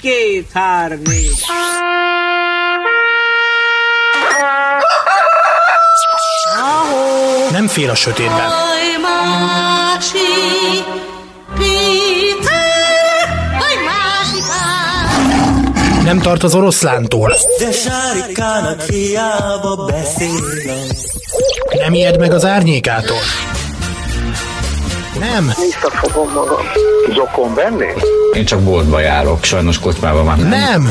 két, hár, négy. Nem fél a sötétben. Nem tart az oroszlántól. De sárikának hiába beszélek. Nem ijed meg az árnyékától. Nem. Visszafogom magam. Zokon venni? Én csak boltba járok, sajnos kocsmában már nem. Nem.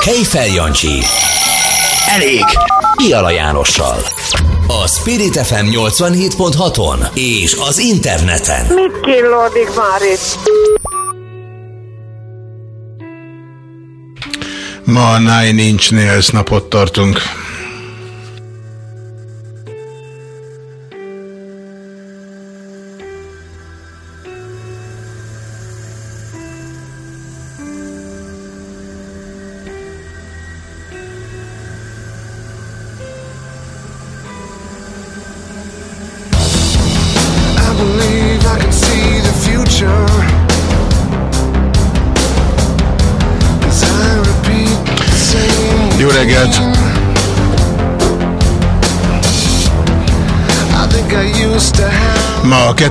Kejfel Jancsi. Elég. Iala Jánossal. A Spirit FM 87.6-on és az interneten. Mit killódik már itt? Ma a Nine Inch Nails napot tartunk.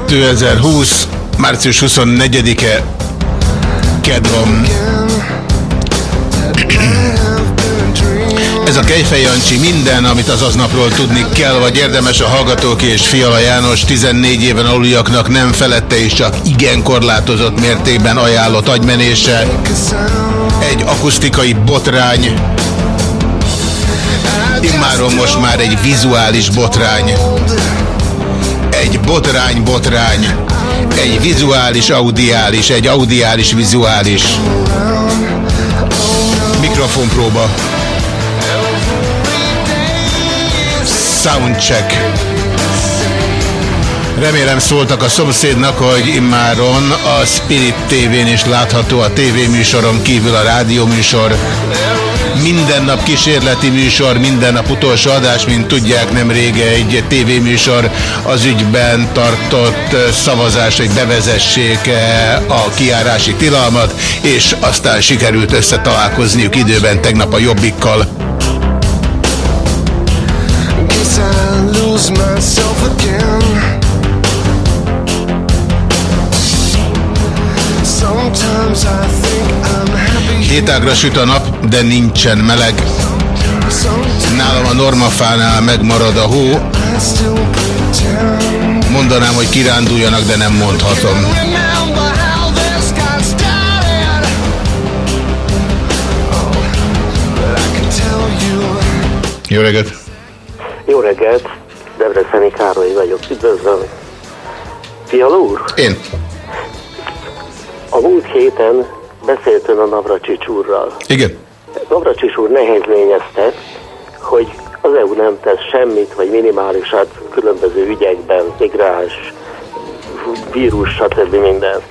2020. március 24-e kedvon. Ez a Kejfej Jancsi minden, amit az aznapról tudni kell, vagy érdemes a Hallgatók és Fiala János 14 éven aluliaknak nem felette és csak igen korlátozott mértékben ajánlott agymenése. Egy akusztikai botrány. Immáron most már egy vizuális botrány. Egy botrány botrány. Egy vizuális audiális, egy audiális vizuális. Mikrofonpróba. Soundcheck. Remélem szóltak a szomszédnak, hogy immáron a Spirit TV-n is látható a tévéműsoron kívül a rádióműsor. Minden nap kísérleti műsor, minden nap utolsó adás, mint tudják, nem rége egy tévéműsor az ügyben tartott szavazás, hogy bevezessék a kiárási tilalmat, és aztán sikerült összetalálkozniuk időben tegnap a Jobbikkal. Again. Hétágra süt a nap, de nincsen meleg. Nálam a normafánál megmarad a hó. Mondanám, hogy kiránduljanak, de nem mondhatom. Jó reggelt! Jó reggelt, Debreceni Károly vagyok, üdvözlöm. Fiala úr, Én. a múlt héten beszélt ön a Navracsics úrral. Igen. Navracsics úr nehézményezte, hogy az EU nem tesz semmit, vagy minimálisat különböző ügyekben, migráns, vírus, stb. minden.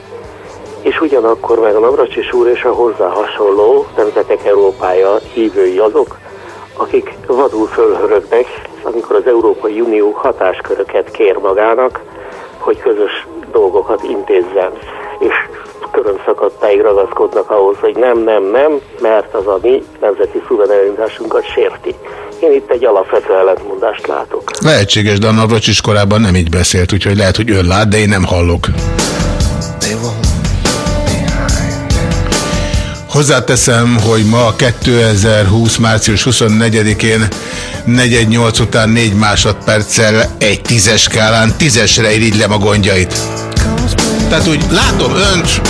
És ugyanakkor meg a Navracsics úr és a hozzá hasonló nemzetek Európája hívői azok, akik vadul fölhörögnek, amikor az Európai Unió hatásköröket kér magának, hogy közös dolgokat intézzen. És körönszakadtáig ragaszkodnak ahhoz, hogy nem, nem, nem, mert az a mi nemzeti szuverenitásunkat sérti. Én itt egy alapvető ellentmondást látok. Lehetséges, de a Navracsis korábban nem így beszélt, úgyhogy lehet, hogy ön lát, de én nem hallok. Hozzáteszem, hogy ma 2020. március 24-én 418 után 4 másodperccel egy tízes skálán tízesre irigylem a gondjait. Tehát úgy látom önt,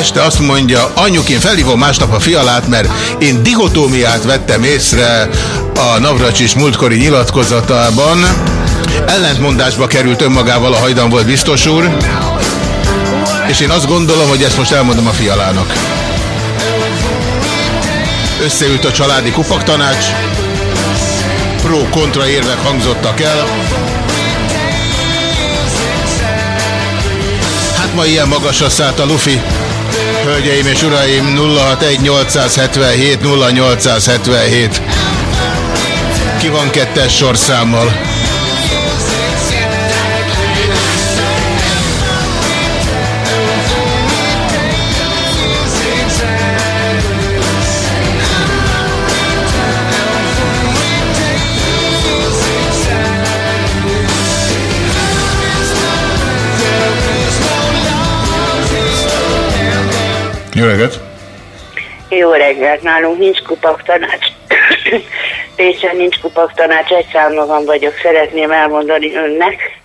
este azt mondja, anyjuk, én felhívom másnap a fialát, mert én dihotómiát vettem észre a Navracsis múltkori nyilatkozatában. Ellentmondásba került önmagával a hajdan volt biztos úr, és én azt gondolom, hogy ezt most elmondom a fialának. Összeült a családi kupaktanács, pro-kontra érvek hangzottak el. Hát ma ilyen magasra szállt a lufi. Hölgyeim és uraim, 061 877 0877. Ki van kettes sorszámmal? Jó reggelt! Jó reggelt, nálunk nincs kupak tanács. Pécsen nincs kupak tanács, egy számban vagyok, szeretném elmondani önnek,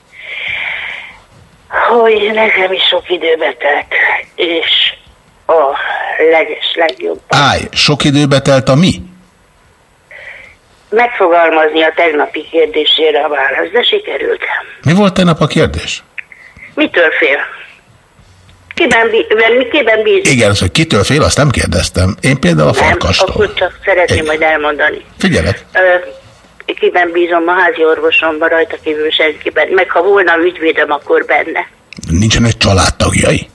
hogy nekem is sok időbe telt, és a leges, legjobb Állj, sok időbe telt a mi? megfogalmazni a tegnapi kérdésére a választ, de sikerült. Mi volt tegnap a kérdés? Mitől fél? Kiben, kiben bízik? Igen, az, hogy kitől fél, azt nem kérdeztem. Én például a Nem, farkastól. akkor csak szeretném Igen. majd elmondani. Figyelek. Ö, kiben bízom a házi orvosomban, rajta kívül senkiben. Meg ha volna ügyvédem, akkor benne. Nincsenek családtagjai?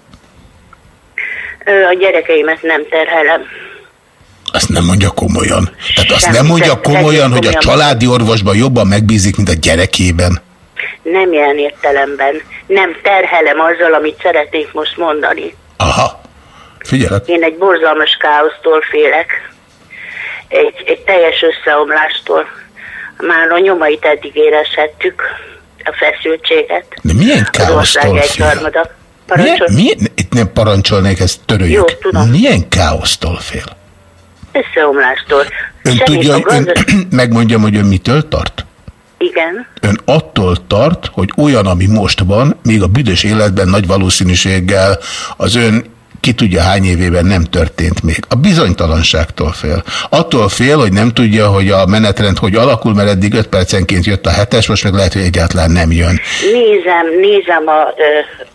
Ö, a gyerekeimet nem terhelem. Azt nem mondja komolyan. Tehát azt Nem, nem mondja komolyan, hogy a családi orvosban jobban megbízik, mint a gyerekében. Nem ilyen értelemben. Nem terhelem azzal, amit szeretnék most mondani. Aha. Figyelek. Én egy borzalmas káosztól félek. Egy, egy teljes összeomlástól. Már a nyomait eddig érezhettük, a feszültséget. De milyen káosztól fél? Milyen, milyen, itt nem parancsolnék, ezt töröljük. Jó, tudom. Milyen káosztól fél? Összeomlástól. Ön Semmit tudja, hogy ön, gazdas- megmondjam, hogy ön mitől tart? Igen. Ön attól tart, hogy olyan, ami most van, még a büdös életben nagy valószínűséggel az ön ki tudja hány évében nem történt még. A bizonytalanságtól fél. Attól fél, hogy nem tudja, hogy a menetrend hogy alakul, mert eddig 5 percenként jött a hetes, most meg lehet, hogy egyáltalán nem jön. Nézem, nézem a,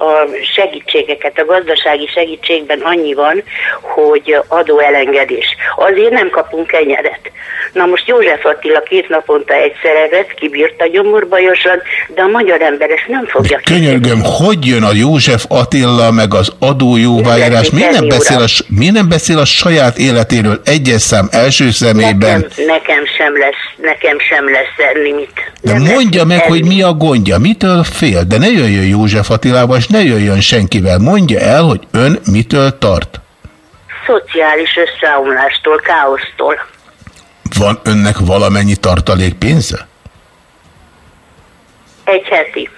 a segítségeket, a gazdasági segítségben annyi van, hogy adóelengedés. Azért nem kapunk kenyeret. Na most József Attila két naponta egyszer evett, kibírta gyomorbajosan, de a magyar ember ezt nem fogja Könyörgöm, hogy jön a József Attila, meg az adójóváírás? Illetve Miért nem, beszél a, uram. miért nem beszél a saját életéről egyes szám első szemében? Nekem, nekem sem lesz, nekem sem lesz enni mit. De Nem mondja meg, enni. hogy mi a gondja, mitől fél, de ne jöjjön József Attilával, és ne jöjjön senkivel. Mondja el, hogy ön mitől tart. Szociális összeomlástól, káosztól. Van önnek valamennyi tartalék pénze? Egy heti.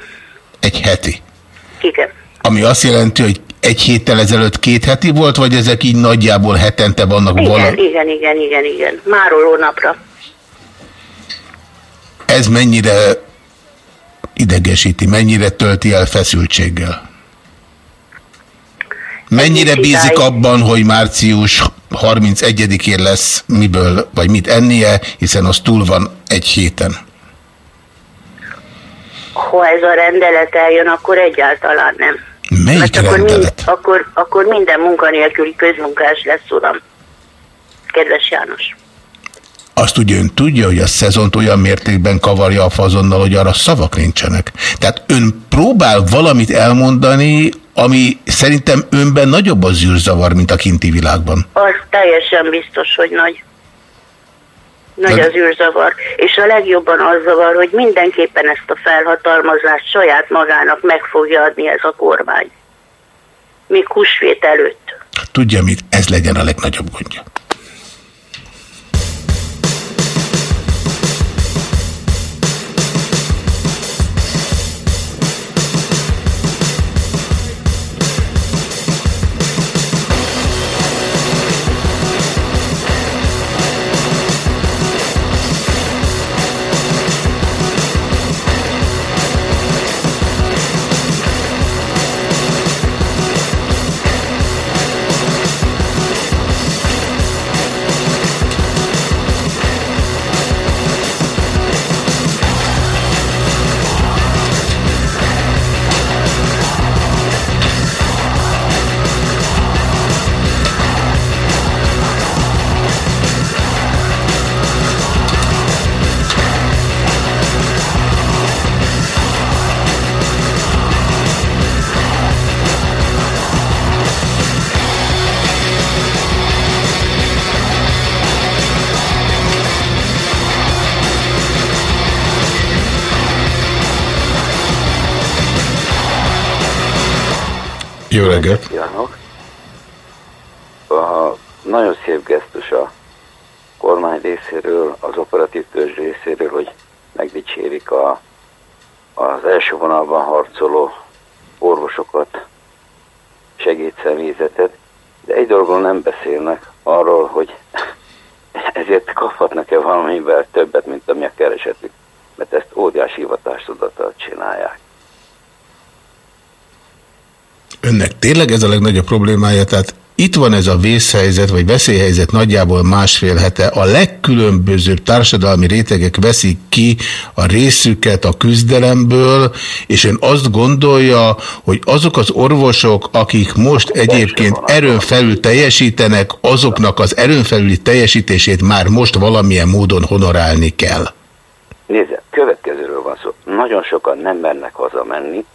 Egy heti. Igen. Ami azt jelenti, hogy egy héttel ezelőtt két heti volt, vagy ezek így nagyjából hetente vannak Igen, valami? igen, igen, igen, igen. Máról hónapra. Ez mennyire idegesíti, mennyire tölti el feszültséggel? Mennyire bízik abban, hogy március 31-én lesz miből, vagy mit ennie, hiszen az túl van egy héten. Ha ez a rendelet eljön, akkor egyáltalán nem. Melyik Mert akkor, mind, akkor, akkor minden munkanélküli közmunkás lesz, uram. Kedves János. Azt ugye ön tudja, hogy a szezont olyan mértékben kavarja a fazonnal, hogy arra szavak nincsenek. Tehát ön próbál valamit elmondani, ami szerintem önben nagyobb az zűrzavar, mint a kinti világban. Az teljesen biztos, hogy nagy. Nagy az űrzavar. És a legjobban az zavar, hogy mindenképpen ezt a felhatalmazást saját magának meg fogja adni ez a kormány. Még húsvét előtt. Tudja mit? Ez legyen a legnagyobb gondja. Jó reggelt! nagyon szép gesztus a kormány részéről, az operatív törzs részéről, hogy megdicsérik a, az első vonalban harcoló orvosokat, segédszemélyzetet. De egy dologról nem beszélnek, arról, hogy ezért kaphatnak-e valamivel többet, mint ami a keresetük, mert ezt óriási hivatástudattal csinálják. Önnek tényleg ez a legnagyobb problémája? Tehát itt van ez a vészhelyzet, vagy veszélyhelyzet nagyjából másfél hete. A legkülönbözőbb társadalmi rétegek veszik ki a részüket a küzdelemből, és ön azt gondolja, hogy azok az orvosok, akik most egyébként erőn felül teljesítenek, azoknak az erőn felüli teljesítését már most valamilyen módon honorálni kell. Nézze, következőről van szó. Nagyon sokan nem mernek hazamenni,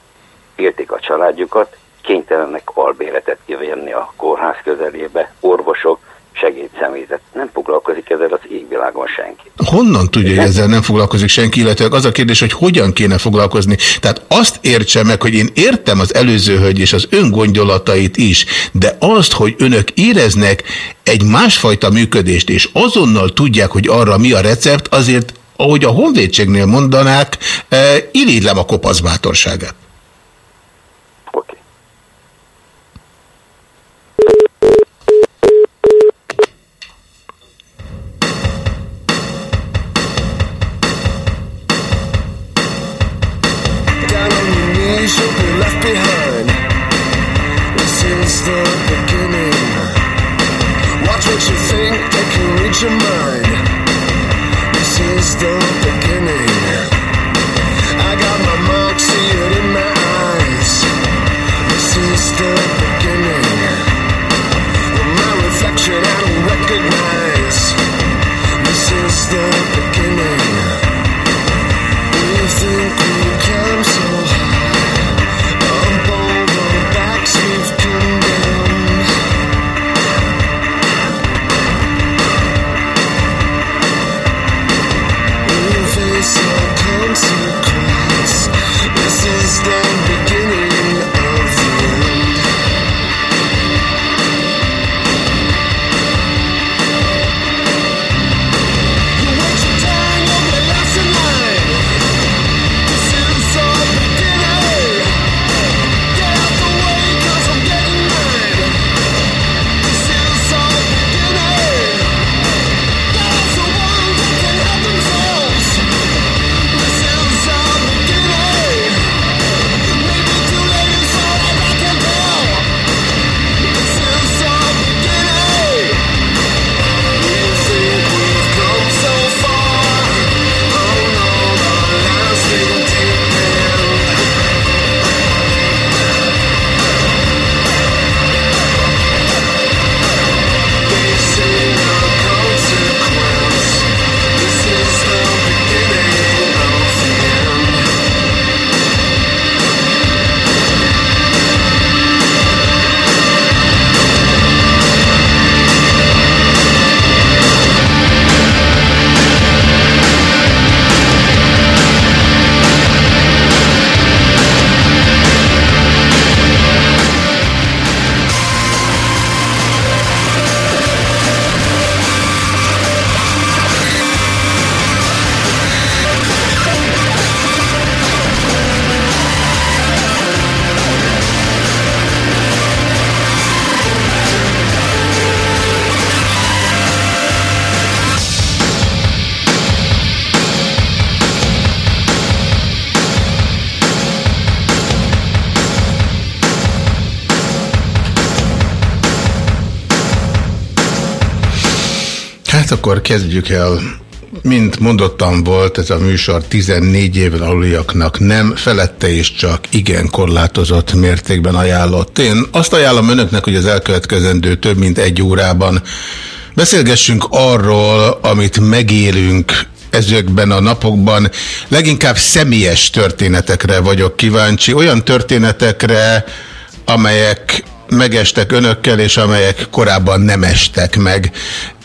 értik a családjukat, kénytelenek albéletet kivenni a kórház közelébe, orvosok, segédszemélyzet. Nem foglalkozik ezzel az égvilágon senki. Honnan tudja, hogy ezzel nem foglalkozik senki, illetve az a kérdés, hogy hogyan kéne foglalkozni. Tehát azt értse meg, hogy én értem az előző hölgy és az ön gondolatait is, de azt, hogy önök éreznek egy másfajta működést, és azonnal tudják, hogy arra mi a recept, azért, ahogy a honvédségnél mondanák, eh, irigylem a kopasz bátorságát. The beginning. Watch what you think, they can read your mind. This is the beginning. Akkor kezdjük el. Mint mondottam volt, ez a műsor 14 éven aluliaknak nem, felette is csak igen korlátozott mértékben ajánlott. Én azt ajánlom önöknek, hogy az elkövetkezendő több mint egy órában beszélgessünk arról, amit megélünk ezekben a napokban. Leginkább személyes történetekre vagyok kíváncsi, olyan történetekre, amelyek megestek önökkel, és amelyek korábban nem estek meg.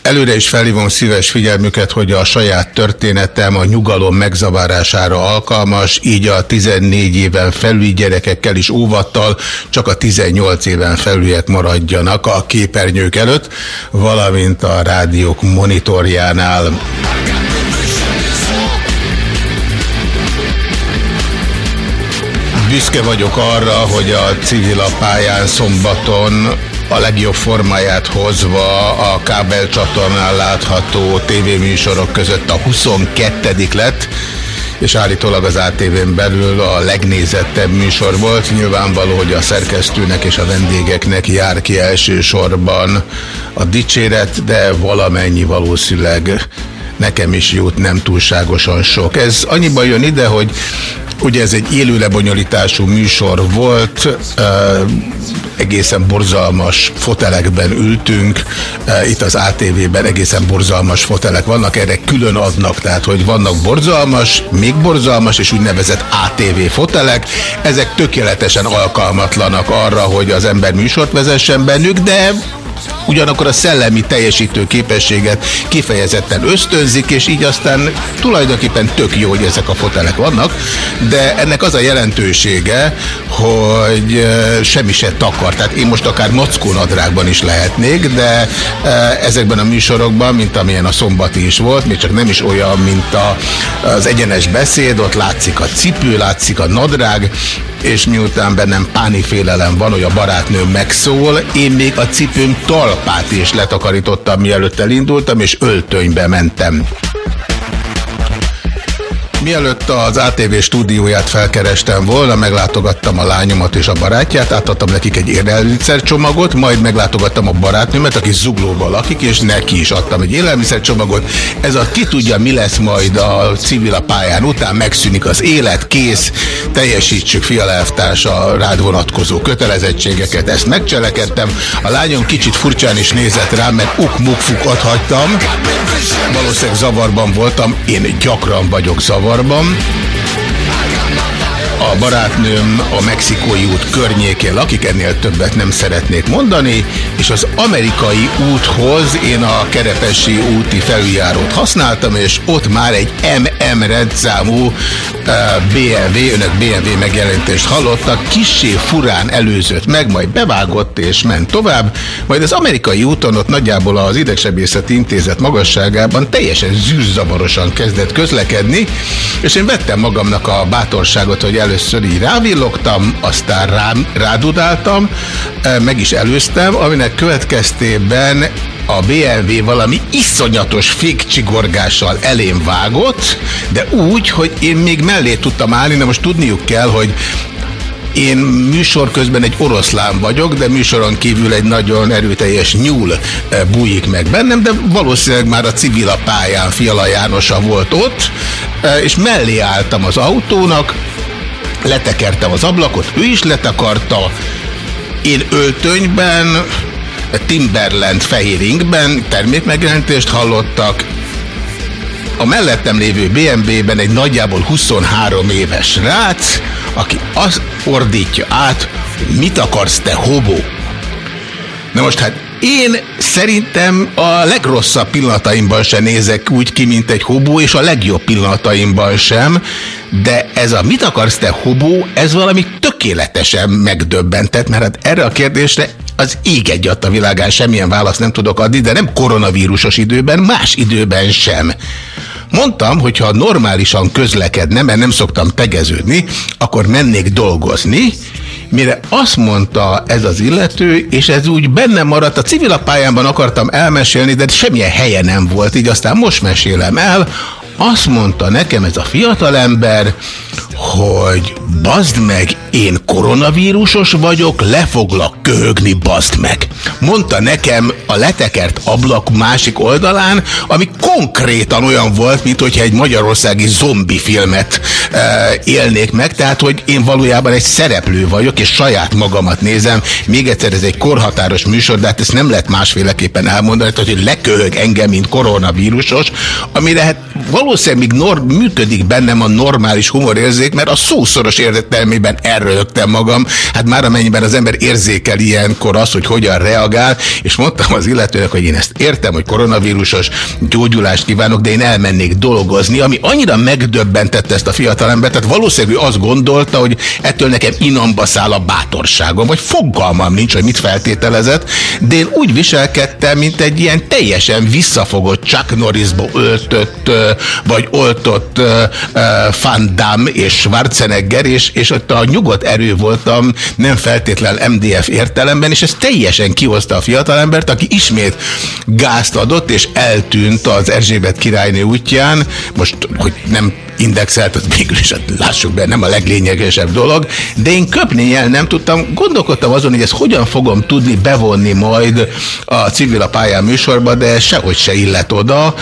Előre is felhívom szíves figyelmüket, hogy a saját történetem a nyugalom megzavárására alkalmas, így a 14 éven felüli gyerekekkel is óvattal csak a 18 éven felüliek maradjanak a képernyők előtt, valamint a rádiók monitorjánál. Büszke vagyok arra, hogy a civil a pályán szombaton a legjobb formáját hozva a kábel csatornán látható tévéműsorok között a 22 lett, és állítólag az ATV-n belül a legnézettebb műsor volt. Nyilvánvaló, hogy a szerkesztőnek és a vendégeknek jár ki elsősorban a dicséret, de valamennyi valószínűleg nekem is jut nem túlságosan sok. Ez annyiban jön ide, hogy Ugye ez egy élő lebonyolítású műsor volt, egészen borzalmas fotelekben ültünk, uh, itt az ATV-ben egészen borzalmas fotelek vannak, erre külön adnak, tehát hogy vannak borzalmas, még borzalmas és úgynevezett ATV fotelek, ezek tökéletesen alkalmatlanak arra, hogy az ember műsort vezessen bennük, de ugyanakkor a szellemi teljesítő képességet kifejezetten ösztönzik, és így aztán tulajdonképpen tök jó, hogy ezek a fotelek vannak, de ennek az a jelentősége, hogy semmi se takar. Tehát én most akár mackó nadrágban is lehetnék, de ezekben a műsorokban, mint amilyen a szombati is volt, még csak nem is olyan, mint a, az egyenes beszéd, ott látszik a cipő, látszik a nadrág, és miután bennem pánikfélelem van, hogy a barátnőm megszól, én még a cipőm talpát is letakarítottam, mielőtt elindultam, és öltönybe mentem. Mielőtt az ATV stúdióját felkerestem volna, meglátogattam a lányomat és a barátját, átadtam nekik egy élelmiszercsomagot, majd meglátogattam a barátnőmet, aki zuglóban lakik, és neki is adtam egy élelmiszercsomagot. Ez a ki tudja, mi lesz majd a civil a pályán után, megszűnik az élet, kész, teljesítsük fialelvtárs a rád vonatkozó kötelezettségeket, ezt megcselekedtem. A lányom kicsit furcsán is nézett rám, mert uk-muk-fuk hagytam. Valószínűleg zavarban voltam, én gyakran vagyok zavar zavarban. A barátnőm a mexikói út környékén lakik, ennél többet nem szeretnék mondani, és az amerikai úthoz én a Kerepesi úti felüljárót használtam, és ott már egy MM rendszámú uh, BMW, önök BMW megjelentést hallottak, kissé furán előzött meg, majd bevágott és ment tovább, majd az amerikai úton ott nagyjából az idegsebészeti intézet magasságában teljesen zűrzavarosan kezdett közlekedni, és én vettem magamnak a bátorságot, hogy először így rávillogtam, aztán rám, rádudáltam, meg is előztem, aminek következtében a BMW valami iszonyatos fékcsigorgással elém vágott, de úgy, hogy én még mellé tudtam állni, de most tudniuk kell, hogy én műsor közben egy oroszlán vagyok, de műsoron kívül egy nagyon erőteljes nyúl bújik meg bennem, de valószínűleg már a civil a pályán Fiala Jánosa volt ott, és mellé álltam az autónak, letekertem az ablakot, ő is letakarta, én öltönyben, Timberland fehér ingben termékmegjelentést hallottak, a mellettem lévő BMW-ben egy nagyjából 23 éves rác, aki azt ordítja át, mit akarsz te hobó. Na most hát én szerintem a legrosszabb pillanataimban sem nézek úgy ki, mint egy hobó, és a legjobb pillanataimban sem, de ez a mit akarsz te hobó, ez valami tökéletesen megdöbbentett, mert hát erre a kérdésre az ég egy a világán semmilyen választ nem tudok adni, de nem koronavírusos időben, más időben sem. Mondtam, hogy ha normálisan közlekedne, mert nem szoktam tegeződni, akkor mennék dolgozni, mire azt mondta ez az illető, és ez úgy benne maradt, a civil pályánban akartam elmesélni, de semmilyen helye nem volt, így aztán most mesélem el, azt mondta nekem ez a fiatalember, hogy bazd meg, én koronavírusos vagyok, le foglak köhögni, bazd meg. Mondta nekem a letekert ablak másik oldalán, ami konkrétan olyan volt, mint hogyha egy magyarországi zombi filmet e, élnék meg, tehát hogy én valójában egy szereplő vagyok, és saját magamat nézem. Még egyszer, ez egy korhatáros műsor, de hát ezt nem lehet másféleképpen elmondani, tehát, hogy leköhög engem, mint koronavírusos, amire hát valószínűleg még működik bennem a normális humorérzék, mert a szószoros értelmében elrögtem magam. Hát már amennyiben az ember érzékel ilyenkor az, hogy hogyan reagál, és mondtam az illetőnek, hogy én ezt értem, hogy koronavírusos gyógyulást kívánok, de én elmennék dolgozni, ami annyira megdöbbentette ezt a fiatalembert, tehát valószínűleg ő azt gondolta, hogy ettől nekem inamba száll a bátorságom, vagy fogalmam nincs, hogy mit feltételezett, de én úgy viselkedtem, mint egy ilyen teljesen visszafogott Chuck Norrisba öltött, vagy oltott Van Damme és Schwarzenegger, és, és ott a nyugodt erő voltam, nem feltétlen MDF értelemben, és ez teljesen kihozta a fiatalembert, aki ismét gázt adott, és eltűnt az Erzsébet királynő útján, most, hogy nem indexelt, az végül is, hát lássuk be, nem a leglényegesebb dolog, de én köpni el nem tudtam, gondolkodtam azon, hogy ezt hogyan fogom tudni bevonni majd a civil a pályán műsorba, de sehogy se illet oda.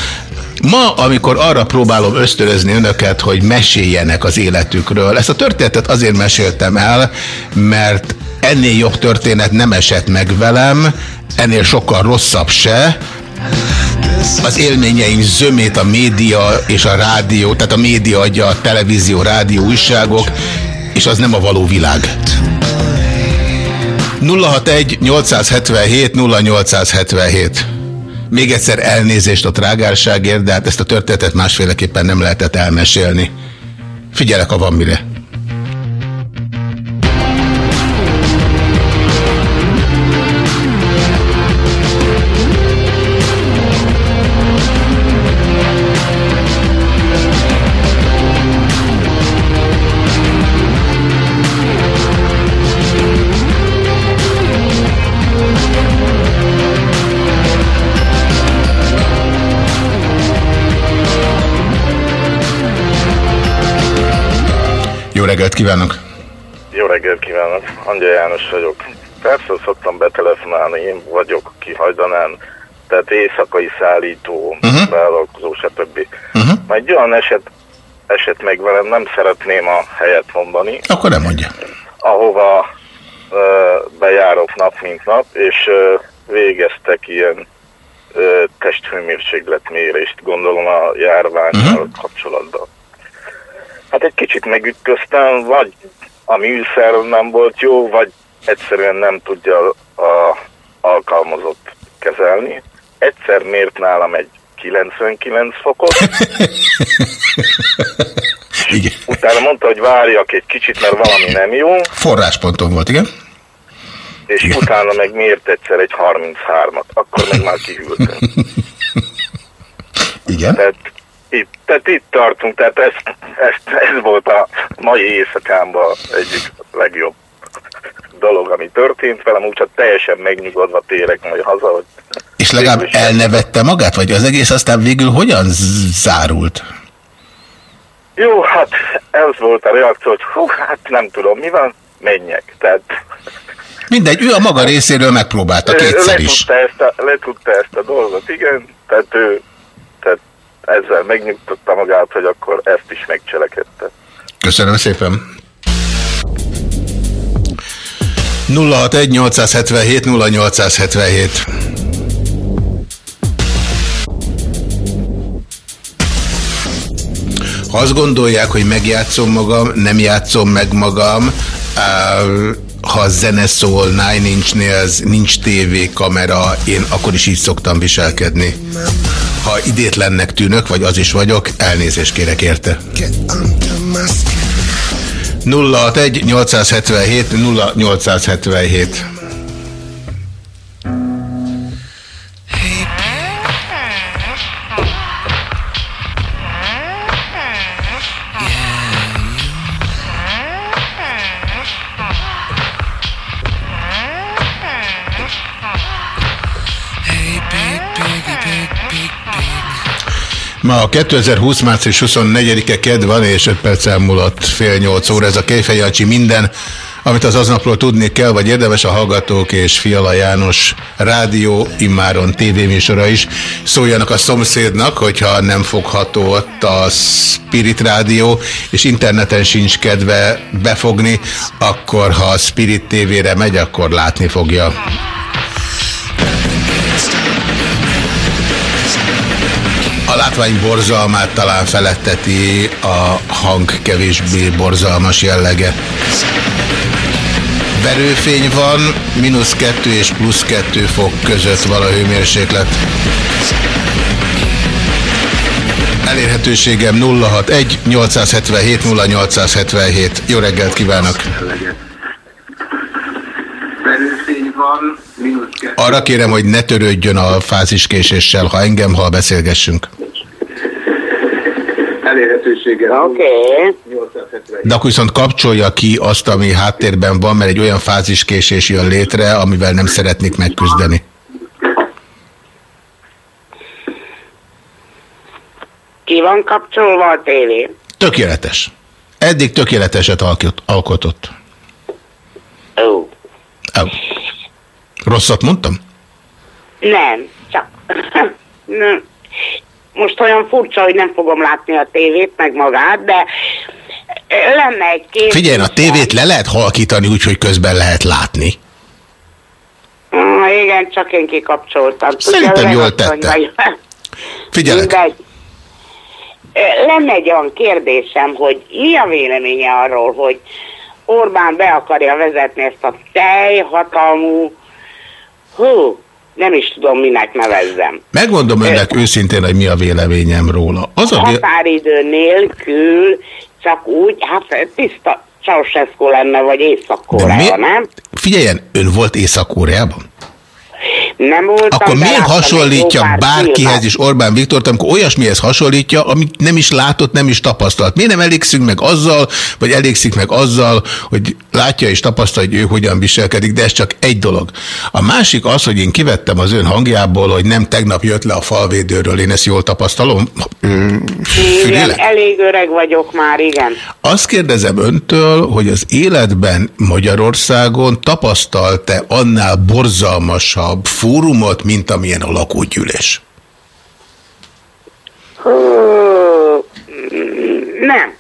Ma, amikor arra próbálom ösztönözni önöket, hogy meséljenek az életükről, ezt a történetet azért meséltem el, mert ennél jobb történet nem esett meg velem, ennél sokkal rosszabb se, az élményeim zömét a média és a rádió, tehát a média adja a televízió, rádió, újságok, és az nem a való világ. 061 877 0877 Még egyszer elnézést a trágárságért, de hát ezt a történetet másféleképpen nem lehetett elmesélni. Figyelek, ha van mire. Reggelt kívánok! Jó reggelt kívánok, Angyal János vagyok. Persze szoktam betelefonálni, én vagyok kihajdanán, tehát éjszakai szállító, uh-huh. vállalkozó, stb. Uh-huh. Majd egy olyan eset, eset meg velem, nem szeretném a helyet mondani, Akkor nem mondja. ahova ö, bejárok nap mint nap, és ö, végeztek ilyen ö, testhőmérsékletmérést, gondolom a járványal uh-huh. kapcsolatban. Hát egy kicsit megütköztem, vagy a műszer nem volt jó, vagy egyszerűen nem tudja a alkalmazott kezelni. Egyszer mért nálam egy 99 fokot, Igen. utána mondta, hogy várjak egy kicsit, mert valami nem jó, Forrásponton volt, igen? és utána meg mért egyszer egy 33-at, akkor meg már kihűltem. Igen? Tehát itt, tehát itt tartunk, tehát ez, ez, ez volt a mai éjszakámban egyik legjobb dolog, ami történt velem, úgyhogy teljesen megnyugodva térek majd haza, hogy És legalább elnevette magát, vagy az egész aztán végül hogyan zárult? jó, hát ez volt a reakció, hogy hú, hát nem tudom, mi van, menjek. Tehát Mindegy, ő a maga részéről megpróbálta kétszer is. letudta ezt, a, letudta ezt a dolgot, igen, tehát ő ezzel megnyugtatta magát, hogy akkor ezt is megcselekedte. Köszönöm szépen. 061 877 0877 Ha azt gondolják, hogy megjátszom magam, nem játszom meg magam, ha zene szól, Nine Inch Nails, nincs TV kamera, én akkor is így szoktam viselkedni. Ha idétlennek tűnök, vagy az is vagyok, elnézést kérek érte. 061 877 0877 Ma a 2020 március 24-e ked van, és 5 perc múlott fél 8 óra. Ez a Kejfej Jancsi minden, amit az aznapról tudni kell, vagy érdemes a Hallgatók és Fiala János rádió, immáron tévéműsora is. Szóljanak a szomszédnak, hogyha nem fogható ott a Spirit Rádió, és interneten sincs kedve befogni, akkor ha a Spirit TV-re megy, akkor látni fogja. Látvány borzalmát talán feletteti a hang kevésbé borzalmas jellege. Verőfény van, mínusz 2 és plusz 2 fok között van a hőmérséklet. Elérhetőségem 061 877 0877. Jó reggelt kívánok! Arra kérem, hogy ne törődjön a fáziskéséssel, ha engem hall, beszélgessünk. Oké. De akkor viszont kapcsolja ki azt, ami háttérben van, mert egy olyan fáziskésés jön létre, amivel nem szeretnék megküzdeni. Ki van kapcsolva a tévé? Tökéletes. Eddig tökéleteset alkot, alkotott. Ó. Ó. Rosszat mondtam? Nem, csak... Most olyan furcsa, hogy nem fogom látni a tévét, meg magát, de lenne egy kérdés. Figyelj, a tévét le lehet halkítani úgy, hogy közben lehet látni. Ah, igen, csak én kikapcsoltam. Szerintem Tudja, jól tette. Figyelek. Mindegy. Lenne egy olyan kérdésem, hogy mi a véleménye arról, hogy Orbán be akarja vezetni ezt a teljhatalmú, hú, nem is tudom, minek nevezzem. Megmondom önnek őszintén, hogy mi a véleményem róla. Az a. Határidő nélkül, csak úgy, hát tiszta Ceausescu lenne, vagy Észak-Korea, nem? Figyeljen, ön volt Észak-Koreában? Nem voltam, Akkor miért hasonlítja bárkihez is Orbán Viktort, amikor olyasmihez hasonlítja, amit nem is látott, nem is tapasztalt? Miért nem elégszünk meg azzal, vagy elégszik meg azzal, hogy látja és tapasztalja, hogy ő hogyan viselkedik, de ez csak egy dolog. A másik az, hogy én kivettem az ön hangjából, hogy nem tegnap jött le a falvédőről, én ezt jól tapasztalom. Igen, elég öreg vagyok már, igen. Azt kérdezem öntől, hogy az életben Magyarországon tapasztalt-e annál borzalmasabb fórumot, mint amilyen a lakógyűlés? Nem.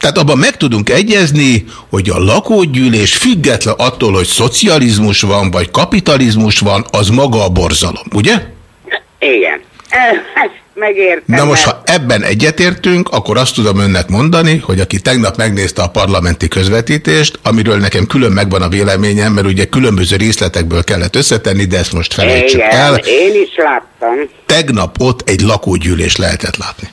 Tehát abban meg tudunk egyezni, hogy a lakógyűlés független attól, hogy szocializmus van, vagy kapitalizmus van, az maga a borzalom, ugye? Igen. Megértem. Na most, ha ebben egyetértünk, akkor azt tudom önnek mondani, hogy aki tegnap megnézte a parlamenti közvetítést, amiről nekem külön megvan a véleményem, mert ugye különböző részletekből kellett összetenni, de ezt most felejtsük Igen, el. én is láttam. Tegnap ott egy lakógyűlés lehetett látni.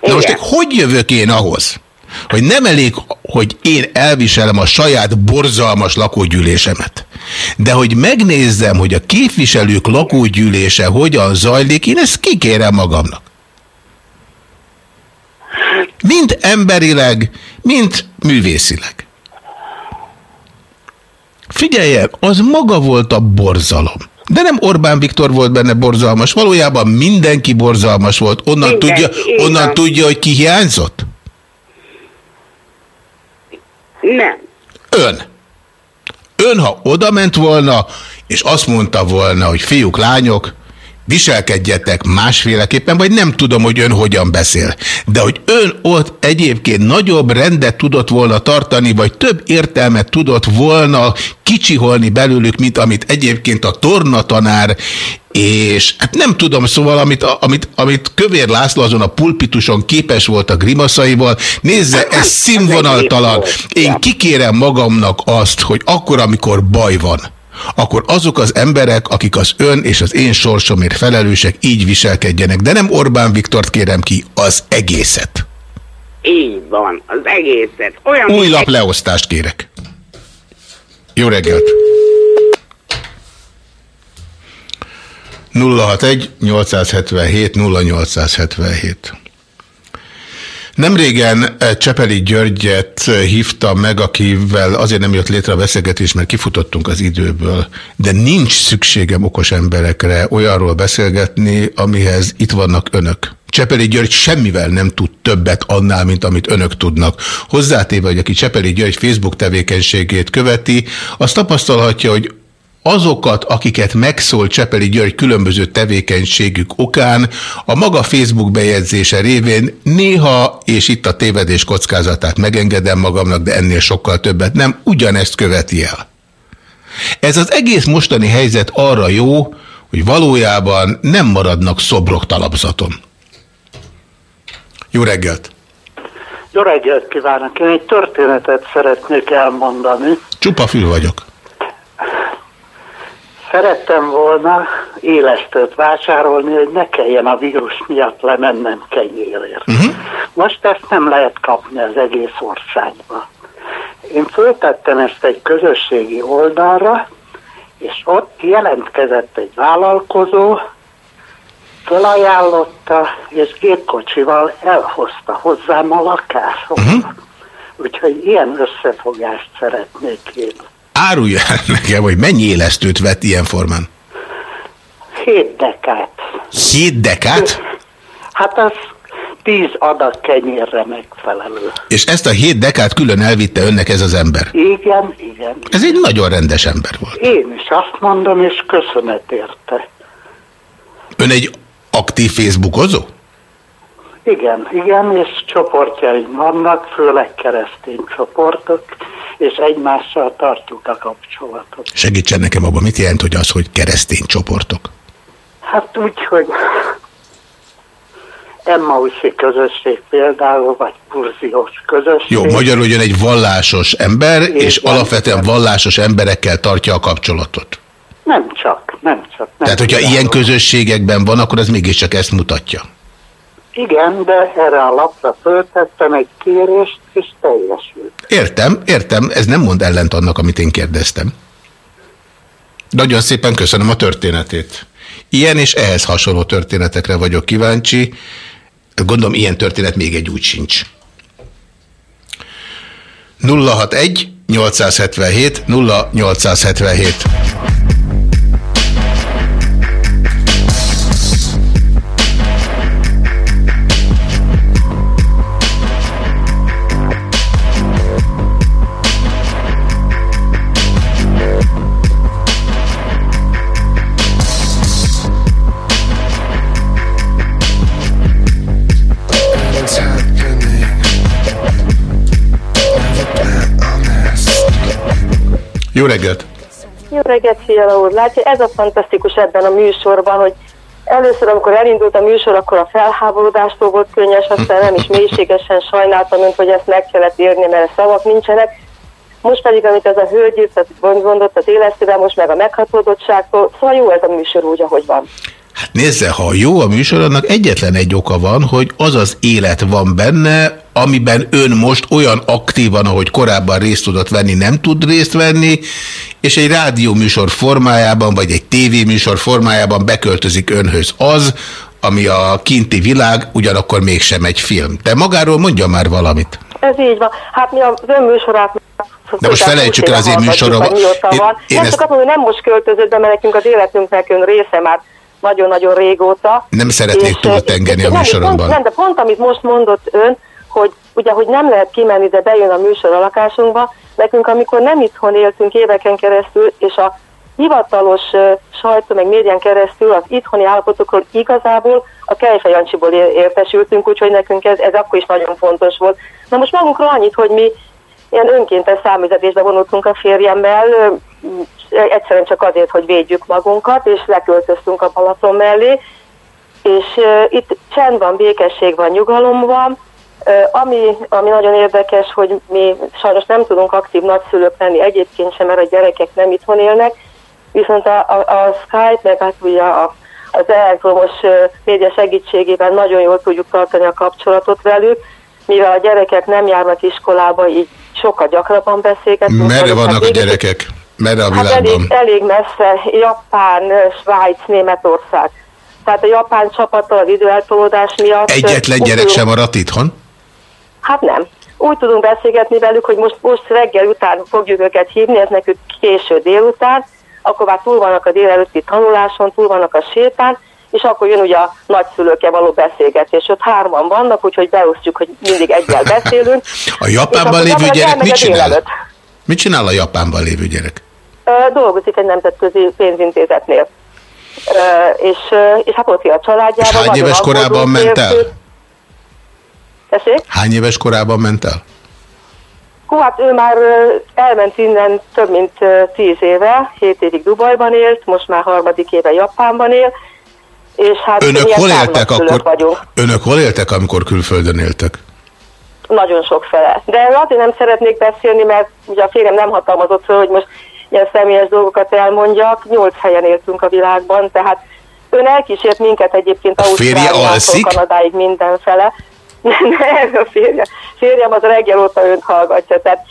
Na most Igen. hogy jövök én ahhoz, hogy nem elég, hogy én elviselem a saját borzalmas lakógyűlésemet, de hogy megnézzem, hogy a képviselők lakógyűlése hogyan zajlik, én ezt kikérem magamnak. Mind emberileg, mind művészileg. Figyeljen, az maga volt a borzalom. De nem Orbán Viktor volt benne borzalmas, valójában mindenki borzalmas volt. Onnan, Mindenki, tudja, onnan tudja, hogy ki hiányzott? Nem. Ön. Ön, ha oda ment volna, és azt mondta volna, hogy fiúk, lányok, viselkedjetek másféleképpen, vagy nem tudom, hogy ön hogyan beszél. De hogy ön ott egyébként nagyobb rendet tudott volna tartani, vagy több értelmet tudott volna kicsiholni belőlük, mint amit egyébként a tornatanár és hát nem tudom, szóval amit, amit, amit Kövér László azon a pulpituson képes volt a grimaszaival, nézze, ez színvonaltalan. Én kikérem magamnak azt, hogy akkor, amikor baj van, akkor azok az emberek, akik az ön és az én sorsomért felelősek, így viselkedjenek. De nem Orbán Viktort kérem ki, az egészet. Így van, az egészet. Olyan, Új lap leosztást kérek. Jó reggelt! 061 877 0877 Nemrégen eh, Csepeli Györgyet eh, hívtam meg, akivel azért nem jött létre a beszélgetés, mert kifutottunk az időből, de nincs szükségem okos emberekre olyanról beszélgetni, amihez itt vannak önök. Csepeli György semmivel nem tud többet annál, mint amit önök tudnak. Hozzátéve, hogy aki Csepeli György Facebook tevékenységét követi, azt tapasztalhatja, hogy azokat, akiket megszól Csepeli György különböző tevékenységük okán, a maga Facebook bejegyzése révén néha, és itt a tévedés kockázatát megengedem magamnak, de ennél sokkal többet nem, ugyanezt követi el. Ez az egész mostani helyzet arra jó, hogy valójában nem maradnak szobrok talapzaton. Jó reggelt! Jó reggelt kívánok! Én egy történetet szeretnék elmondani. Csupa fül vagyok. Szerettem volna élesztőt vásárolni, hogy ne kelljen a vírus miatt lemennem kenyérért. Uh-huh. Most ezt nem lehet kapni az egész országban. Én föltettem ezt egy közösségi oldalra, és ott jelentkezett egy vállalkozó, felajánlotta, és gépkocsival elhozta hozzám a lakásomba. Uh-huh. Úgyhogy ilyen összefogást szeretnék én. Árulja el nekem, hogy mennyi élesztőt vett ilyen formán? Hét dekát. Hét dekát? Hát az tíz adag kenyérre megfelelő. És ezt a hét dekát külön elvitte önnek ez az ember. Igen, igen. Ez egy nagyon rendes ember volt. Én is azt mondom, és köszönet érte. Ön egy aktív Facebookozó? Igen, igen, és csoportjaim vannak, főleg keresztény csoportok, és egymással tartjuk a kapcsolatot. Segítsen nekem abban, mit jelent, hogy az, hogy keresztény csoportok? Hát úgy, hogy Emmauszi közösség például, vagy Purziós közösség. Jó, magyarul, hogy ön egy vallásos ember, és Igen. alapvetően vallásos emberekkel tartja a kapcsolatot. Nem csak, nem csak. Nem Tehát, hogyha ilyen közösségekben van, akkor az mégiscsak ezt mutatja. Igen, de erre a lapra föltettem egy kérést, és teljesült. Értem, értem, ez nem mond ellent annak, amit én kérdeztem. Nagyon szépen köszönöm a történetét. Ilyen és ehhez hasonló történetekre vagyok kíváncsi. Gondolom, ilyen történet még egy úgy sincs. 061 877 0877 Jó reggelt! Jó reggelt, Fiala úr! Látja, ez a fantasztikus ebben a műsorban, hogy először, amikor elindult a műsor, akkor a felháborodástól volt könnyes, aztán nem is mélységesen sajnáltam önt, hogy ezt meg kellett írni, mert szavak nincsenek. Most pedig, amit ez a hölgy írt, mondott az élesztőben, most meg a meghatódottságtól, szóval jó ez a műsor úgy, ahogy van. Hát nézze, ha jó a műsor, annak egyetlen egy oka van, hogy az az élet van benne, amiben ön most olyan aktívan, ahogy korábban részt tudott venni, nem tud részt venni, és egy rádióműsor formájában, vagy egy tévéműsor formájában beköltözik önhöz az, ami a kinti világ, ugyanakkor mégsem egy film. De magáról mondja már valamit. Ez így van. Hát mi az ön műsorát De most felejtsük el az én műsorom. Én- én ezt- csak azt mondom, hogy nem most költözött be, mert nekünk az életünknek ön része már nagyon-nagyon régóta. Nem szeretnék túltengeni a nem, műsoromban. Nem, de pont amit most mondott ön, hogy ugye, hogy nem lehet kimenni, de bejön a műsor a lakásunkba, nekünk amikor nem itthon éltünk éveken keresztül, és a hivatalos uh, sajtó meg médián keresztül az itthoni állapotokról igazából a Kejfej Jancsiból értesültünk, úgyhogy nekünk ez, ez akkor is nagyon fontos volt. Na most magunkról annyit, hogy mi ilyen önkéntes számüzetésbe vonultunk a férjemmel, egyszerűen csak azért, hogy védjük magunkat, és leköltöztünk a Balaton mellé, és uh, itt csend van, békesség van, nyugalom van, uh, ami, ami nagyon érdekes, hogy mi sajnos nem tudunk aktív nagyszülők lenni egyébként sem, mert a gyerekek nem itthon élnek, viszont a, a, a Skype, meg hát ugye a, az elektromos uh, média segítségével nagyon jól tudjuk tartani a kapcsolatot velük, mivel a gyerekek nem járnak iskolába, így sokkal gyakrabban beszélgetünk. Merre vannak Hát a gyerekek? Merre a Hát elég, világban? elég messze, Japán, Svájc, Németország. Tehát a japán csapattal az időeltolódás miatt... Egyetlen úgy gyerek tudunk- sem maradt itthon? Hát nem. Úgy tudunk beszélgetni velük, hogy most, most reggel után fogjuk őket hívni, ez nekük késő délután, akkor már túl vannak a délelőtti tanuláson, túl vannak a sétán, és akkor jön ugye a nagyszülőkkel való beszélgetés. Ott hárman vannak, úgyhogy beosztjuk, hogy mindig egyel beszélünk. A Japánban lévő gyerek mit csinál? délelőtt. Mit csinál a Japánban lévő gyerek? Dolgozik egy nemzetközi pénzintézetnél. És, és hát ott a családjával. És hány éves korában ment el? Tessék? Hány éves korában ment el? Hú, hát ő már elment innen több mint tíz éve, hét évig Dubajban élt, most már harmadik éve Japánban él, és hát Önök hol éltek akkor? vagyunk. Önök hol éltek, amikor külföldön éltek? Nagyon sok fele. De azért nem szeretnék beszélni, mert ugye a férjem nem hatalmazott fel, hogy most ilyen személyes dolgokat elmondjak. Nyolc helyen éltünk a világban, tehát ön elkísért minket egyébként Ausztráliától? Kanadáig mindenfele. Nem, a férje. Férjem az reggel óta önt hallgatja, tehát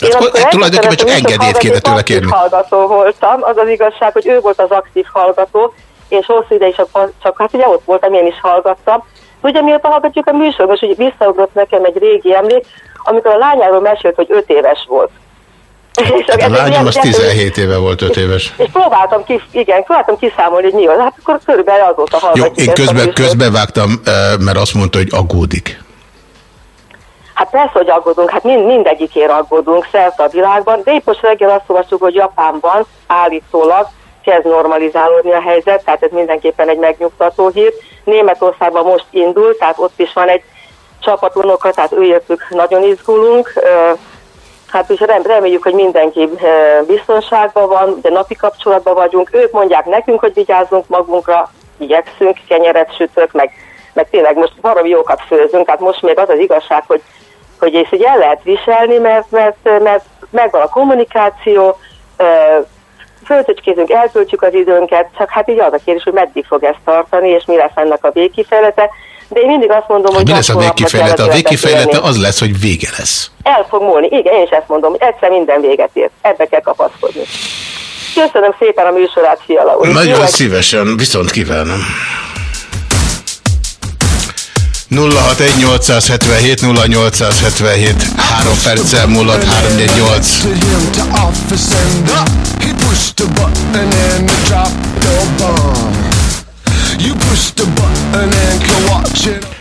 én akkor tulajdonképpen csak engedélyt kéne tőle kérni. hallgató voltam, az az igazság, hogy ő volt az aktív hallgató. és hosszú ide is csak, csak hát ugye ott voltam, én is hallgattam. Ugye mióta hallgatjuk a műsor, most ugye visszaugrott nekem egy régi emlék, amikor a lányáról mesélt, hogy öt éves volt. És A egy lányom az 17 éve volt 5 éves. és próbáltam, ki, igen, próbáltam kiszámolni, hogy mi az. Hát akkor körülbelül azóta Jó, hallgatjuk én ezt a közben, közbevágtam, eh, mert azt mondta, hogy aggódik. Hát persze, hogy aggódunk, hát mind, mindegyikért aggódunk szerte a világban, de épp most reggel azt olvastuk, hogy Japánban állítólag kezd normalizálódni a helyzet, tehát ez mindenképpen egy megnyugtató hír. Németországban most indul, tehát ott is van egy csapat unoka, tehát őértük nagyon izgulunk. Hát és rem- reméljük, hogy mindenki biztonságban van, ugye napi kapcsolatban vagyunk. Ők mondják nekünk, hogy vigyázzunk magunkra, igyekszünk, kenyeret sütök, meg, meg tényleg most baromi jókat főzünk, tehát most még az az igazság, hogy hogy ezt így el lehet viselni, mert, mert, mert megvan a kommunikáció, föltöcskézünk, eltöltjük az időnket, csak hát így az a kérdés, hogy meddig fog ez tartani, és mi lesz ennek a végkifejlete. De én mindig azt mondom, hogy Mi lesz a végkifejlete? A végkifejlete az lesz, hogy vége lesz. El fog múlni, igen, én is ezt mondom, egyszer minden véget ér. Ebbe kell kapaszkodni. Köszönöm szépen a műsorát, Fiala úr. Jó Nagyon egy- szívesen, viszont kívánom. 061 0877 3 perccel múlott 348. him to office and up. He pushed the button and dropped the bomb.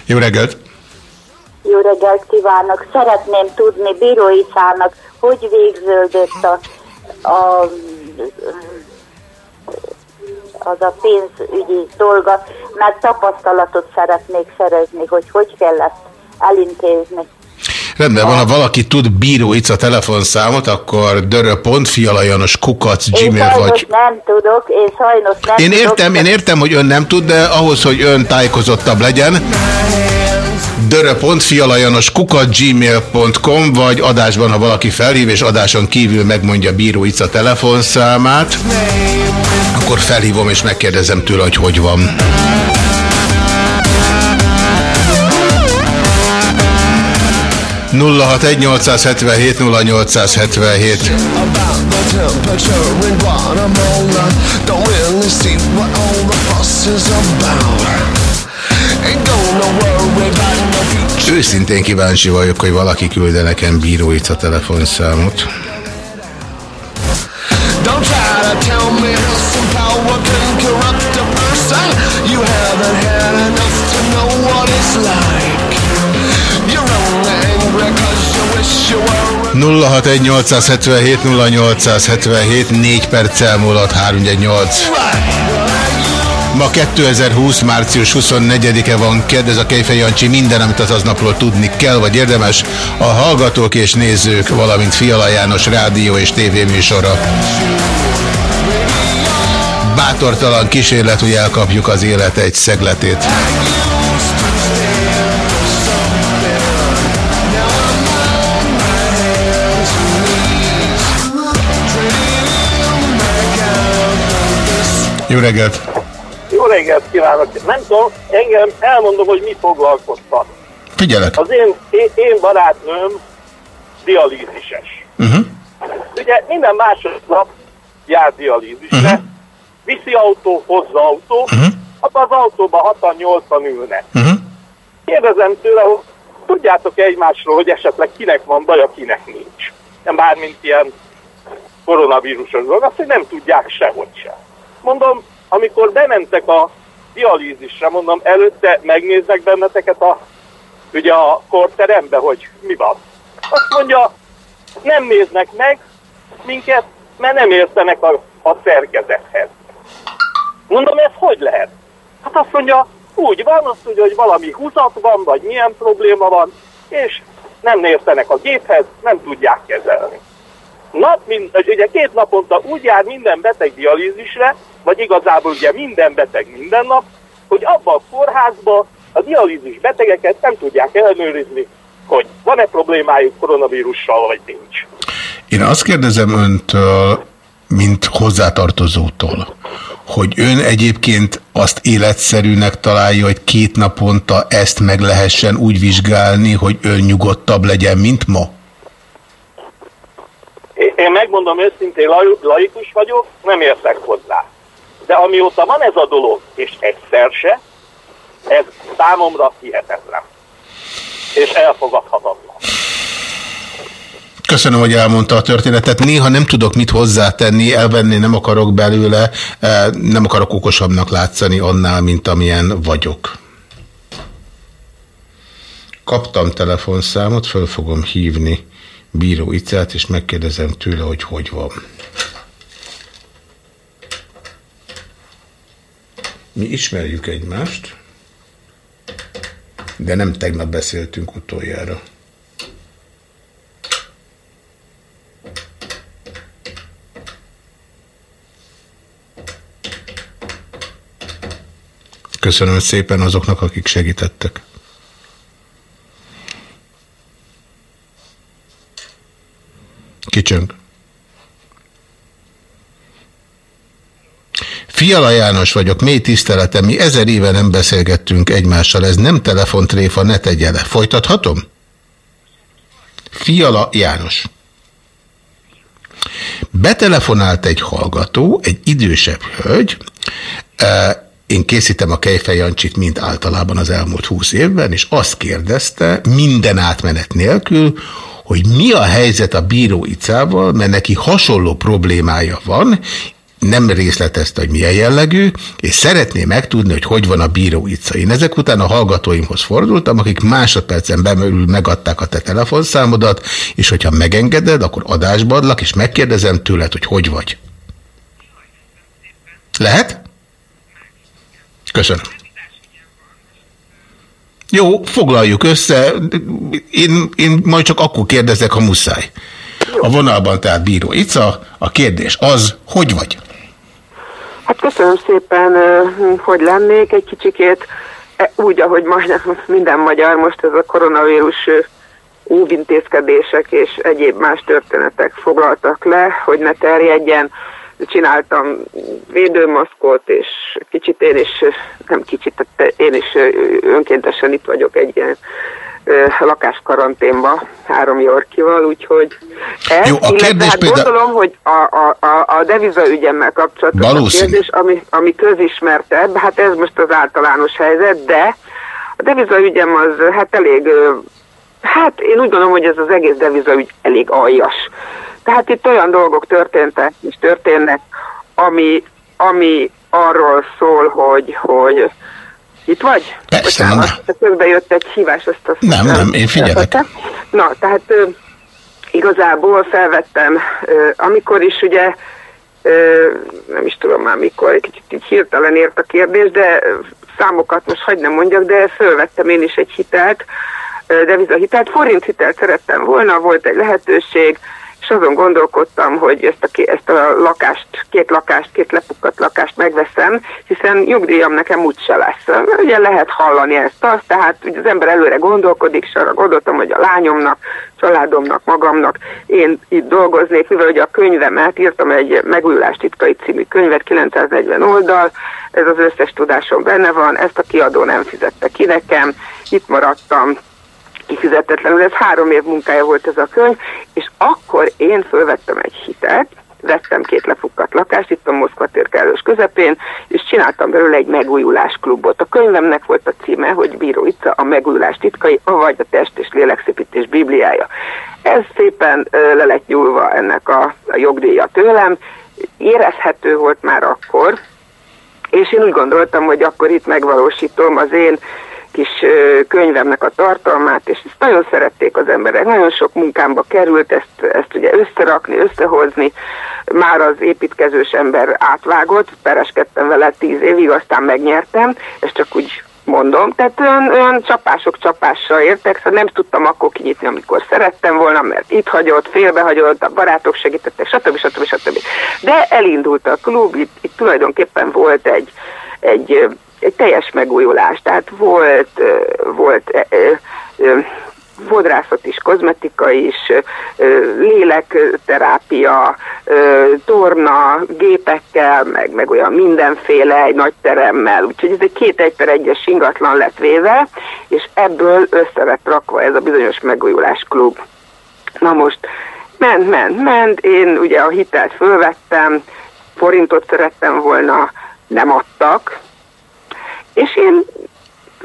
Jó reggelt! Jó reggelt kívánok! Szeretném tudni Bíróicának, hogy végződött a, a, az a pénzügyi dolga, mert tapasztalatot szeretnék szerezni, hogy hogy kell ezt elintézni. Rendben van, ha valaki tud bíró itt a telefonszámot, akkor dörö.fialajanos kukac Én gmail sajnos vagy... nem tudok, én sajnos nem Én tudok. értem, én értem, hogy ön nem tud, de ahhoz, hogy ön tájékozottabb legyen, dörö.fialajanos kukac gmail.com, vagy adásban, ha valaki felhív, és adáson kívül megmondja bíró itt a telefonszámát, akkor felhívom és megkérdezem tőle, hogy hogy van. 061 0877 Őszintén kíváncsi vagyok, hogy valaki külde nekem bíróit a telefonszámot. Don't try to tell 061 877 0877 4 perccel múlott 318. Ma 2020. március 24-e van, kérdez a Kejfej Jancsi minden, amit az aznapról tudni kell, vagy érdemes, a hallgatók és nézők, valamint Fiala János rádió és tévéműsora. Bátortalan kísérlet, hogy elkapjuk az élet egy szegletét. Jó reggelt! Jó reggelt kívánok! Nem tudom, engem elmondom, hogy mi foglalkoztat. Figyelek! Az én, én, én barátnőm dialízises. Uh-huh. Ugye minden másodnap jár dialízisre, uh-huh. viszi autó, hozza autó, uh-huh. abban az autóban hatan, nyolcan ülnek. Uh-huh. Kérdezem tőle, hogy tudjátok-e egymásról, hogy esetleg kinek van baja, kinek nincs. Nem bármint ilyen koronavírusos dolog, azt, hogy nem tudják sehogy sem. Mondom, amikor bementek a dialízisre, mondom, előtte megnéznek benneteket a, ugye a korterembe, hogy mi van. Azt mondja, nem néznek meg minket, mert nem értenek a, a szerkezethez. Mondom, ez hogy lehet? Hát azt mondja, úgy van, azt mondja, hogy valami húzat van, vagy milyen probléma van, és nem értenek a géphez, nem tudják kezelni. Nap, mind, ugye két naponta úgy jár minden beteg dialízisre, vagy igazából ugye minden beteg minden nap, hogy abban a kórházban a dialízis betegeket nem tudják ellenőrizni, hogy van-e problémájuk koronavírussal, vagy nincs. Én azt kérdezem öntől, mint hozzátartozótól, hogy ön egyébként azt életszerűnek találja, hogy két naponta ezt meg lehessen úgy vizsgálni, hogy ön nyugodtabb legyen, mint ma? Én- megmondom őszintén, lai- laikus vagyok, nem értek hozzá. De amióta van ez a dolog, és egyszer se, ez számomra hihetetlen. És elfogadhatatlan. Köszönöm, hogy elmondta a történetet. Néha nem tudok mit hozzátenni, elvenni nem akarok belőle, eh, nem akarok okosabbnak látszani annál, mint amilyen vagyok. Kaptam telefonszámot, föl fogom hívni Bíró Icát, és megkérdezem tőle, hogy hogy van. Mi ismerjük egymást, de nem tegnap beszéltünk utoljára. Köszönöm szépen azoknak, akik segítettek. Kicsöng. Fiala János vagyok, mély tiszteletem, mi ezer éve nem beszélgettünk egymással, ez nem telefontréfa, ne tegye le. Folytathatom? Fiala János. Betelefonált egy hallgató, egy idősebb hölgy, eh, én készítem a Kejfej mint általában az elmúlt húsz évben, és azt kérdezte, minden átmenet nélkül, hogy mi a helyzet a bíró Icával, mert neki hasonló problémája van, nem részletezte, hogy milyen jellegű, és szeretné megtudni, hogy hogy van a bíró Ica. Én ezek után a hallgatóimhoz fordultam, akik másodpercen belül megadták a te telefonszámodat, és hogyha megengeded, akkor adásba adlak, és megkérdezem tőled, hogy hogy vagy. Lehet? Köszönöm. Jó, foglaljuk össze. Én, én majd csak akkor kérdezek, ha muszáj. A vonalban tehát Bíró Ica, a kérdés az, hogy vagy? Hát köszönöm szépen, hogy lennék egy kicsikét e, úgy, ahogy majdnem minden magyar most ez a koronavírus óvintézkedések és egyéb más történetek foglaltak le, hogy ne terjedjen. Csináltam védőmaszkot, és kicsit én is, nem kicsit, én is önkéntesen itt vagyok egy ilyen lakáskaranténba három Yorkival, úgyhogy ez, Jó, a illetve kérdés hát gondolom, hogy a, a, a, a devizaügyemmel kapcsolatos a kérdés, ami, ami közismertebb, hát ez most az általános helyzet, de a devizaügyem az hát elég, hát én úgy gondolom, hogy ez az egész devizaügy elég aljas. Tehát itt olyan dolgok történtek, és történnek, ami, ami arról szól, hogy, hogy itt vagy? Persze, Bocsánat, csak közben jött egy hívás, azt azt Nem, nem, én figyelek. Na, tehát ö, igazából felvettem, ö, amikor is ugye, ö, nem is tudom már mikor, egy kicsit így hirtelen ért a kérdés, de számokat most hagyd nem mondjak, de felvettem én is egy hitelt, devizahitelt, forint hitelt szerettem volna, volt egy lehetőség, és azon gondolkodtam, hogy ezt a, ezt a lakást, két lakást, két lepukkat lakást megveszem, hiszen nyugdíjam nekem úgyse lesz. Ugye lehet hallani ezt azt, tehát ugye az ember előre gondolkodik, és arra gondoltam, hogy a lányomnak, családomnak, magamnak én itt dolgoznék, mivel ugye a könyvemet írtam egy megújulás titkai című könyvet, 940 oldal, ez az összes tudásom benne van, ezt a kiadó nem fizette ki nekem, itt maradtam, kifizetetlenül. Ez három év munkája volt ez a könyv, és akkor én fölvettem egy hitelt, vettem két lefukkat lakást itt a Moszkva tér közepén, és csináltam belőle egy megújulás klubot. A könyvemnek volt a címe, hogy Bíró Ica, a megújulás titkai, avagy a test és lélekszépítés bibliája. Ez szépen le lett nyúlva ennek a, a jogdíja tőlem, érezhető volt már akkor, és én úgy gondoltam, hogy akkor itt megvalósítom az én kis könyvemnek a tartalmát, és ezt nagyon szerették az emberek, nagyon sok munkámba került ezt, ezt ugye összerakni, összehozni, már az építkezős ember átvágott, pereskedtem vele tíz évig, aztán megnyertem, ezt csak úgy mondom, tehát olyan, olyan csapások csapással értek, szóval nem tudtam akkor kinyitni, amikor szerettem volna, mert itt hagyott, félbehagyott, a barátok segítettek, stb. stb. stb. De elindult a klub, itt, itt tulajdonképpen volt egy, egy, egy teljes megújulás, tehát volt, volt fodrászat is, kozmetika is, lélekterápia, torna, gépekkel, meg, meg olyan mindenféle, egy nagy teremmel. Úgyhogy ez egy két egy per egyes ingatlan lett véve, és ebből össze lett rakva ez a bizonyos megújulás klub. Na most ment, ment, ment, én ugye a hitelt fölvettem, forintot szerettem volna nem adtak, és én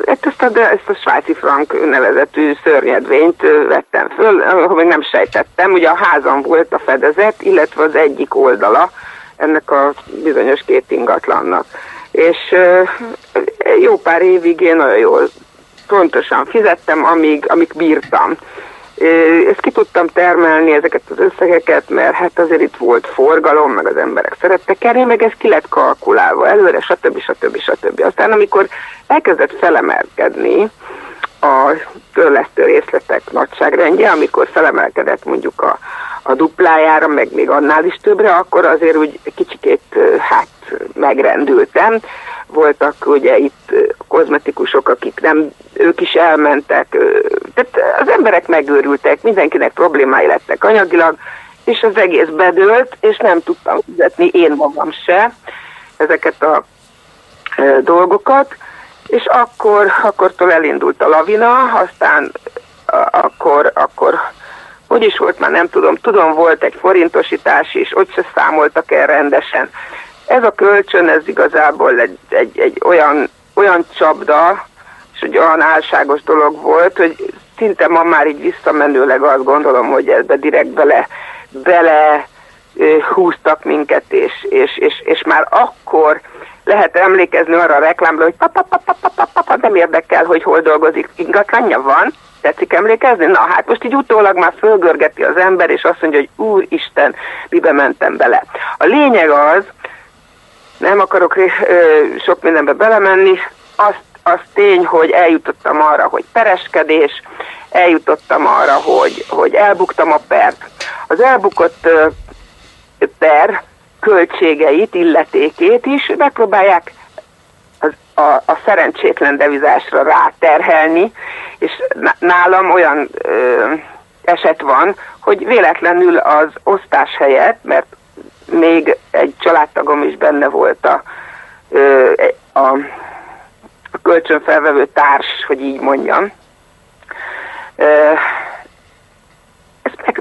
ezt, ezt, a, ezt a svájci frank nevezetű szörnyedvényt vettem föl, még nem sejtettem, ugye a házam volt a fedezet, illetve az egyik oldala ennek a bizonyos két ingatlannak. És jó pár évig én nagyon jól pontosan fizettem, amíg, amíg bírtam. Ezt ki tudtam termelni, ezeket az összegeket, mert hát azért itt volt forgalom, meg az emberek szerettek erre, meg ez ki lett kalkulálva előre, stb. stb. stb. Aztán amikor elkezdett felemelkedni a törlesztő részletek nagyságrendje, amikor felemelkedett mondjuk a, a duplájára, meg még annál is többre, akkor azért úgy kicsikét hát megrendültem. Voltak ugye itt kozmetikusok, akik nem, ők is elmentek, tehát az emberek megőrültek, mindenkinek problémái lettek anyagilag, és az egész bedőlt, és nem tudtam fizetni én magam se ezeket a dolgokat, és akkor, akkortól elindult a lavina, aztán akkor, akkor hogy is volt, már nem tudom, tudom, volt egy forintosítás is, ott se számoltak el rendesen. Ez a kölcsön, ez igazából egy, egy, egy olyan, olyan csapda, és egy olyan álságos dolog volt, hogy szinte ma már így visszamenőleg azt gondolom, hogy ebbe direkt bele, bele húztak minket, és, és, és, és már akkor lehet emlékezni arra a reklámra, hogy papa, papa, papa, papa, nem érdekel, hogy hol dolgozik, ingatlanja van, tetszik emlékezni? Na hát most így utólag már fölgörgeti az ember, és azt mondja, hogy úristen, mibe mentem bele. A lényeg az, nem akarok ö, sok mindenbe belemenni, azt, az tény, hogy eljutottam arra, hogy pereskedés, eljutottam arra, hogy, hogy elbuktam a pert. Az elbukott ö, per költségeit, illetékét is megpróbálják az, a, a szerencsétlen devizásra ráterhelni, és ná- nálam olyan ö, eset van, hogy véletlenül az osztás helyett, mert még egy családtagom is benne volt a, ö, a, a kölcsönfelvevő társ, hogy így mondjam, ö,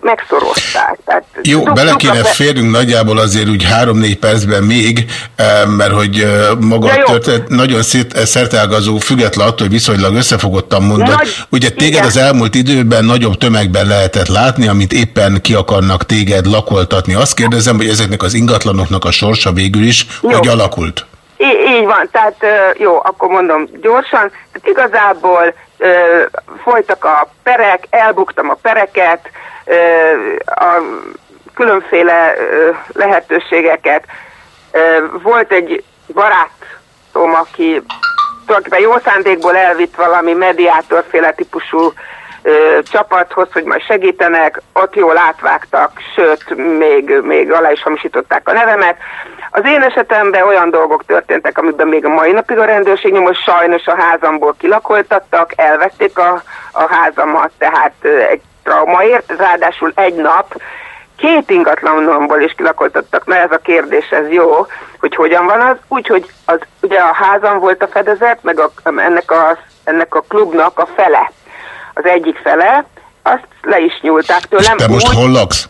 megszorozták. Tehát Jó, dug- bele kéne be- férnünk nagyjából azért úgy három-négy percben még, eh, mert hogy eh, maga Ja, a történet nagyon eh, szerteágazó, független attól, hogy viszonylag összefogottan mondod. Nagy- Ugye téged igen. az elmúlt időben nagyobb tömegben lehetett látni, amit éppen ki akarnak téged lakoltatni. Azt kérdezem, hogy ezeknek az ingatlanoknak a sorsa végül is Jó. hogy alakult? Í- így van, tehát jó, akkor mondom gyorsan. Tehát igazából ö, folytak a perek, elbuktam a pereket, a különféle lehetőségeket. Volt egy barátom, aki tulajdonképpen jó szándékból elvitt valami mediátorféle típusú csapathoz, hogy majd segítenek, ott jól átvágtak, sőt, még, még alá is hamisították a nevemet. Az én esetemben olyan dolgok történtek, amiben még a mai napig a rendőrség nyomos sajnos a házamból kilakoltattak, elvették a, a házamat, tehát egy traumaért, ráadásul egy nap két ingatlanomból is kilakoltattak, na ez a kérdés, ez jó, hogy hogyan van az, úgyhogy az, ugye a házam volt a fedezet, meg a, ennek, a, ennek a klubnak a fele, az egyik fele, azt le is nyúlták És tőlem. te most úgy, hol laksz?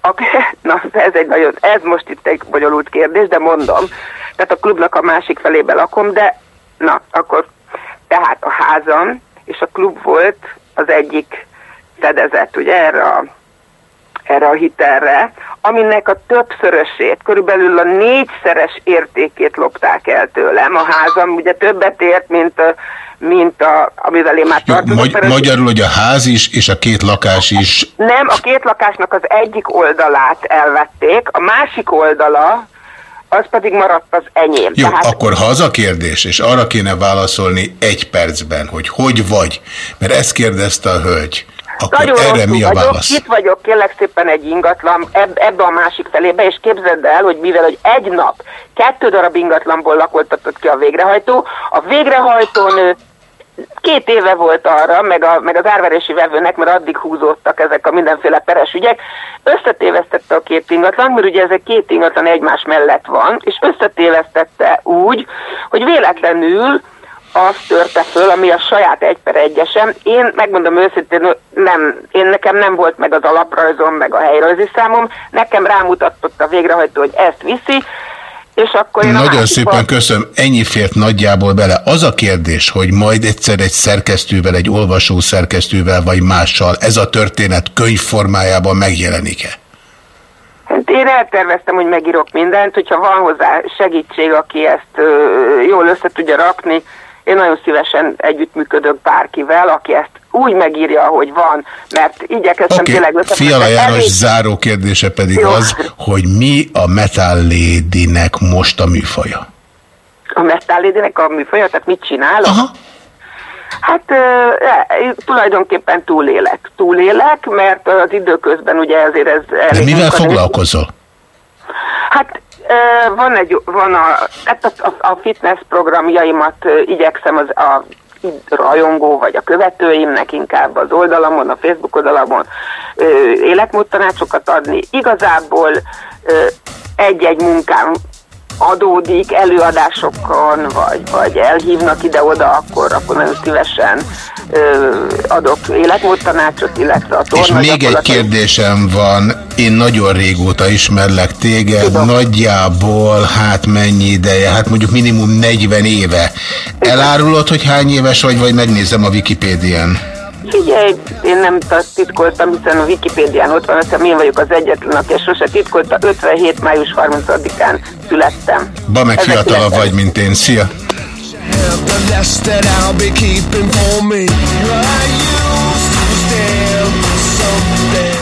a, na, ez egy nagyon, ez most itt egy bonyolult kérdés, de mondom. Tehát a klubnak a másik felébe lakom, de na, akkor tehát a házam és a klub volt az egyik fedezet, ugye erre a, erre a hitelre, aminek a többszörösét, körülbelül a négyszeres értékét lopták el tőlem. A házam ugye többet ért, mint, mint a, amivel én már tartozom. magy- magyarul, hogy a ház is és a két lakás is nem, a két lakásnak az egyik oldalát elvették, a másik oldala, az pedig maradt az enyém. Jó, akkor ha az a kérdés, és arra kéne válaszolni egy percben, hogy hogy vagy, mert ezt kérdezte a hölgy, akkor Nagyon erre mi a vagyok, válasz? itt vagyok kérlek szépen egy ingatlan eb- ebbe a másik felébe, és képzeld el, hogy mivel hogy egy nap kettő darab ingatlanból lakoltatott ki a végrehajtó, a végrehajtónő két éve volt arra, meg, a, meg az árverési vevőnek, mert addig húzódtak ezek a mindenféle peres ügyek, összetévesztette a két ingatlan, mert ugye ezek két ingatlan egymás mellett van, és összetévesztette úgy, hogy véletlenül azt törte föl, ami a saját egy per egyesem. Én megmondom őszintén, nem, én nekem nem volt meg az alaprajzom, meg a helyrajzi számom, nekem rámutatott a végrehajtó, hogy ezt viszi, és akkor én Nagyon szépen köszönöm, ennyi fért nagyjából bele. Az a kérdés, hogy majd egyszer egy szerkesztővel, egy olvasó szerkesztővel vagy mással ez a történet könyvformájában megjelenik-e? Hát én elterveztem, hogy megírok mindent, hogyha van hozzá segítség, aki ezt ö, jól össze tudja rakni, én nagyon szívesen együttműködök bárkivel, aki ezt úgy megírja, ahogy van, mert igyekeztem tényleg okay. összefogni. Fiala János Elég- záró kérdése pedig Jó. az, hogy mi a Metal Lady-nek most a műfaja? a metálédének a műfaja, tehát mit csinálok? Aha. Hát e, tulajdonképpen túlélek. Túlélek, mert az időközben ugye azért ez De mivel foglalkozol? Hát van egy, van a, hát a, a, a fitness programjaimat igyekszem az a rajongó vagy a követőimnek inkább az oldalamon, a Facebook oldalamon ö, életmódtanácsokat adni. Igazából egy-egy munkám adódik előadásokon, vagy, vagy elhívnak ide-oda, akkor, akkor nagyon szívesen ö, adok életmódtanácsot, illetve a És még egy kérdésem van, én nagyon régóta ismerlek téged, nagyjából hát mennyi ideje, hát mondjuk minimum 40 éve. Elárulod, hogy hány éves vagy, vagy megnézem a Wikipédián? Figyelj, én nem titkoltam, hiszen a Wikipédián ott van, azt én vagyok az egyetlen, aki sose titkolta, 57. május 30-án születtem. Ba meg fiatalabb vagy, mint én. Szia!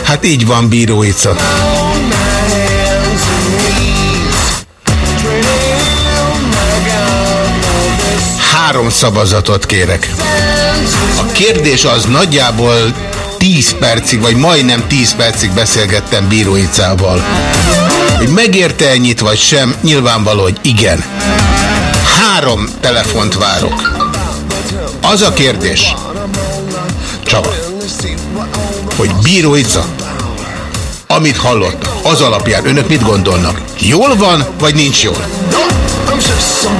Hát így van, Bíró Ica. Három szavazatot kérek. A kérdés az nagyjából 10 percig, vagy majdnem 10 percig beszélgettem Bíró Icával. Hogy megérte ennyit, vagy sem, nyilvánvaló, hogy igen. Három telefont várok. Az a kérdés, Csaba, hogy Bíró amit hallott, az alapján önök mit gondolnak? Jól van, vagy nincs jól?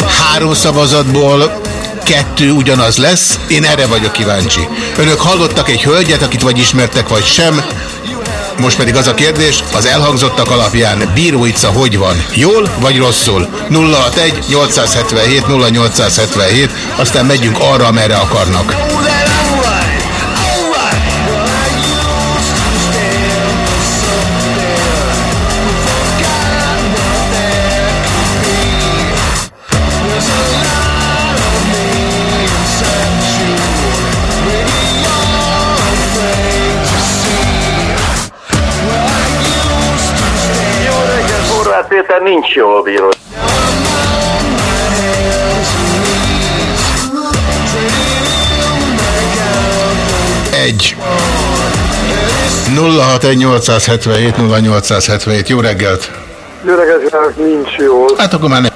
Három szavazatból kettő ugyanaz lesz, én erre vagyok kíváncsi. Önök hallottak egy hölgyet, akit vagy ismertek, vagy sem, most pedig az a kérdés, az elhangzottak alapján Bíró Ica hogy van? Jól vagy rosszul? 061 877 0877, aztán megyünk arra, merre akarnak. Péter nincs jól bíró. Egy. 061 877 0877. Jó reggelt! Jó reggelt, nincs jól. Hát akkor már nem.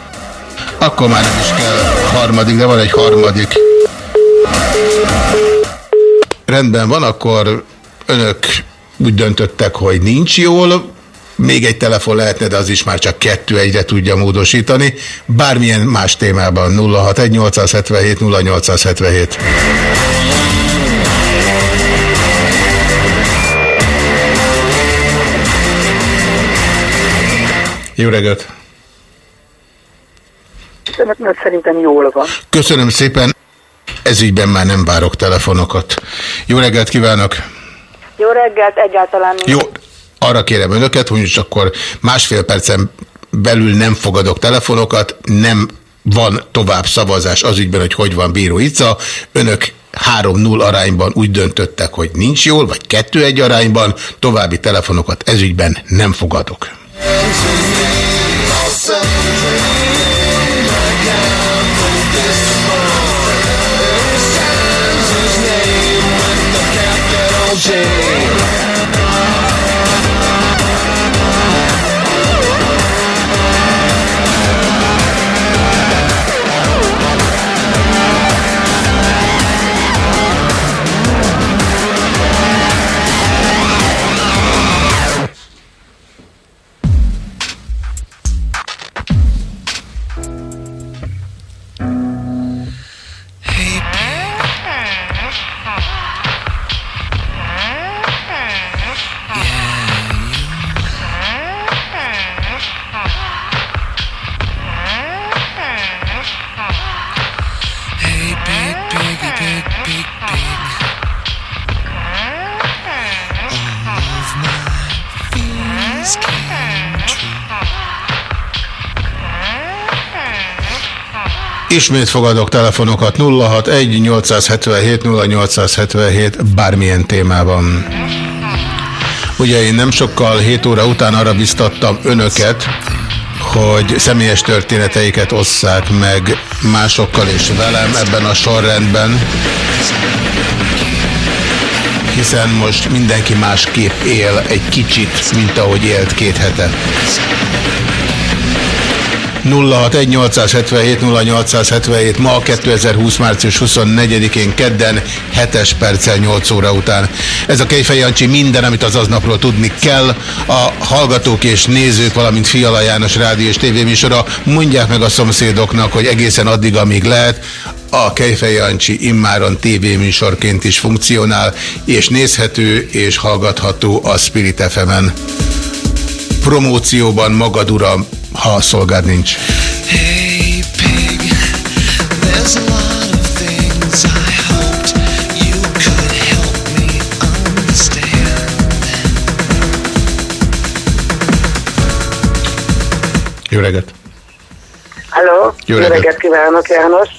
Akkor már nem is kell harmadik, de van egy harmadik. Rendben van, akkor önök úgy döntöttek, hogy nincs jól. Még egy telefon lehetne, de az is már csak kettő egyre tudja módosítani. Bármilyen más témában 061 877 0877. Jó reggelt! Szerintem jól van. Köszönöm szépen. Ezügyben már nem várok telefonokat. Jó reggelt kívánok! Jó reggelt, egyáltalán nincs. Jó, arra kérem önöket, hogy most akkor másfél percen belül nem fogadok telefonokat, nem van tovább szavazás az ügyben, hogy hogy van Bíró Ica. Önök 3-0 arányban úgy döntöttek, hogy nincs jól, vagy 2-1 arányban. További telefonokat ez ezügyben nem fogadok. Yeah. Ismét fogadok telefonokat 061 877 0877 bármilyen témában. Ugye én nem sokkal 7 óra után arra biztattam önöket, hogy személyes történeteiket osszák meg másokkal és velem ebben a sorrendben, hiszen most mindenki másképp él egy kicsit, mint ahogy élt két hete. 061-877-0877 ma 2020. március 24-én kedden 7-es perccel 8 óra után. Ez a Kejfej minden, amit az aznapról tudni kell. A hallgatók és nézők, valamint Fiala János rádió és tévéműsora mondják meg a szomszédoknak, hogy egészen addig, amíg lehet, a Kejfej Jancsi immáron tévéműsorként is funkcionál, és nézhető és hallgatható a Spirit FM-en. Promócióban magad uram, ha a szolgád nincs. Hey pig, there's a lot of things I hoped you could help me understand. Jó reggelt! Halló, Jó jó reggelt. reggelt kívánok János!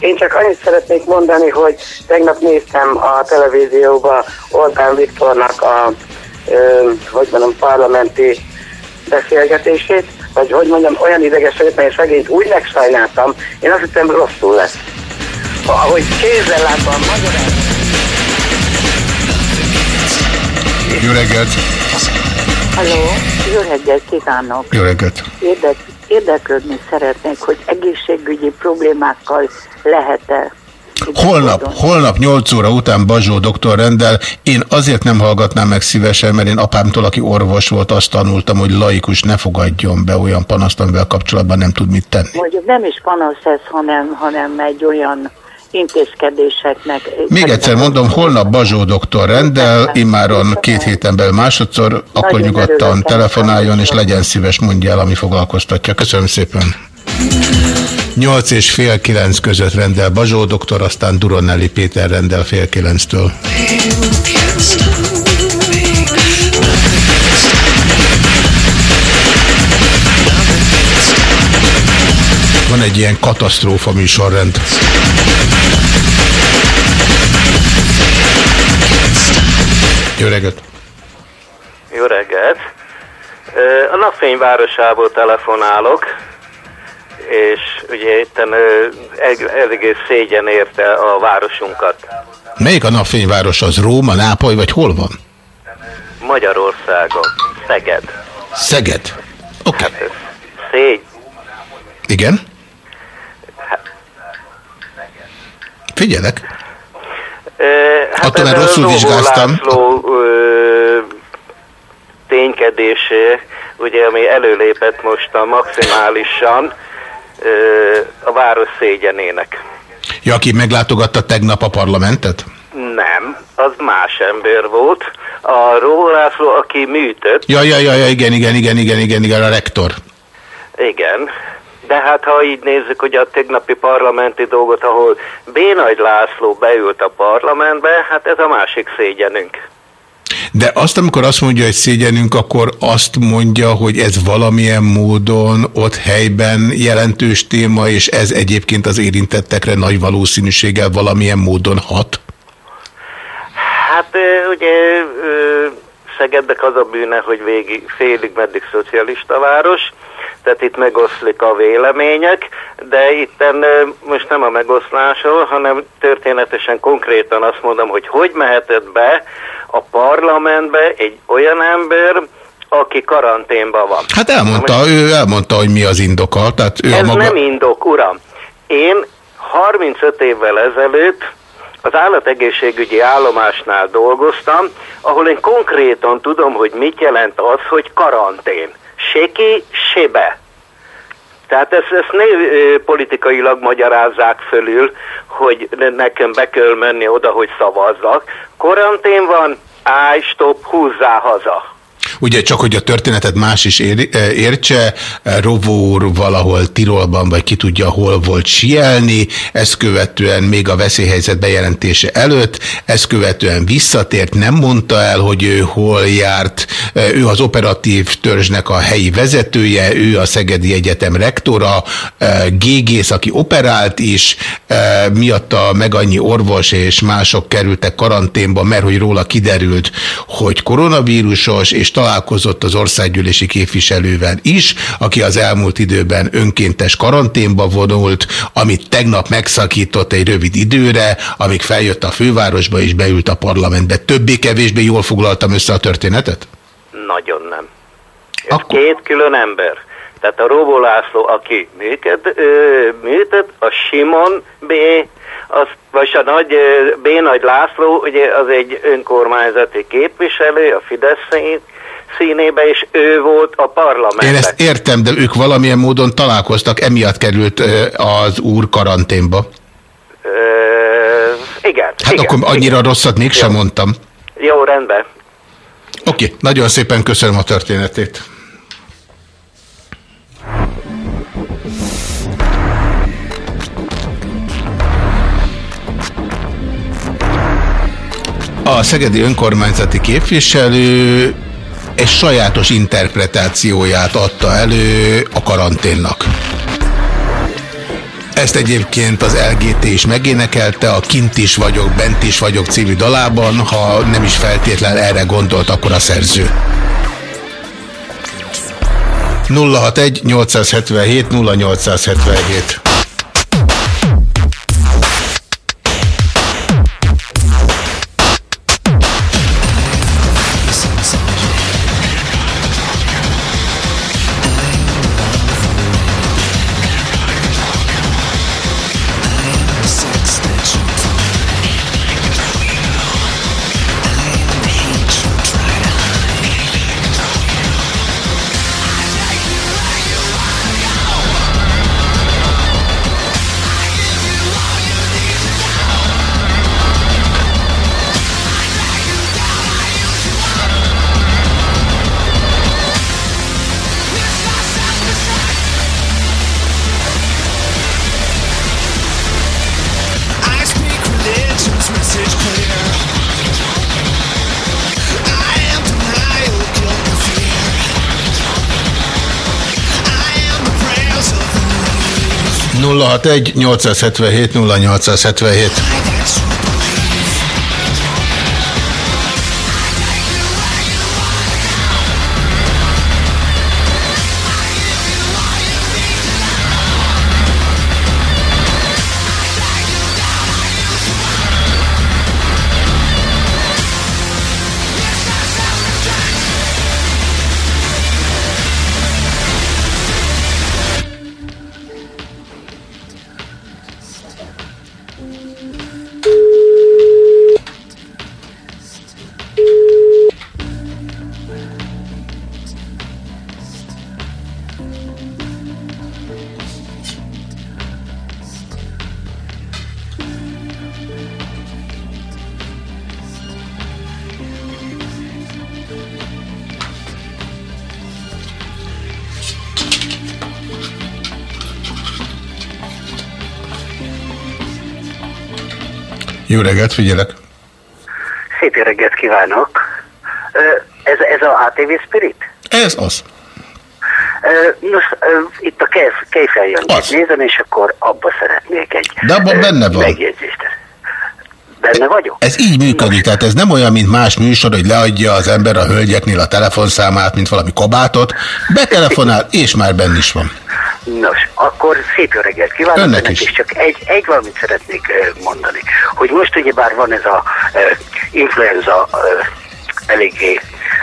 Én csak annyit szeretnék mondani, hogy tegnap néztem a televízióba Orbán Viktornak a, ö, hogy mondom, parlamenti beszélgetését, vagy hogy mondjam, olyan ideges vagyok, mert én szegényt úgy megsajnáltam, én azt hittem rosszul lesz. Ahogy kézzel láttam, magyarán... Jó reggelt! Halló, jó reggelt kívánok! Jó reggelt! Érdek, érdeklődni szeretnék, hogy egészségügyi problémákkal lehet-e Holnap, holnap 8 óra után Bazsó doktor rendel. Én azért nem hallgatnám meg szívesen, mert én apámtól, aki orvos volt, azt tanultam, hogy laikus ne fogadjon be olyan panaszt, amivel kapcsolatban nem tud mit tenni. Mondjuk nem is panasz ez, hanem, hanem egy olyan intézkedéseknek. Még egyszer mondom, holnap Bazsó doktor rendel, immáron két héten belül másodszor, akkor nyugodtan telefonáljon, és legyen szíves, mondja el, ami foglalkoztatja. Köszönöm szépen. 8 és fél kilenc között rendel Bazsó doktor, aztán Duronelli Péter rendel fél kilenctől. Van egy ilyen katasztrófa műsorrend. Jó reggelt! Jó reggelt! A napfényvárosából telefonálok, és ugye itten eléggé szégyen érte a városunkat. Melyik a napfényváros az? Róma, Nápoly, vagy hol van? Magyarországon, Szeged. Szeged. Oké. Hát ez szégy. Igen? Figyelek. Ö, Hát Attól, a rosszul vizsgáztam. László, ö, ténykedésé, ugye, ami előlépett most a maximálisan a város szégyenének. Ja, aki meglátogatta tegnap a parlamentet? Nem, az más ember volt. A Rólászló, aki műtött, Ja, ja, ja, ja, igen, igen, igen, igen, igen, igen, a rektor. igen. De hát ha így nézzük, hogy a tegnapi parlamenti dolgot, ahol Bénagy László beült a parlamentbe, hát ez a másik szégyenünk. De azt, amikor azt mondja, hogy szégyenünk, akkor azt mondja, hogy ez valamilyen módon ott helyben jelentős téma, és ez egyébként az érintettekre nagy valószínűséggel valamilyen módon hat. Hát ugye Szegednek az a bűne, hogy végig, félig meddig szocialista város, tehát itt megoszlik a vélemények, de itt most nem a megoszlásról, hanem történetesen konkrétan azt mondom, hogy hogy mehetett be a parlamentbe egy olyan ember, aki karanténban van. Hát elmondta, ő elmondta, hogy mi az indoka, tehát ő a Ez maga... nem indok, uram. Én 35 évvel ezelőtt az állategészségügyi állomásnál dolgoztam, ahol én konkrétan tudom, hogy mit jelent az, hogy karantén. Se ki, se be. Tehát ezt, ezt ö, politikailag magyarázzák fölül, hogy ne- nekem be kell menni oda, hogy szavazzak. Karantén van, állj, stop, húzzá haza. Ugye csak, hogy a történetet más is ér, értse, Rovó úr valahol Tirolban, vagy ki tudja, hol volt sielni, ezt követően még a veszélyhelyzet bejelentése előtt, ezt követően visszatért, nem mondta el, hogy ő hol járt, ő az operatív törzsnek a helyi vezetője, ő a Szegedi Egyetem rektora, Gégész, aki operált is, miatta meg annyi orvos és mások kerültek karanténba, mert hogy róla kiderült, hogy koronavírusos, és találkozott az országgyűlési képviselővel is, aki az elmúlt időben önkéntes karanténba vonult, amit tegnap megszakított egy rövid időre, amíg feljött a fővárosba és beült a parlamentbe. Többé-kevésbé jól foglaltam össze a történetet? Nagyon nem. Ez két külön ember. Tehát a Róbó László, aki működ, működ, a Simon B. Az, vagy a nagy, B. Nagy László, ugye az egy önkormányzati képviselő, a Fidesz szín- színébe, és ő volt a parlamentben. Én ezt értem, de ők valamilyen módon találkoztak, emiatt került az úr karanténba. Ö, igen. Hát igen, akkor annyira rosszat mégsem mondtam. Jó, rendben. Oké, nagyon szépen köszönöm a történetét. A szegedi önkormányzati képviselő egy sajátos interpretációját adta elő a karanténnak. Ezt egyébként az LGT is megénekelte, a Kint is vagyok, bent is vagyok című dalában, ha nem is feltétlen erre gondolt akkor a szerző. 061 877 0877 061 877 0877 Jó reggelt, figyelek! Szép jó reggelt kívánok! Ez, ez a ATV Spirit? Ez az. Nos, itt a Kejf- Kejfel Jancsit nézem, és akkor abba szeretnék egy De abban benne van. megjegyzést. Benne vagyok? Ez így működik, tehát ez nem olyan, mint más műsor, hogy leadja az ember a hölgyeknél a telefonszámát, mint valami kabátot. Betelefonál, és már benne is van. Nos, akkor szép jó reggelt kívánok Önnek önnek is. és csak egy, egy valamit szeretnék mondani, hogy most ugyebár van ez a ö, influenza ö, eléggé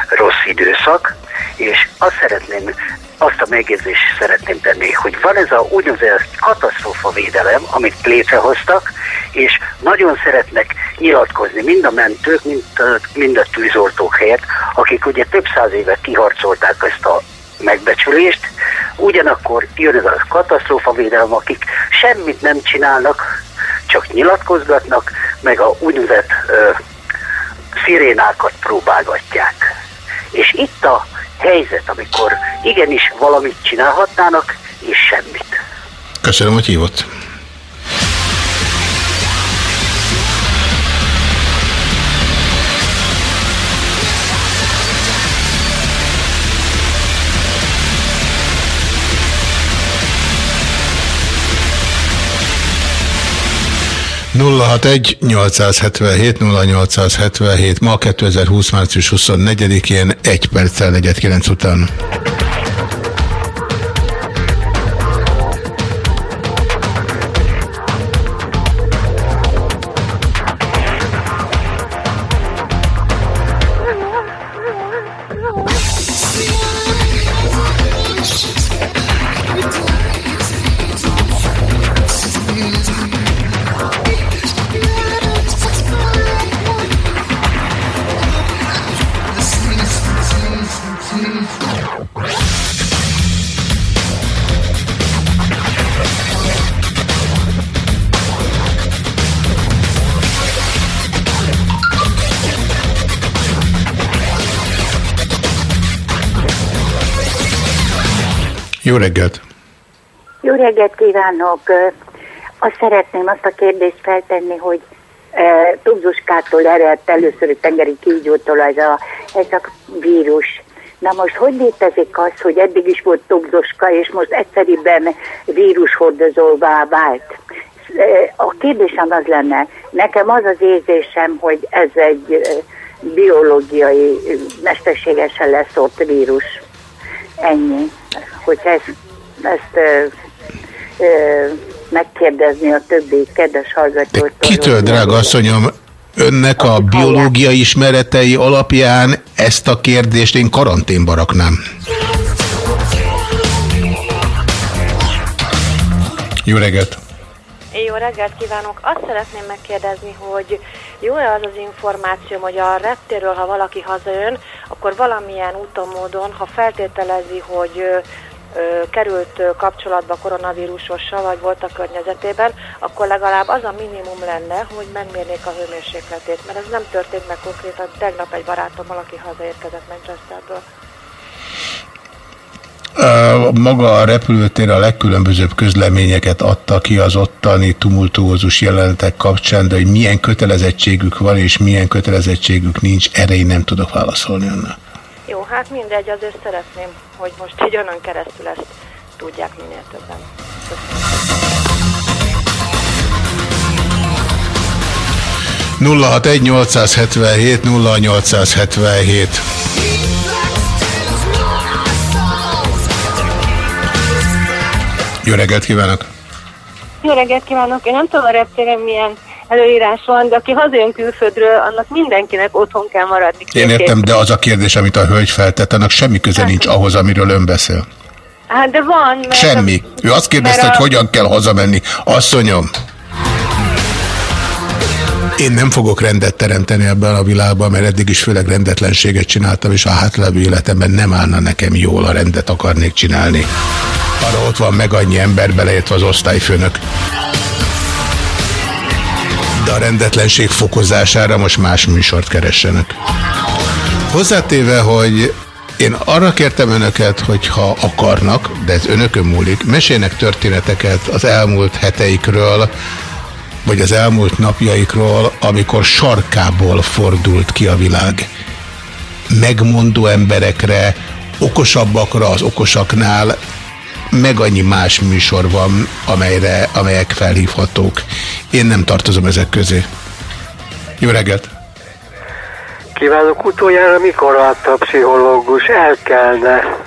rossz időszak, és azt szeretném, azt a megjegyzést szeretném tenni, hogy van ez a úgynevezett katasztrófavédelem, amit létrehoztak, és nagyon szeretnek nyilatkozni mind a mentők, mind a, mind a tűzoltók helyett, akik ugye több száz éve kiharcolták ezt a megbecsülést, ugyanakkor jön ez a katasztrófavédelem, akik semmit nem csinálnak, csak nyilatkozgatnak, meg a úgynevezett ö, szirénákat próbálgatják. És itt a helyzet, amikor igenis valamit csinálhatnának, és semmit. Köszönöm, hogy hívott. Nulla hat egy 877 0877 ma 2020 március 24-én egy perccel negyed kilenc után. Jó reggelt! Jó reggelt kívánok! Azt szeretném azt a kérdést feltenni, hogy Tubzuskától eredt először a tengeri kígyótól ez a, ez a vírus. Na most hogy létezik az, hogy eddig is volt Tubzuska, és most egyszerűen vírushordozóvá vált? A kérdésem az lenne, nekem az az érzésem, hogy ez egy biológiai, mesterségesen leszórt vírus. Ennyi. Hogy ezt, ezt ö, ö, megkérdezni a többi kedves hallgatótól. Kitől, hogy- drága asszonyom, önnek a biológiai ismeretei alapján ezt a kérdést én karanténba raknám. Jó reggelt! Jó reggelt kívánok! Azt szeretném megkérdezni, hogy jó-e az az információ, hogy a reptéről, ha valaki hazajön, akkor valamilyen úton, módon, ha feltételezi, hogy ö, került kapcsolatba koronavírusossal, vagy volt a környezetében, akkor legalább az a minimum lenne, hogy megmérnék a hőmérsékletét, mert ez nem történt meg konkrétan. Tegnap egy barátom valaki hazaérkezett Manchesterből. Maga a repülőtér a legkülönbözőbb közleményeket adta ki az ottani tumultuózus jelenetek kapcsán, de hogy milyen kötelezettségük van és milyen kötelezettségük nincs, erre én nem tudok válaszolni önnek. Jó, hát mindegy, azért szeretném, hogy most így önön keresztül ezt tudják minél többen. 061 877 0877 Jó reggelt kívánok! Jó reggelt kívánok! Én nem tudom a reptéren milyen előírás van, de aki hazajön külföldről, annak mindenkinek otthon kell maradni. Én értem, de az a kérdés, amit a hölgy feltett, annak semmi köze nincs ahhoz, amiről ön beszél. Hát de van, mert... Semmi. Ő azt kérdezte, mert hogy a- hogyan kell hazamenni. Asszonyom, én nem fogok rendet teremteni ebben a világban, mert eddig is főleg rendetlenséget csináltam, és a hátlevő életemben nem állna nekem jól, a rendet akarnék csinálni. Arra ott van meg annyi ember, beleértve az osztályfőnök. De a rendetlenség fokozására most más műsort keressenek. Hozzátéve, hogy én arra kértem önöket, hogy ha akarnak, de ez önökön múlik, mesélnek történeteket az elmúlt heteikről, vagy az elmúlt napjaikról, amikor sarkából fordult ki a világ. Megmondó emberekre, okosabbakra az okosaknál, meg annyi más műsor van, amelyre, amelyek felhívhatók. Én nem tartozom ezek közé. Jó reggelt! Kívánok, utoljára mikor látta a pszichológus? Elkelne.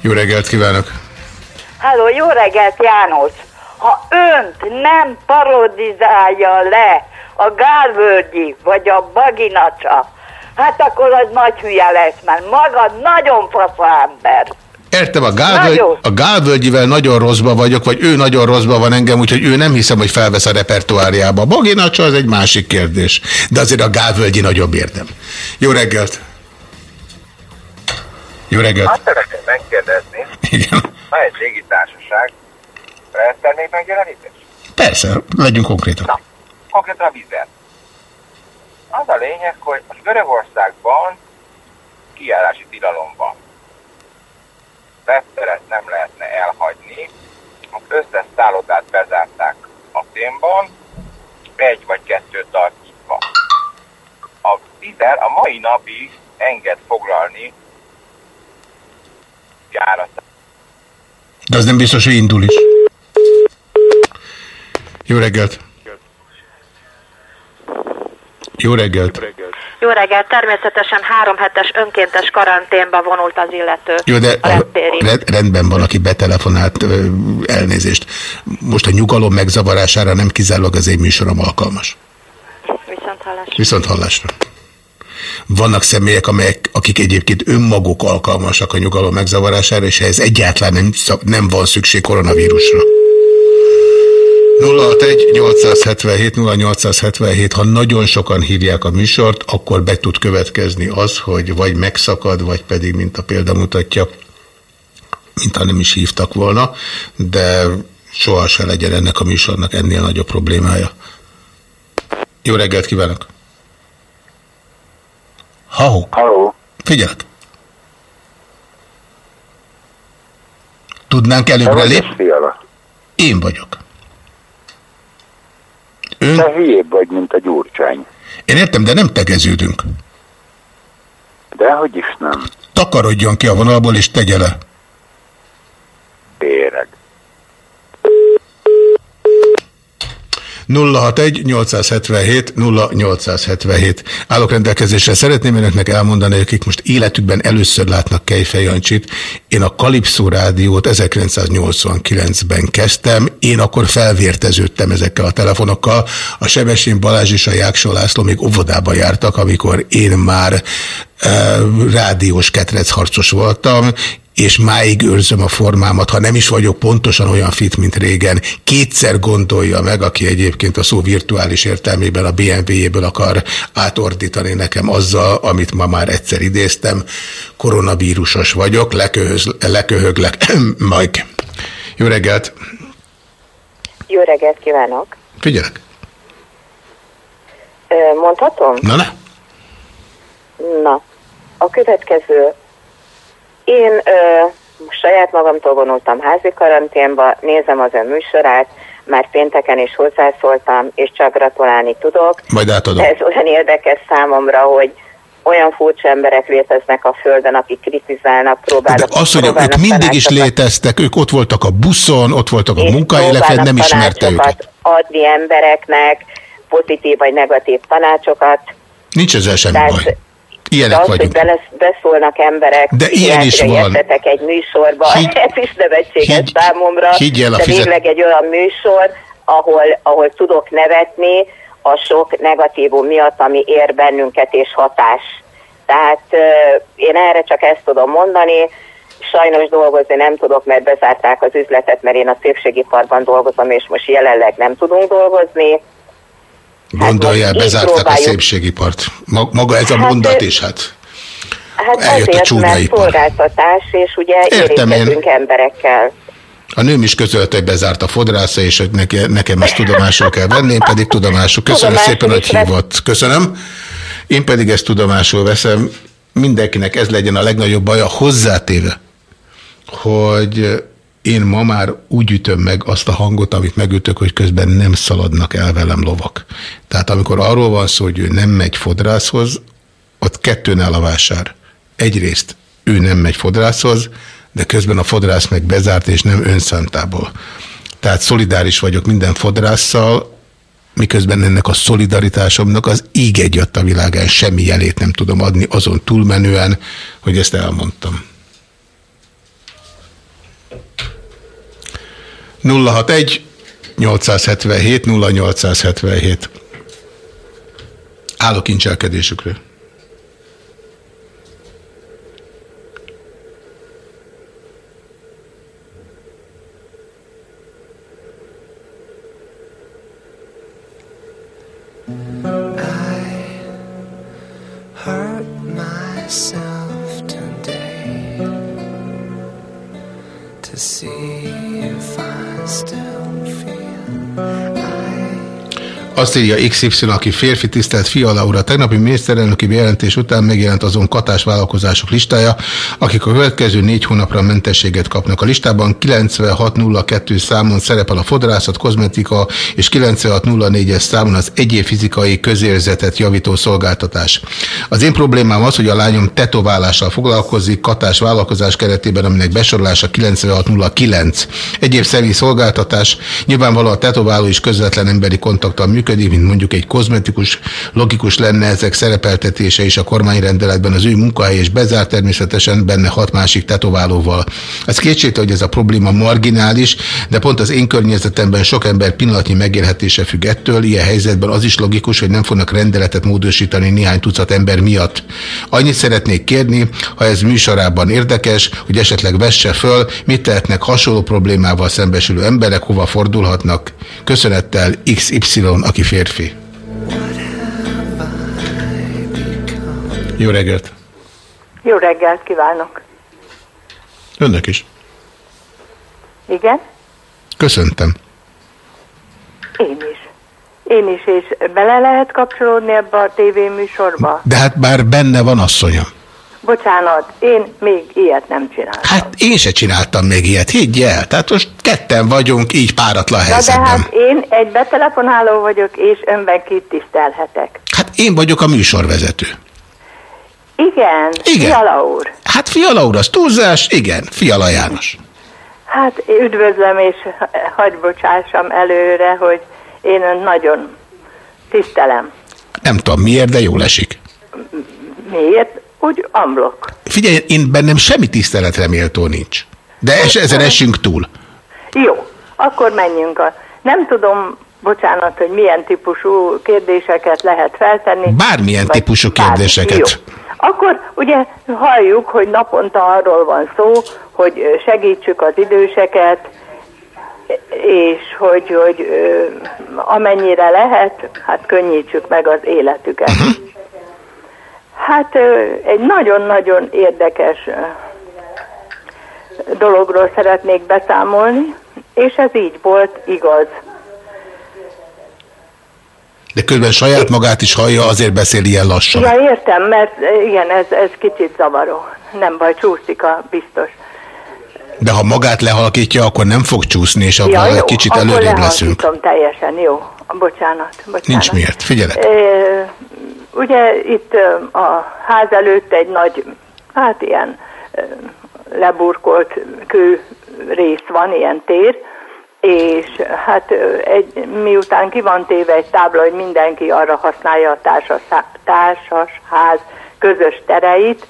Jó reggelt kívánok! Halló, jó reggelt János! Ha önt nem parodizálja le a Gálvölgyi vagy a Baginacsa, hát akkor az nagy hülye lesz, mert maga nagyon fasz ember. Értem, a, Gálvölgy, Nagyon. a Gálvölgyivel nagyon rosszba vagyok, vagy ő nagyon rosszba van engem, úgyhogy ő nem hiszem, hogy felvesz a repertoáriába. Baginacsa az egy másik kérdés, de azért a Gálvölgyi nagyobb érdem. Jó reggelt! Jó reggelt! Azt szeretném megkérdezni, Igen. van egy légitársaság, lesz még megjelenítés? Persze, legyünk konkrétak. Na, konkrétan a vízer. Az a lényeg, hogy most Görögországban kijárási tilalom van. Veszteret nem lehetne elhagyni, az összes szállodát bezárták a témban, egy vagy kettő tart nyitva. A vizer a mai napig enged foglalni járat. De az nem biztos, hogy indul is. Jó reggelt! Jó reggelt! Jó reggelt, természetesen három hetes önkéntes karanténba vonult az illető. Jó, de a rendben van, aki betelefonált, elnézést. Most a nyugalom megzavarására nem kizárólag az én műsorom alkalmas. Viszont hallás. Viszont hallásra. Vannak személyek, amelyek, akik egyébként önmaguk alkalmasak a nyugalom megzavarására, és ehhez egyáltalán nem, nem van szükség koronavírusra. 061 877 0877, ha nagyon sokan hívják a műsort, akkor be tud következni az, hogy vagy megszakad, vagy pedig, mint a példa mutatja, mintha nem is hívtak volna, de soha se legyen ennek a műsornak ennél nagyobb problémája. Jó reggelt kívánok! Halló! Halló! Figyelek! Tudnánk előbbre lépni? Én vagyok. Ön... Te hülyébb vagy, mint a gyurcsány. Én értem, de nem tegeződünk. Dehogy is nem. Takarodjon ki a vonalból és tegye le. Éreg. 061 877 0877. Állok rendelkezésre. Szeretném önöknek elmondani, akik most életükben először látnak Kejfej Jancsit. Én a Kalipszó rádiót 1989-ben kezdtem. Én akkor felvérteződtem ezekkel a telefonokkal. A Sebesén Balázs és a Jáksó László még óvodába jártak, amikor én már eh, rádiós ketrecharcos voltam, és máig őrzöm a formámat, ha nem is vagyok pontosan olyan fit, mint régen. Kétszer gondolja meg, aki egyébként a szó virtuális értelmében a BMW-jéből akar átordítani nekem azzal, amit ma már egyszer idéztem. Koronavírusos vagyok, leköhöz, leköhöglek. Mike. Jó reggelt! Jó reggelt kívánok! Figyelek! Mondhatom? Na, na. Na, a következő. Én ö, saját magamtól vonultam házi karanténba, nézem az ön műsorát, már pénteken is hozzászóltam, és csak gratulálni tudok. Majd átadom. Ez olyan érdekes számomra, hogy olyan furcsa emberek léteznek a Földön, akik kritizálnak, próbálnak. De azt, hogy ők mindig is léteztek, ők ott voltak a buszon, ott voltak a munkahelyen, próbálnak nem ismerte őket. adni embereknek, pozitív vagy negatív tanácsokat. Nincs ezzel semmi Tehát baj. De Ilyenek az, vagyunk. hogy bele, beszólnak emberek, De ilyen is van. egy műsorba, Higgy- ez is nevetséges higgy- számomra, higgy el, a de fizet- végleg egy olyan műsor, ahol, ahol tudok nevetni a sok negatívum miatt, ami ér bennünket és hatás. Tehát ö, én erre csak ezt tudom mondani, sajnos dolgozni nem tudok, mert bezárták az üzletet, mert én a szépségiparban dolgozom, és most jelenleg nem tudunk dolgozni. Gondolja, így bezárták a szépségipart. Ma- Maga ez a Hát, mondat is, hát Hát Eljött a azért, csúnya mert ipar. szolgáltatás, és ugye Értem én. emberekkel. a nőm is közölte, hogy bezárt a fodrásza, és hogy neki, nekem ezt tudomásul kell venni, én pedig tudomásul. Köszönöm Tudomásul szépen, hogy hívott. Köszönöm. Én pedig ezt tudomásul veszem. Mindenkinek ez legyen a legnagyobb baja, hozzátéve, hogy én ma már úgy ütöm meg azt a hangot, amit megütök, hogy közben nem szaladnak el velem lovak. Tehát amikor arról van szó, hogy ő nem megy fodrászhoz, ott kettőn a vásár. Egyrészt ő nem megy fodrászhoz, de közben a fodrász meg bezárt, és nem önszántából. Tehát szolidáris vagyok minden fodrásszal, miközben ennek a szolidaritásomnak az íg egyat a világán semmi jelét nem tudom adni, azon túlmenően, hogy ezt elmondtam. 061 877 0877 Állok incselkedésükre. Azt írja XY, aki férfi tisztelt Fiala úr. A tegnapi miniszterelnöki bejelentés után megjelent azon katás vállalkozások listája, akik a következő négy hónapra mentességet kapnak. A listában 9602 számon szerepel a fodrászat, kozmetika és 9604-es számon az egyéb fizikai közérzetet javító szolgáltatás. Az én problémám az, hogy a lányom tetoválással foglalkozik, katás vállalkozás keretében, aminek besorolása 9609. Egyéb személyi szolgáltatás, nyilvánvalóan a tetováló is közvetlen emberi kontaktal működik, mint mondjuk egy kozmetikus, logikus lenne ezek szerepeltetése is a kormányrendeletben az ő munkahely és bezárt természetesen benne hat másik tetoválóval. Ez kétségtelen, hogy ez a probléma marginális, de pont az én környezetemben sok ember pillanatnyi megélhetése függ ettől, ilyen helyzetben az is logikus, hogy nem fognak rendeletet módosítani néhány tucat ember miatt. Annyit szeretnék kérni, ha ez műsorában érdekes, hogy esetleg vesse föl, mit tehetnek hasonló problémával szembesülő emberek, hova fordulhatnak. Köszönettel XY, aki férfi. Jó reggelt! Jó reggelt kívánok! Önnek is. Igen? Köszöntem. Én is. Én is, és bele lehet kapcsolódni ebbe a tévéműsorba? De hát bár benne van asszonya. Bocsánat, én még ilyet nem csináltam. Hát én se csináltam még ilyet, higgy el. Tehát most ketten vagyunk, így páratlan Na de helyzetben. hát én egy betelefonáló vagyok, és önben kit tisztelhetek. Hát én vagyok a műsorvezető. Igen, Igen. Fiala úr. Hát Fiala úr, az túlzás, igen, Fiala János. Hát üdvözlöm, és hagy bocsássam előre, hogy én önt nagyon tisztelem. Nem tudom miért, de jól esik. Miért? Úgy amblok. Figyelj, én bennem semmi tiszteletre méltó nincs. De es, ezen esünk túl. Jó, akkor menjünk a... Nem tudom, bocsánat, hogy milyen típusú kérdéseket lehet feltenni. Bármilyen vagy típusú bármi. kérdéseket. Jó. Akkor ugye halljuk, hogy naponta arról van szó, hogy segítsük az időseket, és hogy, hogy amennyire lehet, hát könnyítsük meg az életüket. Hát egy nagyon-nagyon érdekes dologról szeretnék beszámolni, és ez így volt, igaz. De közben saját magát is hallja, azért beszél ilyen lassan. Ja, értem, mert igen, ez, ez kicsit zavaró. Nem baj, csúszik a biztos. De ha magát lehalkítja, akkor nem fog csúszni, és abban ja, egy kicsit előrébb leszünk. teljesen, jó. Bocsánat, bocsánat. Nincs miért, figyelek. Ugye itt a ház előtt egy nagy, hát ilyen leburkolt kő rész van, ilyen tér, és hát egy, miután ki van téve egy tábla, hogy mindenki arra használja a társas, társas ház közös tereit,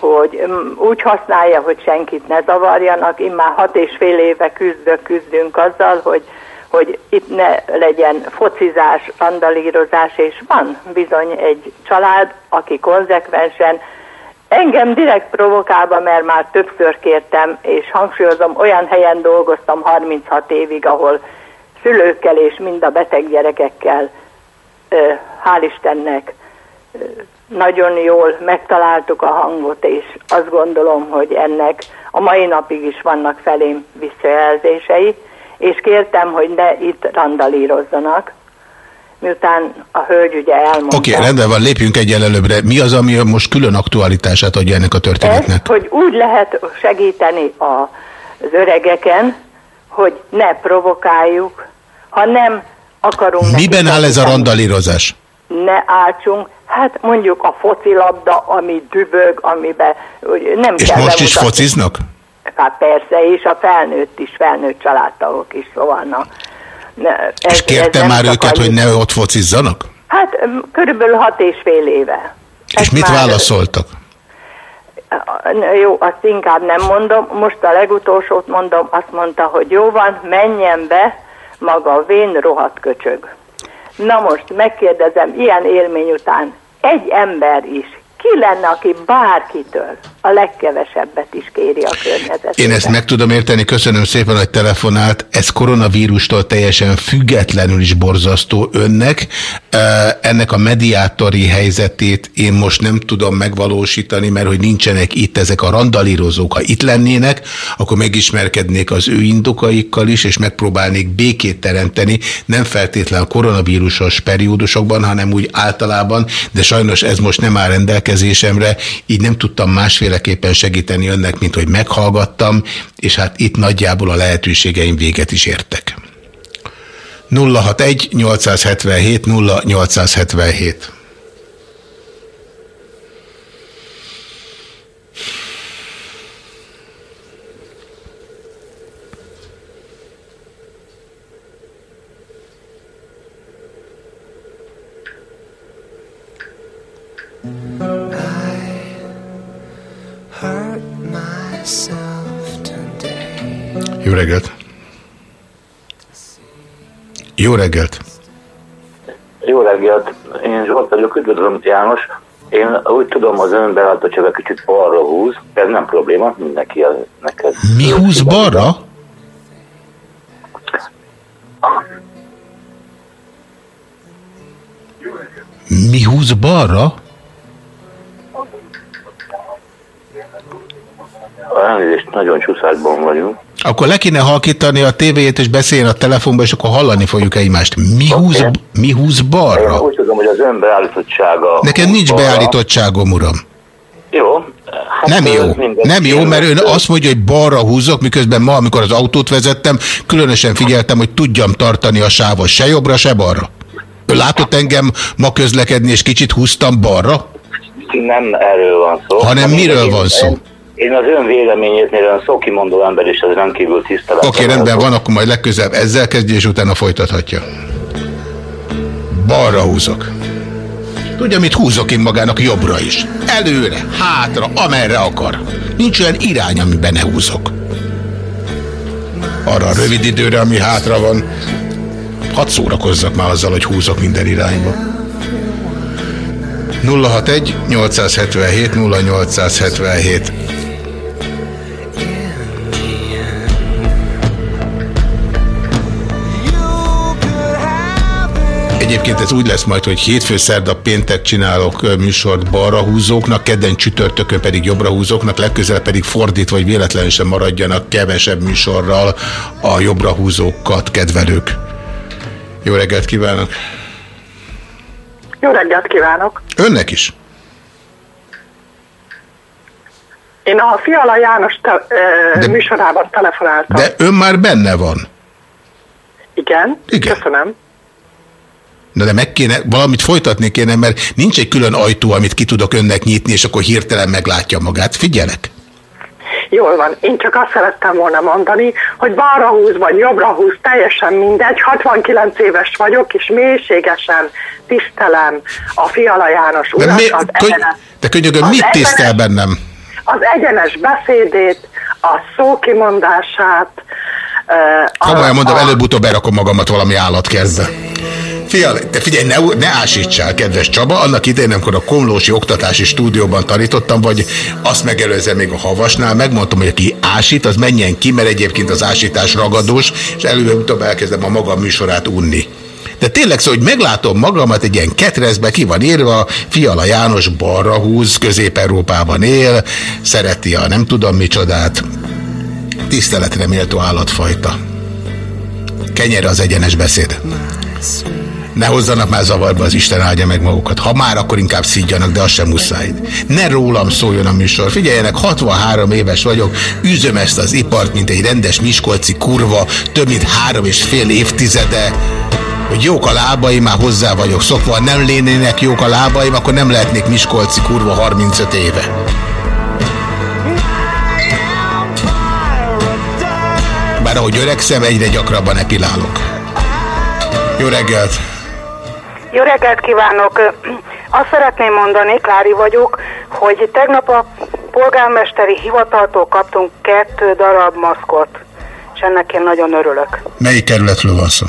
hogy úgy használja, hogy senkit ne zavarjanak. Én már hat és fél éve küzdök, küzdünk azzal, hogy hogy itt ne legyen focizás, randalírozás, és van bizony egy család, aki konzekvensen engem direkt provokálva, mert már többször kértem, és hangsúlyozom, olyan helyen dolgoztam 36 évig, ahol szülőkkel és mind a beteg gyerekekkel, hál' Istennek, nagyon jól megtaláltuk a hangot, és azt gondolom, hogy ennek a mai napig is vannak felém visszajelzései, és kértem, hogy ne itt randalírozzanak, miután a hölgy ugye elmondta. Oké, okay, rendben van, lépjünk egyel előbbre. Mi az, ami most külön aktualitását adja ennek a történetnek? Ezt, hogy úgy lehet segíteni a- az öregeken, hogy ne provokáljuk, ha nem akarunk Miben áll ez a randalírozás? Ne áltsunk, hát mondjuk a focilabda, ami dübög, amiben nem És kell most is bemutatni. fociznak? Hát persze, és a felnőtt is, felnőtt családtagok is, szóval na. Ne, ez, És kérte ez már őket, annyi- hogy ne ott focizzanak? Hát körülbelül hat és fél éve. És mit válaszoltak? Jó, azt inkább nem mondom. Most a legutolsót mondom, azt mondta, hogy jó van, menjen be, maga a vén rohadt köcsög. Na most megkérdezem, ilyen élmény után egy ember is ki lenne, aki bárkitől a legkevesebbet is kéri a környezetében? Én ezt meg tudom érteni, köszönöm szépen, hogy telefonált. Ez koronavírustól teljesen függetlenül is borzasztó önnek. Ennek a mediátori helyzetét én most nem tudom megvalósítani, mert hogy nincsenek itt ezek a randalírozók. Ha itt lennének, akkor megismerkednék az ő indokaikkal is, és megpróbálnék békét teremteni, nem feltétlenül koronavírusos periódusokban, hanem úgy általában, de sajnos ez most nem áll rendelkezésemre, így nem tudtam másféleképpen segíteni önnek, mint hogy meghallgattam, és hát itt nagyjából a lehetőségeim véget is értek. 061 877 0877 Jó reggelt! Jó reggelt! Jó reggelt, én Zsolt vagyok, üdvözlöm János. Én úgy tudom, az ön beállítottsága kicsit balra húz, ez nem probléma, mindenki el neked. Mi húz balra? Mi húz balra? Elnézést, nagyon csúszásban vagyunk. Akkor le kéne halkítani a tévéjét és beszéljen a telefonba, és akkor hallani fogjuk egymást. Mi húz, mi húz Én balra? úgy tudom, hogy az ön beállítottsága... Nekem nincs balra. beállítottságom, uram. Jó. Hát Nem jó. Nem jó, mert ön azt mondja, hogy balra húzok, miközben ma, amikor az autót vezettem, különösen figyeltem, hogy tudjam tartani a sávot se jobbra, se balra. Ön látott engem ma közlekedni, és kicsit húztam balra? Nem erről van szó. Hanem miről Én- van szó? Én az ön véleményét, mert ön szókimondó ember, és ez rendkívül tisztelet. Oké, rendben van, akkor majd legközelebb ezzel kezdje, és utána folytathatja. Balra húzok. Tudja, mit húzok én magának jobbra is. Előre, hátra, amerre akar. Nincs olyan irány, amiben ne húzok. Arra a rövid időre, ami hátra van, hadd szórakozzak már azzal, hogy húzok minden irányba. 061 877 0877 Egyébként ez úgy lesz majd, hogy hétfő, szerda, péntek csinálok műsort balra húzóknak, kedden csütörtökön pedig jobbra húzóknak, legközelebb pedig fordít, vagy véletlenül sem maradjanak kevesebb műsorral a jobbra húzókat kedvelők. Jó reggelt kívánok! Jó reggelt kívánok! Önnek is! Én a Fiala János te, ö, műsorában telefonáltam. De ön már benne van. Igen, Igen. köszönöm. Na de meg kéne, valamit folytatni kéne, mert nincs egy külön ajtó, amit ki tudok önnek nyitni, és akkor hirtelen meglátja magát. Figyelek! Jól van. Én csak azt szerettem volna mondani, hogy balra húz vagy jobbra húz, teljesen mindegy. 69 éves vagyok, és mélységesen tisztelem a Fiala János De, urat, mi, az, köny, egyenes, de könyörgöm, mit egyenes- tisztel bennem? az egyenes beszédét, a szókimondását. a- Komolyan mondom, előbb-utóbb berakom magamat valami állatkertbe. Fiala, te figyelj, ne, ne ásítsál, kedves Csaba, annak idején, amikor a Komlósi Oktatási Stúdióban tanítottam, vagy azt megelőzve még a Havasnál, megmondtam, hogy aki ásít, az menjen ki, mert egyébként az ásítás ragadós, és előbb-utóbb elkezdem a maga műsorát unni. De tényleg szó, hogy meglátom magamat egy ilyen ketrezbe, ki van írva, Fiala János balra húz, Közép-Európában él, szereti a nem tudom micsodát, tiszteletre méltó állatfajta. Kenyere az egyenes beszéd. Ne hozzanak már zavarba, az Isten áldja meg magukat. Ha már, akkor inkább szídjanak, de az sem muszáj. Ne rólam szóljon a műsor. Figyeljenek, 63 éves vagyok, üzöm ezt az ipart, mint egy rendes miskolci kurva, több mint három és fél évtizede, hogy jók a lábaim, már hozzá vagyok szokva, ha nem lénének jók a lábaim, akkor nem lehetnék miskolci kurva 35 éve. Bár ahogy öregszem, egyre gyakrabban epilálok. Jó reggelt! Jó reggelt kívánok! Azt szeretném mondani, Klári vagyok, hogy tegnap a polgármesteri hivataltól kaptunk kettő darab maszkot, és ennek én nagyon örülök. Melyik kerületről van szó?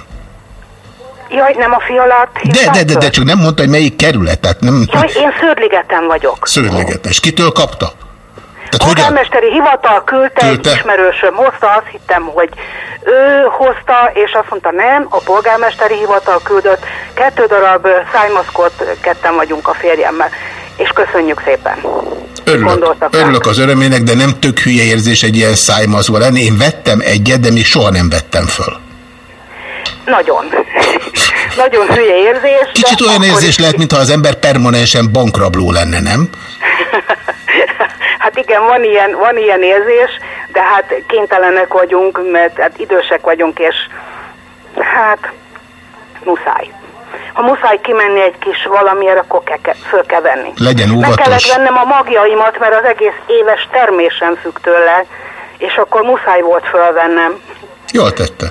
Jaj, nem a fialát De, de, de, de csak nem mondta, hogy melyik kerület. Tehát nem... Jaj, én Szörligeten vagyok. Szörlegetes. Kitől kapta? Polgármesteri hivatal küldte, Küldte? egy ismerősöm hozta, azt hittem, hogy ő hozta, és azt mondta nem, a polgármesteri hivatal küldött, kettő darab szájmaszkot, ketten vagyunk a férjemmel, és köszönjük szépen. Örülök, örülök az örömének, de nem tök hülye érzés egy ilyen szájmazva lenni. Én vettem egyet, de még soha nem vettem föl. Nagyon. Nagyon hülye érzés. Kicsit olyan érzés is- lehet, mintha az ember permanensen bankrabló lenne, nem? Igen, van ilyen, van ilyen érzés, de hát kénytelenek vagyunk, mert hát idősek vagyunk, és hát muszáj. Ha muszáj kimenni egy kis valamiért, akkor ke- föl kell venni. Legyen Meg kellett óvatos. vennem a magjaimat, mert az egész éves termésem függ tőle, és akkor muszáj volt fölvennem. Jól tette.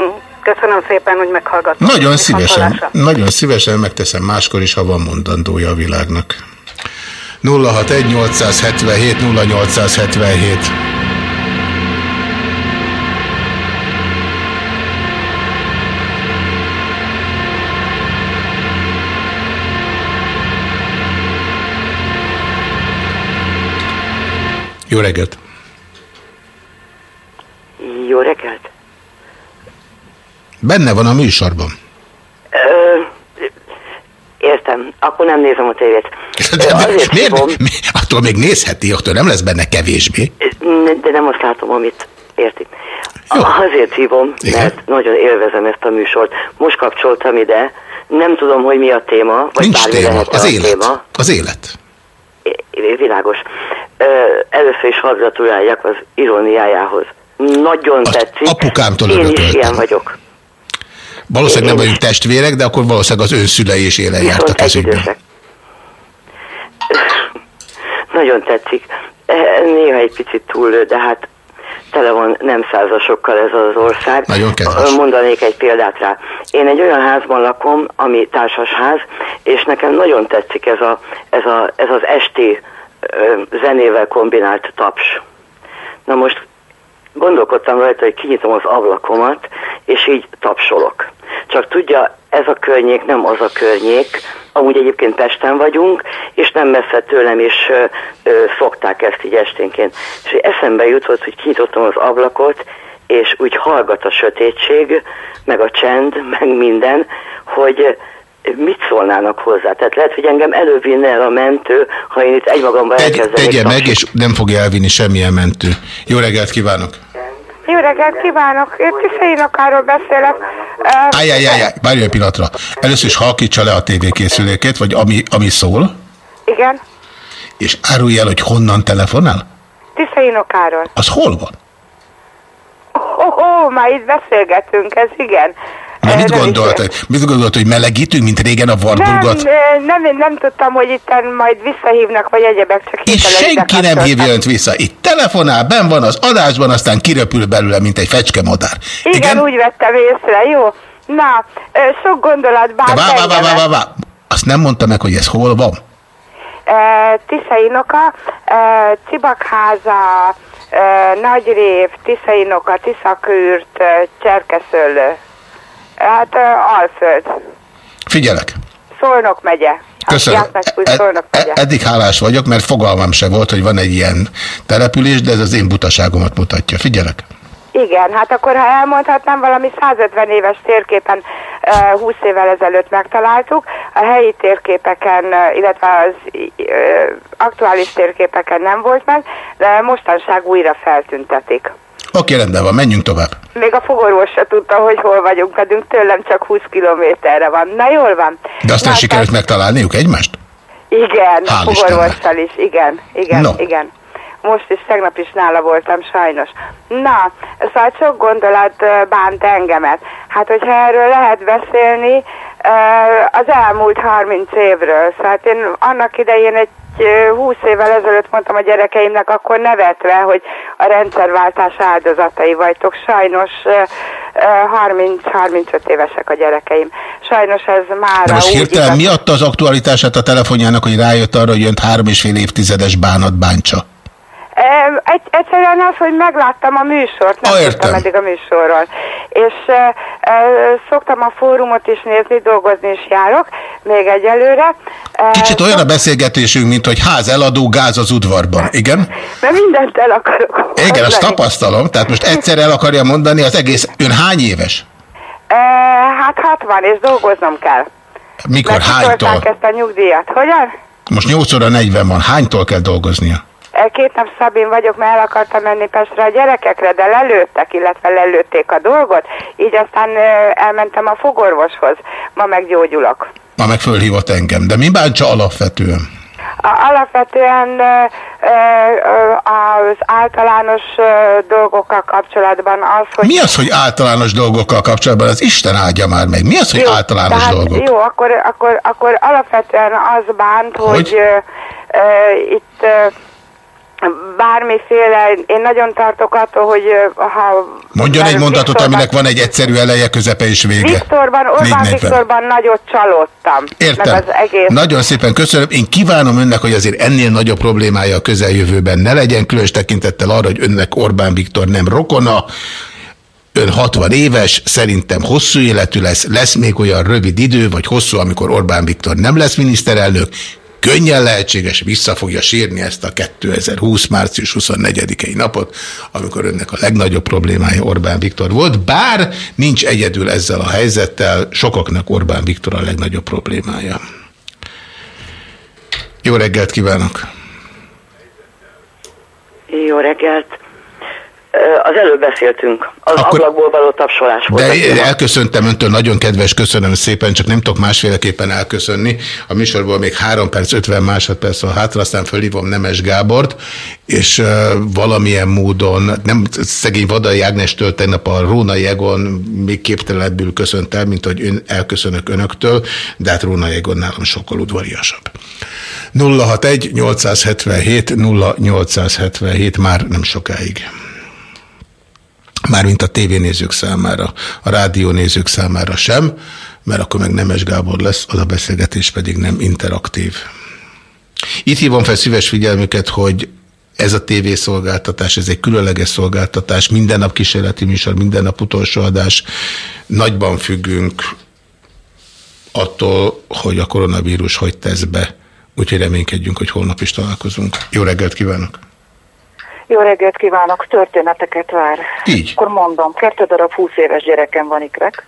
Mm. Köszönöm szépen, hogy meghallgattam. Nagyon szívesen, nagyon szívesen megteszem máskor is, ha van mondandója a világnak. 061 877 0877 Jó reggelt! Jó reggelt! Benne van a műsorban. Ö, értem, akkor nem nézem a tévét. De, Azért miért? hívom, Mi, attól még nézheti, attól nem lesz benne kevésbé. de nem azt látom, amit érti. Azért hívom, mert nagyon élvezem ezt a műsort. Most kapcsoltam ide, nem tudom, hogy mi a téma, vagy Nincs bármi téma, lehet az a élet. téma. Az élet. É- Világos. Először is hadd gratuláljak az iróniájához. Nagyon tetszik. apukámtól Én is ilyen vagyok. Valószínűleg nem vagyunk testvérek, de akkor valószínűleg az ön szülei is élen ez ügyben. egyidősek. Nagyon tetszik. Eh, Néha egy picit túl, de hát tele van nem százasokkal ez az ország. Nagyon kedves. Mondanék egy példát rá. Én egy olyan házban lakom, ami társasház, és nekem nagyon tetszik ez, a, ez, a, ez az esti zenével kombinált taps. Na most gondolkodtam rajta, hogy kinyitom az ablakomat, és így tapsolok. Csak tudja, ez a környék nem az a környék, amúgy egyébként Pesten vagyunk, és nem messze tőlem is ö, ö, szokták ezt így esténként. És eszembe jutott, hogy kinyitottam az ablakot, és úgy hallgat a sötétség, meg a csend, meg minden, hogy mit szólnának hozzá. Tehát lehet, hogy engem elővinne el a mentő, ha én itt egymagamba Tegy, elkezdenék tegye meg, és nem fogja elvinni semmilyen mentő. Jó reggelt kívánok! Jó reggelt kívánok! Én Tiszai Nakáról beszélek. Ájjájjájjáj, várj egy pillanatra. Először is halkítsa le a tévékészülékét, vagy ami, ami szól, Igen, és árulj el, hogy honnan telefonál. Tiszai Nakáról. Az hol van? Ó, oh, oh, már itt beszélgetünk, ez igen. Na, mit nem is- gondolt? Mit gondolt, hogy melegítünk, mint régen a Nem, Warburgot? nem, én nem tudtam, hogy itt majd visszahívnak, vagy egyebek, csak És senki nem hívja önt vissza. Itt telefonál, ben van az adásban, aztán kiröpül belőle, mint egy fecskemadár. Igen, Igen, úgy vettem észre, jó. Na, ö, sok gondolat De bánt vá, vá, vá, vá, vá. Azt nem mondta meg, hogy ez hol van? Ö, Tiszai Noka, ö, Cibakháza, Nagyrév, Tiszai Noka, Tiszakürt, Cserkeszöllő. Hát Alföld, Figyelek. Szolnok megye. Köszönöm. Ed- Szolnok megye. eddig hálás vagyok, mert fogalmam se volt, hogy van egy ilyen település, de ez az én butaságomat mutatja. Figyelek. Igen, hát akkor ha elmondhatnám, valami 150 éves térképen ö, 20 évvel ezelőtt megtaláltuk, a helyi térképeken, illetve az aktuális térképeken nem volt meg, de mostanság újra feltüntetik. Oké, rendben van, menjünk tovább. Még a fogorvos se tudta, hogy hol vagyunk, pedig tőlem csak 20 kilométerre van. Na jól van. De azt nem Na, sikerült megtalálniuk egymást? Igen, Hál' a fogorvossal is, igen, igen, No. igen. Most is, tegnap is nála voltam, sajnos. Na, szóval sok gondolat bánt engemet. Hát, hogyha erről lehet beszélni, az elmúlt 30 évről. Szóval hát én annak idején egy 20 évvel ezelőtt mondtam a gyerekeimnek, akkor nevetve, hogy a rendszerváltás áldozatai vagytok. Sajnos ö, ö, 30-35 évesek a gyerekeim. Sajnos ez már De most hirtelen igaz- mi adta az aktualitását a telefonjának, hogy rájött arra, hogy önt három és fél évtizedes bánat bántsa? Egy, egyszerűen az, hogy megláttam a műsort, nem Ah, tudtam értem. eddig a műsorról. És ö, ö, szoktam a fórumot is nézni, dolgozni is járok, még egyelőre. Ö, Kicsit olyan a beszélgetésünk, mint hogy ház eladó, gáz az udvarban. Igen? Mert mindent el akarok Igen, azt mondani. tapasztalom. Tehát most egyszer el akarja mondani az egész... Ön hány éves? Ö, Hát 60, és dolgoznom kell. Mikor? Mert Hánytól? ezt a nyugdíjat. Hogyan? Most 8 óra 40 van. Hánytól kell dolgoznia? Ö, Két nap Szabin vagyok, mert el akartam menni Pestre a gyerekekre, de lelőttek, illetve lelőtték a dolgot, így aztán elmentem a fogorvoshoz. Ma meggyógyulok. Ma meg fölhívott engem. De mi bántsa alapvetően? A, alapvetően az általános dolgokkal kapcsolatban az, hogy... Mi az, hogy általános dolgokkal kapcsolatban? Az Isten áldja már meg. Mi az, hogy általános tehát, dolgok? Jó, akkor, akkor, akkor alapvetően az bánt, hogy, Hogy? ö, ö, itt ö, bármiféle, én nagyon tartok attól, hogy ha... Mondjon egy mondatot, Viktorban- aminek van egy egyszerű eleje, közepe és vége. Viktorban, Orbán 440. Viktorban nagyot csalódtam. Értem. Meg az egész... Nagyon szépen köszönöm. Én kívánom önnek, hogy azért ennél nagyobb problémája a közeljövőben ne legyen, különös tekintettel arra, hogy önnek Orbán Viktor nem rokona, Ön 60 éves, szerintem hosszú életű lesz, lesz még olyan rövid idő, vagy hosszú, amikor Orbán Viktor nem lesz miniszterelnök, könnyen lehetséges, vissza fogja sírni ezt a 2020. március 24-i napot, amikor önnek a legnagyobb problémája Orbán Viktor volt, bár nincs egyedül ezzel a helyzettel, sokaknak Orbán Viktor a legnagyobb problémája. Jó reggelt kívánok! Jó reggelt. Az előbb beszéltünk. Az Akkor... ablakból való tapsolás volt. De elköszöntem öntől, nagyon kedves, köszönöm szépen, csak nem tudok másféleképpen elköszönni. A műsorból még 3 perc, 50 másodperc van hátra, aztán fölhívom Nemes Gábort, és uh, valamilyen módon, nem szegény Vadai Ágnestől tegnap a Róna Egon még képtelenebbül köszönt el, mint hogy ön, elköszönök önöktől, de hát Róna Egon nálam sokkal udvariasabb. 061 877 0877 már nem sokáig. Mármint a tévénézők számára, a rádiónézők számára sem, mert akkor meg Nemes Gábor lesz, az a beszélgetés pedig nem interaktív. Itt hívom fel szíves figyelmüket, hogy ez a tévészolgáltatás, ez egy különleges szolgáltatás, minden nap kísérleti műsor, minden nap utolsó adás. Nagyban függünk attól, hogy a koronavírus hogy tesz be. Úgyhogy reménykedjünk, hogy holnap is találkozunk. Jó reggelt kívánok! Jó reggelt kívánok, történeteket vár. Így. Akkor mondom, kettő darab 20 éves gyerekem van ikrek,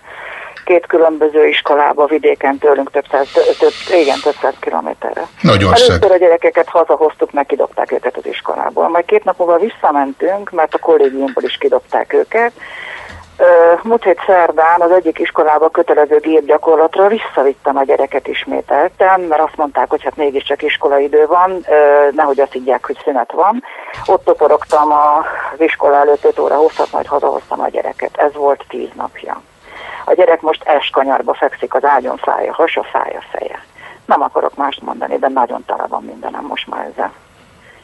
két különböző iskolába vidéken tőlünk több száz, több, igen, több száz kilométerre. Nagyország. Először a gyerekeket hazahoztuk, meg kidobták őket az iskolából. Majd két nap múlva visszamentünk, mert a kollégiumból is kidobták őket. Múlt hét szerdán az egyik iskolába kötelező gépgyakorlatra visszavittem a gyereket ismételten, mert azt mondták, hogy hát mégiscsak iskolaidő van, nehogy azt higgyák, hogy szünet van. Ott toporogtam az iskola előtt 5 óra hosszat, majd hazahoztam a gyereket. Ez volt 10 napja. A gyerek most eskanyarba fekszik, az ágyon fáj a hasa, fáj a feje. Nem akarok mást mondani, de nagyon tele van mindenem most már ezzel.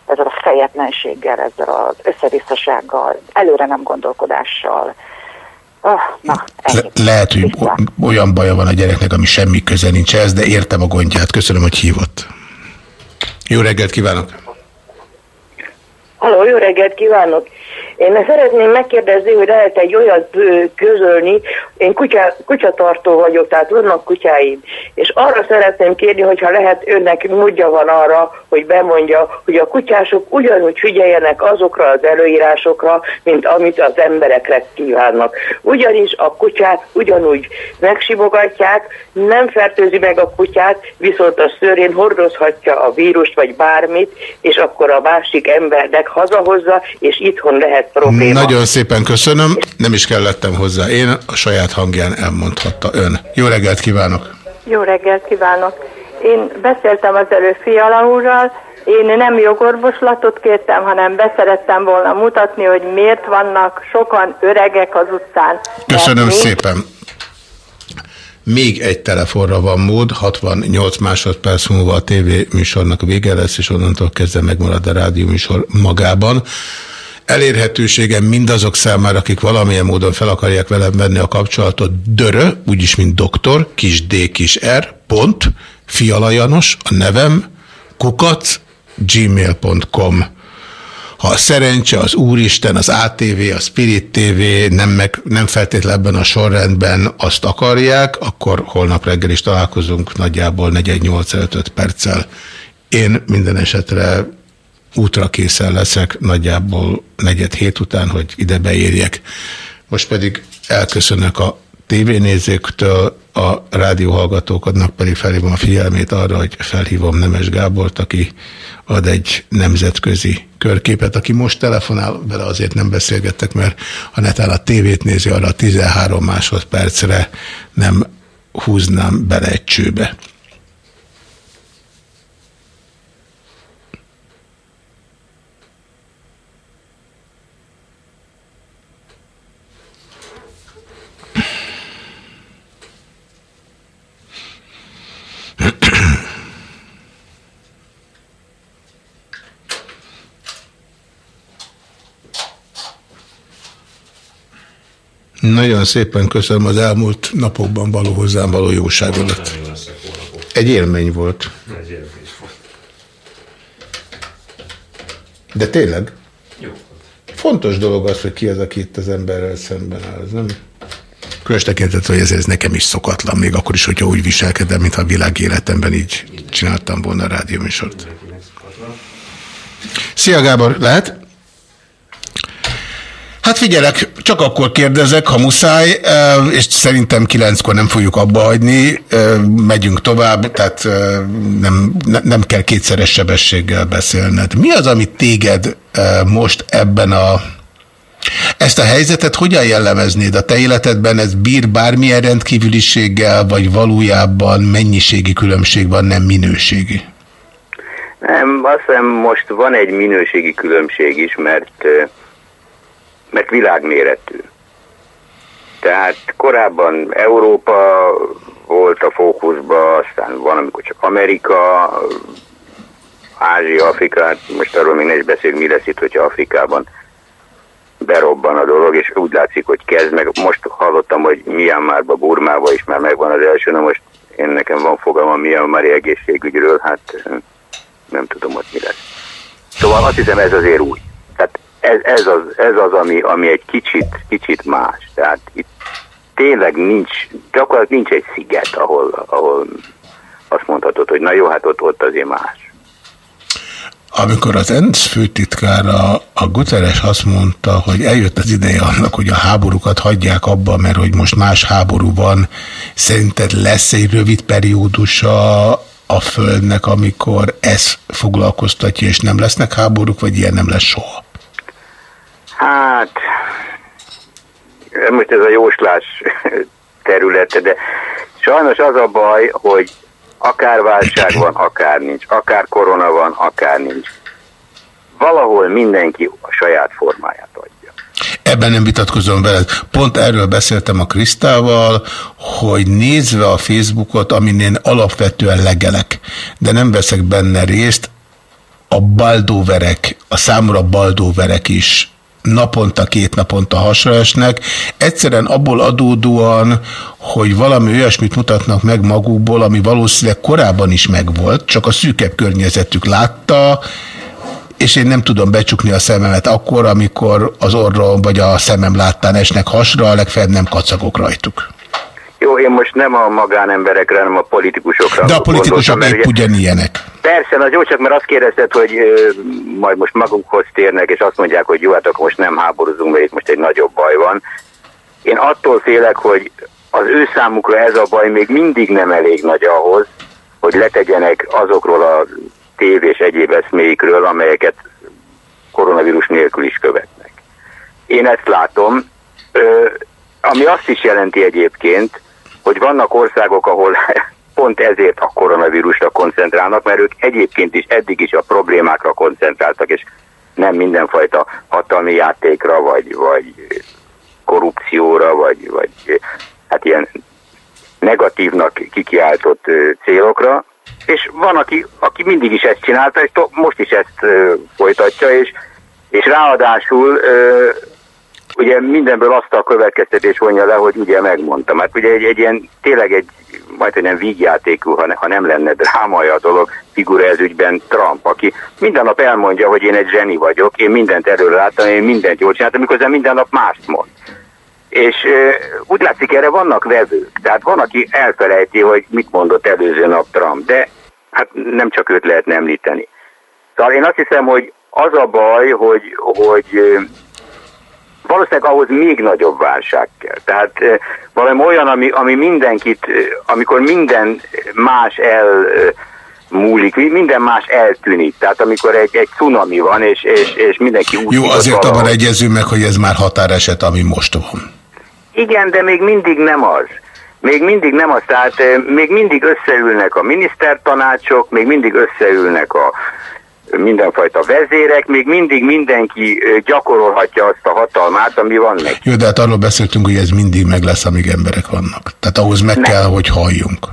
Ezzel a fejetlenséggel, ezzel az összevisszasággal, előre nem gondolkodással. Na, Le- lehet, hogy olyan baja van a gyereknek, ami semmi köze nincs ez, de értem a gondját. Köszönöm, hogy hívott. Jó reggelt kívánok! Halló, jó reggelt kívánok! Én szeretném megkérdezni, hogy lehet egy olyat közölni, én kutya, kutyatartó vagyok, tehát vannak kutyáim, és arra szeretném kérni, hogyha lehet önnek módja van arra, hogy bemondja, hogy a kutyások ugyanúgy figyeljenek azokra az előírásokra, mint amit az emberekre kívánnak. Ugyanis a kutyát ugyanúgy megsimogatják, nem fertőzi meg a kutyát, viszont a szőrén hordozhatja a vírust vagy bármit, és akkor a másik embernek hazahozza, és itthon lehet probléma. Nagyon szépen köszönöm, nem is kellettem hozzá. Én a saját hangján elmondhatta ön. Jó reggelt kívánok! Jó reggelt kívánok! Én beszéltem az előbb Fiala úrral, én nem jogorvoslatot kértem, hanem beszerettem volna mutatni, hogy miért vannak sokan öregek az utcán. Köszönöm Mert szépen! Még egy telefonra van mód, 68 másodperc múlva a TV műsornak vége lesz, és onnantól kezdve megmarad a rádió műsor magában. Elérhetőségem mindazok számára, akik valamilyen módon fel akarják velem venni a kapcsolatot, dörö, úgyis mint doktor, kis d, kis r, pont, Fiala Janos, a nevem, kukac, gmail.com. Ha a szerencse, az Úristen, az ATV, a Spirit TV nem, meg, nem feltétlenül ebben a sorrendben azt akarják, akkor holnap reggel is találkozunk nagyjából 4-8-5 perccel. Én minden esetre útra készen leszek nagyjából negyed hét után, hogy ide beérjek. Most pedig elköszönök a tévénézőktől, a rádióhallgatóknak pedig felhívom a figyelmét arra, hogy felhívom Nemes Gábort, aki ad egy nemzetközi körképet, aki most telefonál, vele azért nem beszélgettek, mert ha netán a tévét nézi, arra 13 másodpercre nem húznám bele egy csőbe. Nagyon szépen köszönöm az elmúlt napokban való hozzám való jóságodat. Egy élmény volt. De tényleg? Jó. Fontos dolog az, hogy ki az, aki itt az emberrel szemben áll, ez nem? Különös tekintettel, hogy ez, ez nekem is szokatlan, még akkor is, hogyha úgy viselkedem, mintha a világ életemben így csináltam volna a rádióműsort. Szia Gábor, lehet? Hát figyelek, csak akkor kérdezek, ha muszáj, és szerintem kilenckor nem fogjuk abba hagyni, megyünk tovább, tehát eh, nem, ne- nem kell kétszeres sebességgel beszélned. Mi az, amit téged most ebben a ezt a helyzetet hogyan jellemeznéd? A te életedben ez bír bármilyen rendkívüliséggel, vagy valójában mennyiségi különbség van, nem minőségi? Nem, azt hiszem most van egy minőségi különbség is, mert, mert világméretű. Tehát korábban Európa volt a fókuszban, aztán van, amikor csak Amerika, Ázsia, Afrika, hát most arról még ne is beszéljünk, mi lesz itt, hogyha Afrikában berobban a dolog, és úgy látszik, hogy kezd, meg most hallottam, hogy Myanmarba, Burmába is már megvan az első, na most én nekem van fogalmam Myanmari egészségügyről, hát nem tudom, hogy mi lesz. Szóval azt hiszem ez azért új. Ez, ez, az, ez az, ami, ami egy kicsit, kicsit más. Tehát itt tényleg nincs, gyakorlatilag nincs egy sziget, ahol, ahol azt mondhatod, hogy na jó, hát ott, ott azért más. Amikor az ENSZ főtitkára, a Guterres azt mondta, hogy eljött az ideje annak, hogy a háborúkat hagyják abba, mert hogy most más háború van, szerinted lesz egy rövid periódusa a Földnek, amikor ez foglalkoztatja, és nem lesznek háborúk, vagy ilyen nem lesz soha? Hát, most ez a jóslás területe, de sajnos az a baj, hogy akár válság van, akár nincs, akár korona van, akár nincs. Valahol mindenki a saját formáját adja. Ebben nem vitatkozom veled. Pont erről beszéltem a Krisztával, hogy nézve a Facebookot, amin én alapvetően legelek, de nem veszek benne részt, a baldóverek, a számomra baldóverek is naponta, két naponta hasra esnek. Egyszerűen abból adódóan, hogy valami olyasmit mutatnak meg magukból, ami valószínűleg korábban is megvolt, csak a szűkebb környezetük látta, és én nem tudom becsukni a szememet akkor, amikor az orrom vagy a szemem láttán esnek hasra, legfeljebb nem kacagok rajtuk. Jó, én most nem a magánemberekre, hanem a politikusokra De a politikusok ugye- ugyanilyenek. Persze, na jó, csak mert azt kérdezted, hogy ö, majd most magunkhoz térnek, és azt mondják, hogy jó, hát akkor most nem háborúzunk, mert itt most egy nagyobb baj van. Én attól félek, hogy az ő számukra ez a baj még mindig nem elég nagy ahhoz, hogy letegyenek azokról a tév és egyéb eszméikről, amelyeket koronavírus nélkül is követnek. Én ezt látom, ö, ami azt is jelenti egyébként, hogy vannak országok, ahol pont ezért a koronavírusra koncentrálnak, mert ők egyébként is eddig is a problémákra koncentráltak, és nem mindenfajta hatalmi játékra, vagy, vagy korrupcióra, vagy, vagy hát ilyen negatívnak kikiáltott célokra, és van, aki, aki mindig is ezt csinálta, és most is ezt folytatja, és, és ráadásul ugye mindenből azt a következtetés vonja le, hogy ugye megmondtam. Hát ugye egy, egy ilyen, tényleg egy, majd nem vígjátékú, ha, ne, ha nem lenne drámai a dolog, figura ez ügyben Trump, aki minden nap elmondja, hogy én egy zseni vagyok, én mindent erről láttam, én mindent jól csináltam, miközben minden nap mást mond. És ö, úgy látszik, erre vannak vevők. Tehát van, aki elfelejti, hogy mit mondott előző nap Trump, de hát nem csak őt lehetne említeni. Szóval én azt hiszem, hogy az a baj, hogy, hogy valószínűleg ahhoz még nagyobb válság kell. Tehát ö, valami olyan, ami, ami mindenkit, ö, amikor minden más el ö, múlik, minden más eltűnik. Tehát amikor egy, egy cunami van, és, és, és mindenki úgy Jó, azért abban egyezünk meg, hogy ez már határeset, ami most van. Igen, de még mindig nem az. Még mindig nem az, tehát eh, még mindig összeülnek a minisztertanácsok, még mindig összeülnek a mindenfajta vezérek, még mindig mindenki gyakorolhatja azt a hatalmát, ami van neki. Jó, de hát arról beszéltünk, hogy ez mindig meg lesz, amíg emberek vannak. Tehát ahhoz meg kell, hogy halljunk.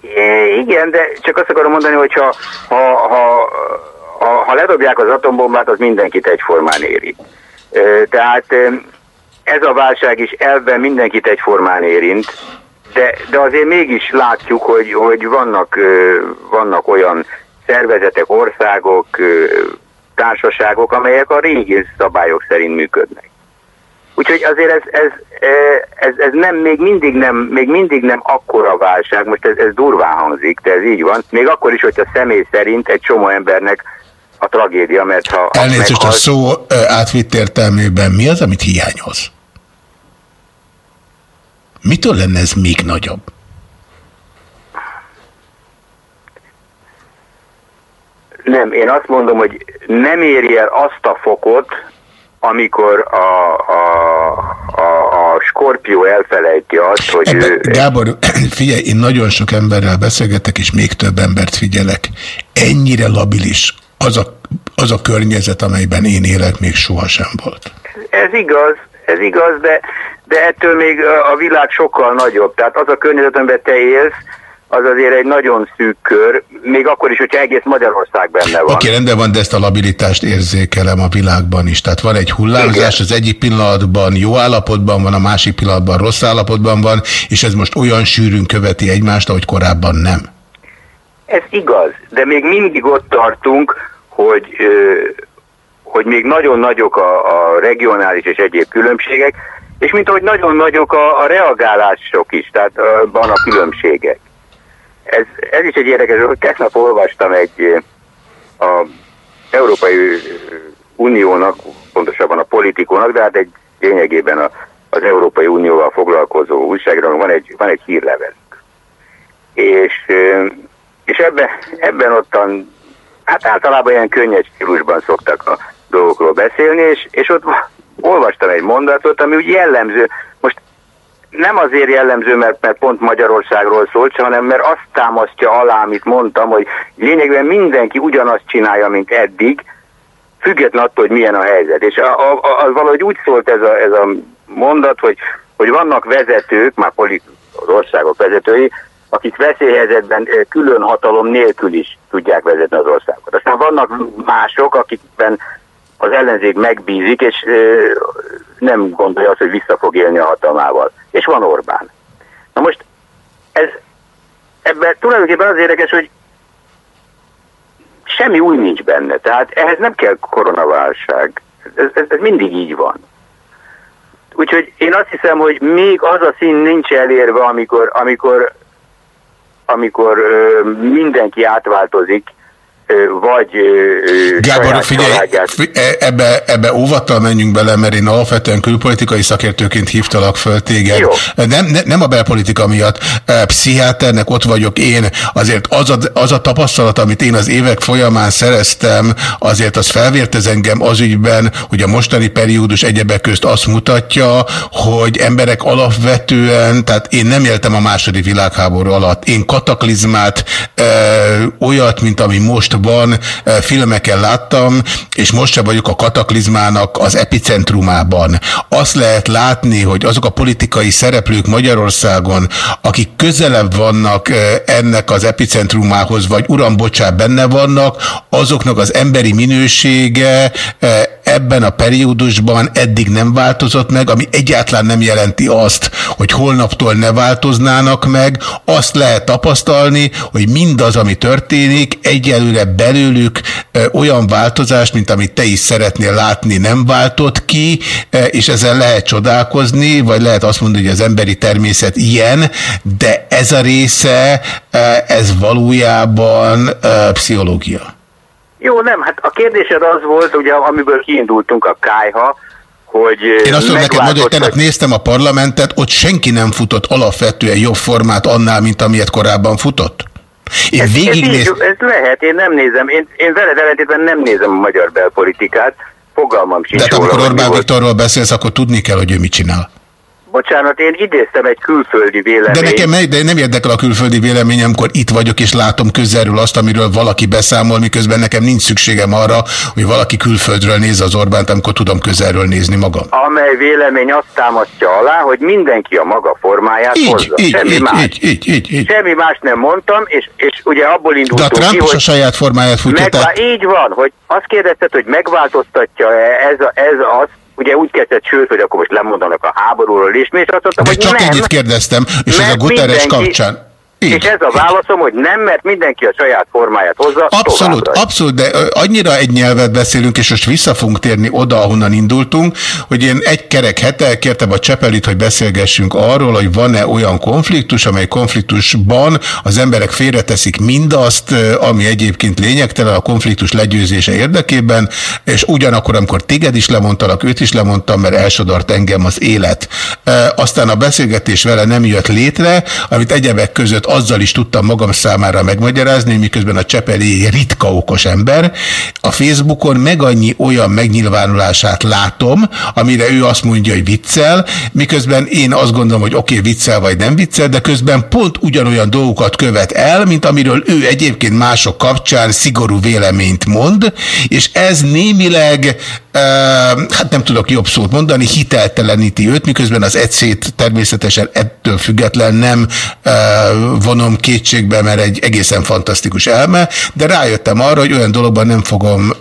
É, igen, de csak azt akarom mondani, hogy ha, ha, ha, ha, ha ledobják az atombombát, az mindenkit egyformán éri. Tehát ez a válság is elben mindenkit egyformán érint, de, de azért mégis látjuk, hogy, hogy vannak, vannak olyan szervezetek, országok, társaságok, amelyek a régi szabályok szerint működnek. Úgyhogy azért ez, ez, ez, ez nem, még mindig nem, még mindig nem akkora válság, most ez, ez durván hangzik, de ez így van, még akkor is, hogyha személy szerint egy csomó embernek a tragédia, mert ha... Elnézést a meghal- szó ö, átvitt értelmében mi az, amit hiányoz? Mitől lenne ez még nagyobb? Nem, én azt mondom, hogy nem éri el azt a fokot, amikor a, a, a, a skorpió elfelejti azt, hogy ő... Gábor, figyelj, én nagyon sok emberrel beszélgetek, és még több embert figyelek. Ennyire labilis az a, az a környezet, amelyben én élek, még sohasem volt. Ez igaz, ez igaz, de, de ettől még a a világ sokkal nagyobb. Tehát az a környezet, amiben te élsz, az azért egy nagyon szűk kör, még akkor is, hogyha egész Magyarország benne van. Oké, rendben van, de ezt a labilitást érzékelem a világban is. Tehát van egy hullámzás, az egyik pillanatban jó állapotban van, a másik pillanatban rossz állapotban van, és ez most olyan sűrűn követi egymást, ahogy korábban nem. Ez igaz, de még mindig ott tartunk, hogy, hogy még nagyon nagyok a, a regionális és egyéb különbségek, és mint ahogy nagyon nagyok a, a reagálások is, tehát van a különbségek. Ez, ez is egy érdekes, hogy tegnap olvastam egy ö, a Európai Uniónak, pontosabban a politikónak, de hát egy lényegében a, az Európai Unióval foglalkozó újságírónak van egy, van egy hírlevelük. És, ö, és ebben, ebben ottan, hát általában ilyen könnyed stílusban szoktak a dolgokról beszélni, és, és ott olvastam egy mondatot, ami úgy jellemző, most nem azért jellemző, mert, mert pont Magyarországról szólt, hanem mert azt támasztja alá, amit mondtam, hogy lényegében mindenki ugyanazt csinálja, mint eddig, független attól, hogy milyen a helyzet. És a, a, a, az valahogy úgy szólt ez a, ez a mondat, hogy, hogy vannak vezetők, már polit, az országok vezetői, akik veszélyhelyzetben külön hatalom nélkül is tudják vezetni az országot. Aztán vannak mások, akikben az ellenzék megbízik, és nem gondolja azt, hogy vissza fog élni a hatalmával. És van Orbán. Na most ez, ebben tulajdonképpen az érdekes, hogy semmi új nincs benne. Tehát ehhez nem kell koronaválság. Ez, ez, ez mindig így van. Úgyhogy én azt hiszem, hogy még az a szín nincs elérve, amikor, amikor, amikor ö, mindenki átváltozik, vagy ö, ö, Gábor, figyelj, családját e- ebbe, ebbe óvattal menjünk bele, mert én alapvetően külpolitikai szakértőként hívtalak föl téged. Jó. Nem, ne, nem a belpolitika miatt, pszichiáternek ott vagyok én, azért az a, az a tapasztalat, amit én az évek folyamán szereztem, azért az felvértez engem az ügyben, hogy a mostani periódus egyebek közt azt mutatja, hogy emberek alapvetően, tehát én nem éltem a második világháború alatt, én kataklizmát, e, olyat, mint ami most múltban eh, filmeken láttam, és most sem vagyok a kataklizmának az epicentrumában. Azt lehet látni, hogy azok a politikai szereplők Magyarországon, akik közelebb vannak eh, ennek az epicentrumához, vagy uram, bocsánat, benne vannak, azoknak az emberi minősége eh, ebben a periódusban eddig nem változott meg, ami egyáltalán nem jelenti azt, hogy holnaptól ne változnának meg. Azt lehet tapasztalni, hogy mindaz, ami történik, egyelőre belőlük e, olyan változást, mint amit te is szeretnél látni, nem váltott ki, és ezzel lehet csodálkozni, vagy lehet azt mondani, hogy az emberi természet ilyen, de ez a része, ez valójában pszichológia. Jó, nem, hát a kérdésed az volt, ugye, amiből kiindultunk a kájha, hogy Én azt tudom neked mondani, hogy tegnap néztem a parlamentet, ott senki nem futott alapvetően jobb formát annál, mint amilyet korábban futott. Én ez, végignéz... ez, így- ez lehet, én nem nézem, én, én veled ellentétben nem nézem a magyar belpolitikát, fogalmam sincs hát róla, amikor Orbán. Viktorról beszélsz, akkor tudni kell, hogy ő mit csinál. Bocsánat, én idéztem egy külföldi véleményt. De nekem ne- de nem érdekel a külföldi véleményem, amikor itt vagyok és látom közelről azt, amiről valaki beszámol, miközben nekem nincs szükségem arra, hogy valaki külföldről nézze az Orbánt, amikor tudom közelről nézni magam. amely vélemény azt támasztja alá, hogy mindenki a maga formáját Így, hozza. így, Semmi így, más. így, így, így, így. Semmi más nem mondtam, és, és ugye abból De a indultunk Trump ki, is a saját formáját futja, megvá- így van, hogy azt kérdezted, hogy megváltoztatja-e ez, a, ez az, ugye úgy kezdett, sőt, hogy akkor most lemondanak a háborúról is, és azt mondtam, de hogy csak nem. ennyit kérdeztem, és ez a Guterres mindenki- kapcsán. És ez a válaszom, hogy nem, mert mindenki a saját formáját hozza. Abszolút, abszolút, de annyira egy nyelvet beszélünk, és most vissza fogunk térni oda, ahonnan indultunk, hogy én egy kerek hete kértem a Csepelit, hogy beszélgessünk arról, hogy van-e olyan konfliktus, amely konfliktusban az emberek félreteszik mindazt, ami egyébként lényegtelen a konfliktus legyőzése érdekében, és ugyanakkor, amikor téged is lemondtalak, őt is lemondtam, mert elsodart engem az élet. Aztán a beszélgetés vele nem jött létre, amit egyebek között azzal is tudtam magam számára megmagyarázni, miközben a Csepeli ritka okos ember, a Facebookon meg annyi olyan megnyilvánulását látom, amire ő azt mondja, hogy viccel, miközben én azt gondolom, hogy oké, okay, viccel vagy nem viccel, de közben pont ugyanolyan dolgokat követ el, mint amiről ő egyébként mások kapcsán szigorú véleményt mond, és ez némileg, hát nem tudok jobb szót mondani, hitelteleníti őt, miközben az ecét természetesen ettől független nem vonom kétségbe, mert egy egészen fantasztikus elme, de rájöttem arra, hogy olyan dologban nem fogom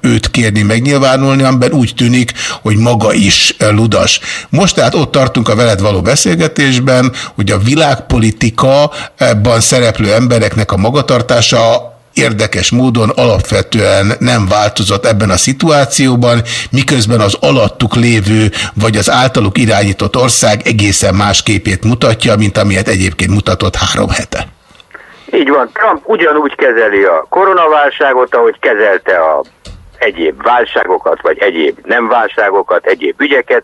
őt kérni megnyilvánulni, amiben úgy tűnik, hogy maga is ludas. Most tehát ott tartunk a veled való beszélgetésben, hogy a világpolitika-ban szereplő embereknek a magatartása érdekes módon alapvetően nem változott ebben a szituációban, miközben az alattuk lévő, vagy az általuk irányított ország egészen más képét mutatja, mint amilyet egyébként mutatott három hete. Így van, Trump ugyanúgy kezeli a koronaválságot, ahogy kezelte a egyéb válságokat, vagy egyéb nem válságokat, egyéb ügyeket.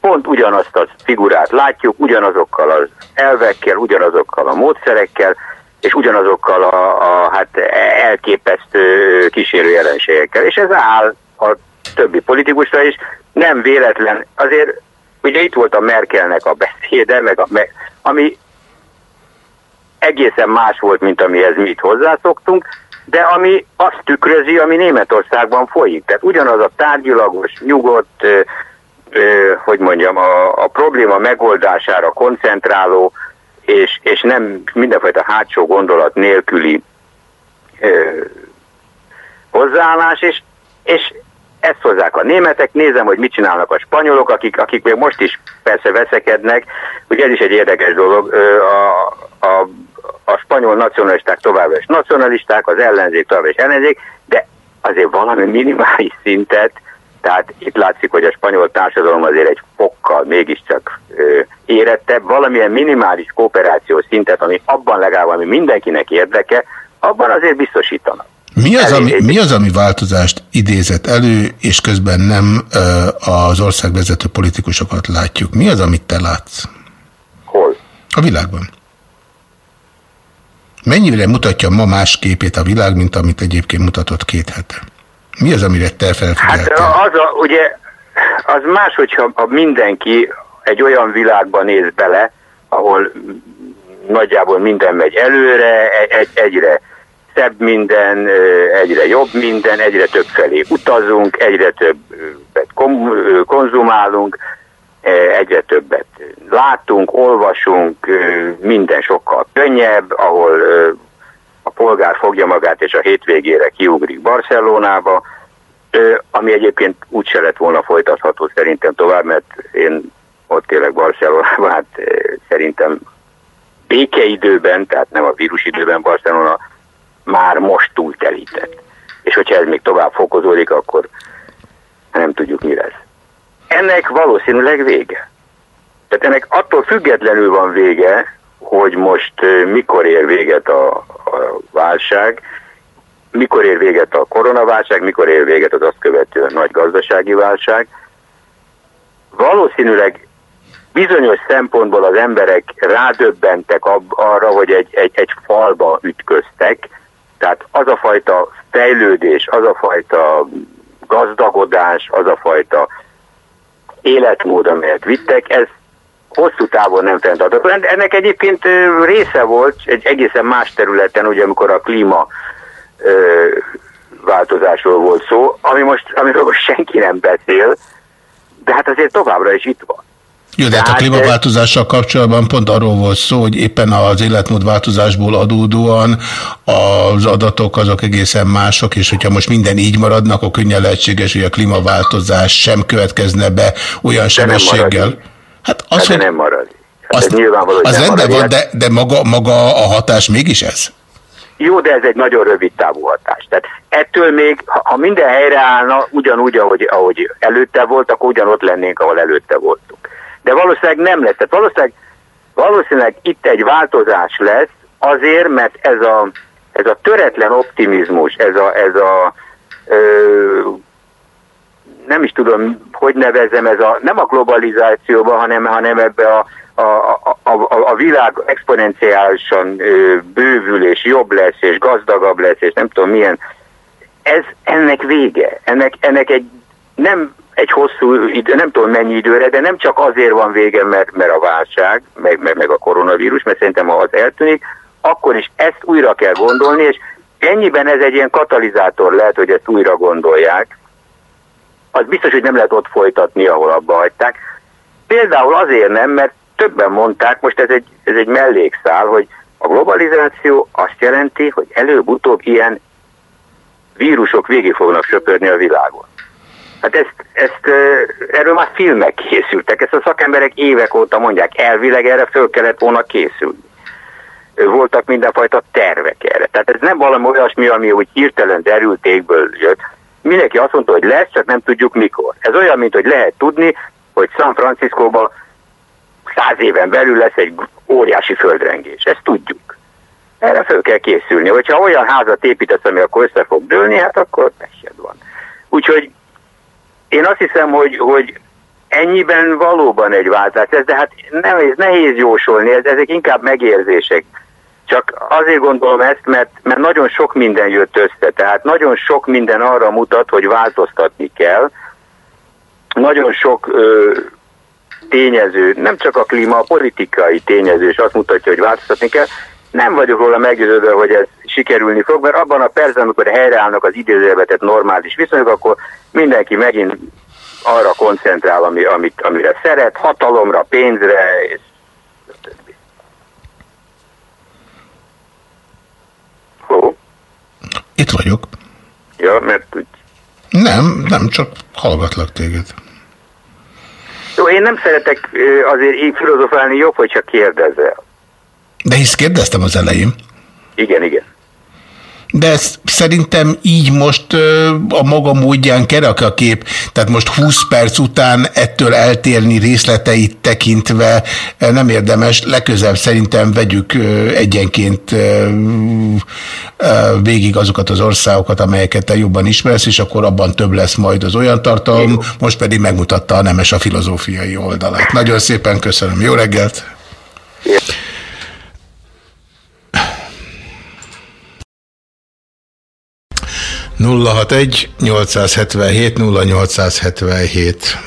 Pont ugyanazt a figurát látjuk, ugyanazokkal az elvekkel, ugyanazokkal a módszerekkel, és ugyanazokkal a, a hát elképesztő kísérő jelenségekkel. És ez áll a többi politikusra is. Nem véletlen. Azért ugye itt volt a Merkelnek a beszéde, meg a, meg, ami egészen más volt, mint amihez mi itt hozzászoktunk, de ami azt tükrözi, ami Németországban folyik. Tehát ugyanaz a tárgyilagos, nyugodt, ö, ö, hogy mondjam, a, a probléma megoldására koncentráló, és, és nem mindenfajta hátsó gondolat nélküli ö, hozzáállás, és, és ezt hozzák a németek, nézem, hogy mit csinálnak a spanyolok, akik, akik még most is persze veszekednek, ugye ez is egy érdekes dolog, ö, a, a, a spanyol nacionalisták továbbra is nacionalisták, az ellenzék továbbra is ellenzék, de azért valami minimális szintet, tehát itt látszik, hogy a spanyol társadalom azért egy fokkal mégiscsak ö, érettebb, valamilyen minimális kooperációs szintet, ami abban legalább, ami mindenkinek érdeke, abban azért biztosítanak. Mi az, ami, mi az, ami változást idézett elő, és közben nem ö, az országvezető politikusokat látjuk? Mi az, amit te látsz? Hol? A világban. Mennyire mutatja ma más képét a világ, mint amit egyébként mutatott két hete? Mi az, amire te Hát felfigyeltél? az a, ugye, az más, hogyha ha mindenki egy olyan világba néz bele, ahol nagyjából minden megy előre, egy, egyre szebb minden, egyre jobb minden, egyre több felé utazunk, egyre többet konzumálunk, egyre többet látunk, olvasunk, minden sokkal könnyebb, ahol polgár fogja magát és a hétvégére kiugrik Barcelonába, ami egyébként úgy se lett volna folytatható szerintem tovább, mert én ott élek Barcelonában, hát szerintem békeidőben, tehát nem a vírusidőben Barcelona már most túltelített. És hogyha ez még tovább fokozódik, akkor nem tudjuk mi lesz. Ennek valószínűleg vége. Tehát ennek attól függetlenül van vége, hogy most mikor ér véget a, a válság, mikor ér véget a koronaválság, mikor ér véget az azt követő nagy gazdasági válság. Valószínűleg bizonyos szempontból az emberek rádöbbentek ab, arra, hogy egy, egy, egy falba ütköztek, tehát az a fajta fejlődés, az a fajta gazdagodás, az a fajta életmód, amelyet vittek, ez hosszú távon nem fenntartható. Ennek egyébként része volt egy egészen más területen, ugye amikor a klíma ö, változásról volt szó, ami most, amiről most senki nem beszél, de hát azért továbbra is itt van. Jó, de hát a klímaváltozással kapcsolatban pont arról volt szó, hogy éppen az életmódváltozásból adódóan az adatok azok egészen mások, és hogyha most minden így maradna, akkor könnyen lehetséges, hogy a klímaváltozás sem következne be olyan sebességgel. Hát az, Hát de nem marad. Hát az nem rendben van, de, de maga, maga a hatás mégis ez? Jó, de ez egy nagyon rövid távú hatás. Tehát ettől még, ha, ha minden helyre állna, ugyanúgy, ahogy, ahogy előtte volt, akkor ugyanott lennénk, ahol előtte voltunk. De valószínűleg nem lesz. Tehát valószínűleg, valószínűleg itt egy változás lesz, azért, mert ez a, ez a töretlen optimizmus, ez a, ez a ö, nem is tudom, hogy nevezem, ez a, nem a globalizációba, hanem, hanem ebbe a, a, a, a, a világ exponenciálisan ö, bővül, és jobb lesz, és gazdagabb lesz, és nem tudom milyen. Ez ennek vége. Ennek, ennek egy nem egy hosszú idő, nem tudom mennyi időre, de nem csak azért van vége, mert, mert a válság, meg, meg, meg a koronavírus, mert szerintem az eltűnik, akkor is ezt újra kell gondolni, és ennyiben ez egy ilyen katalizátor lehet, hogy ezt újra gondolják, az biztos, hogy nem lehet ott folytatni, ahol abba hagyták. Például azért nem, mert többen mondták, most ez egy, ez egy mellékszál, hogy a globalizáció azt jelenti, hogy előbb-utóbb ilyen vírusok végig fognak söpörni a világon. Hát ezt, ezt, erről már filmek készültek, ezt a szakemberek évek óta mondják, elvileg erre föl kellett volna készülni. Voltak mindenfajta tervek erre. Tehát ez nem valami olyasmi, ami úgy hirtelen derült égből jött. Mindenki azt mondta, hogy lesz, csak nem tudjuk mikor. Ez olyan, mint hogy lehet tudni, hogy San Franciscóban száz éven belül lesz egy óriási földrengés. Ezt tudjuk. Erre föl kell készülni. Hogyha olyan házat építesz, ami akkor össze fog dőlni, hát akkor esélyed van. Úgyhogy én azt hiszem, hogy, hogy ennyiben valóban egy váltás ez, de hát nehéz, nehéz jósolni, ez, ezek inkább megérzések. Csak azért gondolom ezt, mert, mert nagyon sok minden jött össze, tehát nagyon sok minden arra mutat, hogy változtatni kell. Nagyon sok ö, tényező, nem csak a klíma, a politikai tényező is azt mutatja, hogy változtatni kell. Nem vagyok róla meggyőződve, hogy ez sikerülni fog, mert abban a percben, amikor helyreállnak az idézőjelvetett normális viszonyok, akkor mindenki megint arra koncentrál, ami, amit, amire szeret, hatalomra, pénzre, és Hó? Itt vagyok. Ja, mert úgy... Nem, nem, csak hallgatlak téged. Jó, én nem szeretek azért így filozofálni, jobb, hogyha kérdezel. De hisz kérdeztem az elején. Igen, igen. De ez szerintem így most a maga módján kerek a kép, tehát most 20 perc után ettől eltérni részleteit tekintve nem érdemes, legközelebb szerintem vegyük egyenként végig azokat az országokat, amelyeket te jobban ismersz, és akkor abban több lesz majd az olyan tartalom, most pedig megmutatta a nemes a filozófiai oldalát. Nagyon szépen köszönöm, jó reggelt! Nulla hat egy 877 0877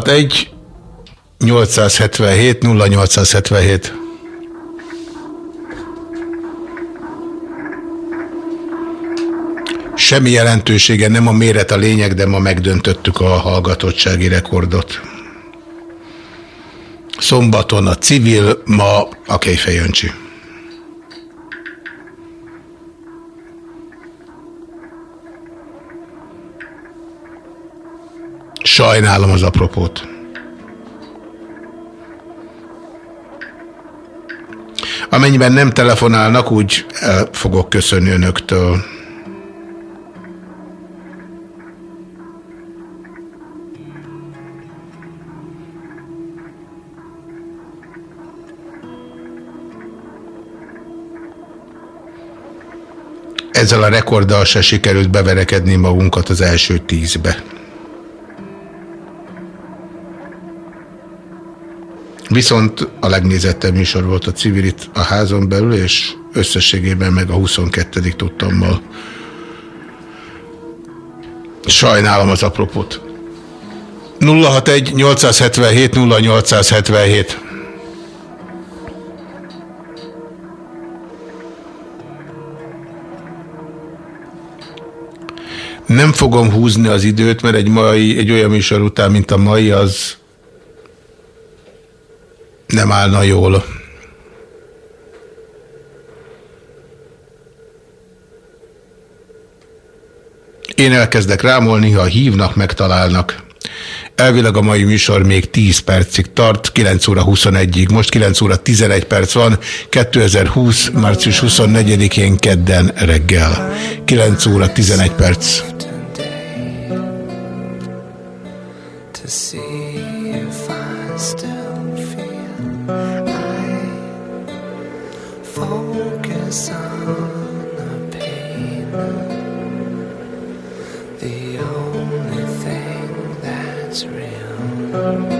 061 877 0877 Semmi jelentősége, nem a méret a lényeg, de ma megdöntöttük a hallgatottsági rekordot. Szombaton a civil, ma a Kejfej Jancsi. Sajnálom az apropót. Amennyiben nem telefonálnak, úgy el fogok köszönni önöktől. Ezzel a rekorddal se sikerült beverekedni magunkat az első tízbe. Viszont a legnézettebb műsor volt a civilit a házon belül, és összességében meg a 22. tudtommal. Sajnálom az apropót. 061 877 0877 Nem fogom húzni az időt, mert egy, mai, egy olyan műsor után, mint a mai, az nem állna jól. Én elkezdek rámolni, ha hívnak, megtalálnak. Elvileg a mai műsor még 10 percig tart, 9 óra 21-ig. Most 9 óra 11 perc van, 2020. március 24-én kedden reggel. 9 óra 11 perc. to see if I love.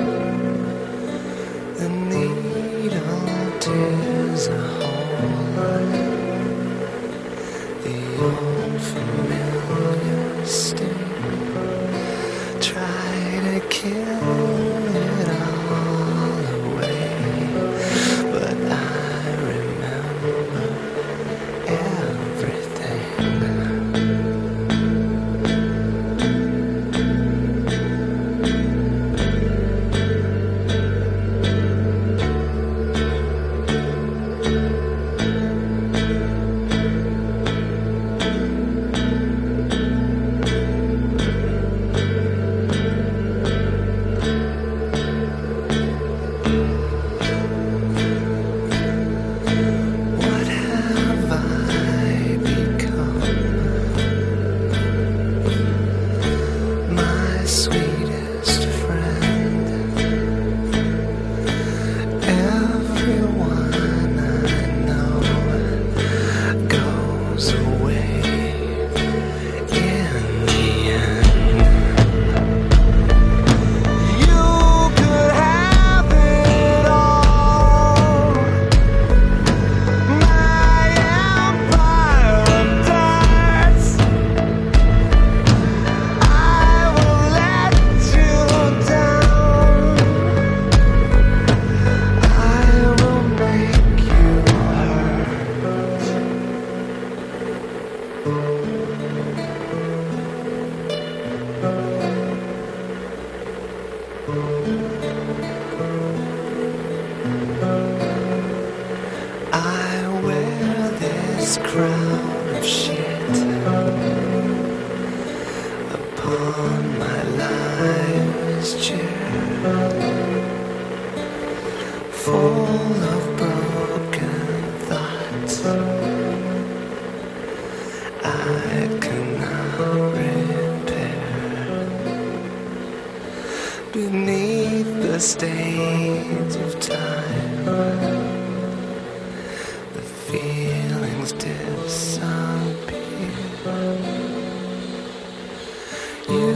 Feelings disappear. You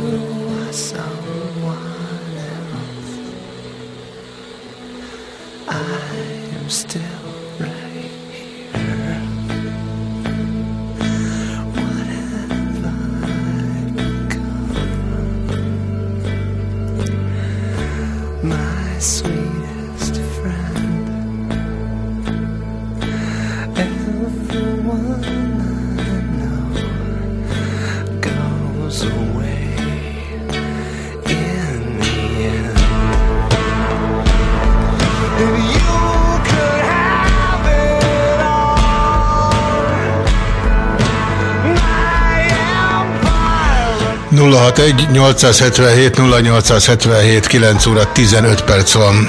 are someone else. I am still 061 877 0877 9 óra 15 perc van.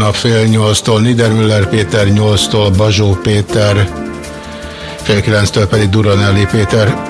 Holnap fél nyolctól Niedermüller Péter, nyolctól Bazsó Péter, fél kilenctől pedig Duranelli Péter.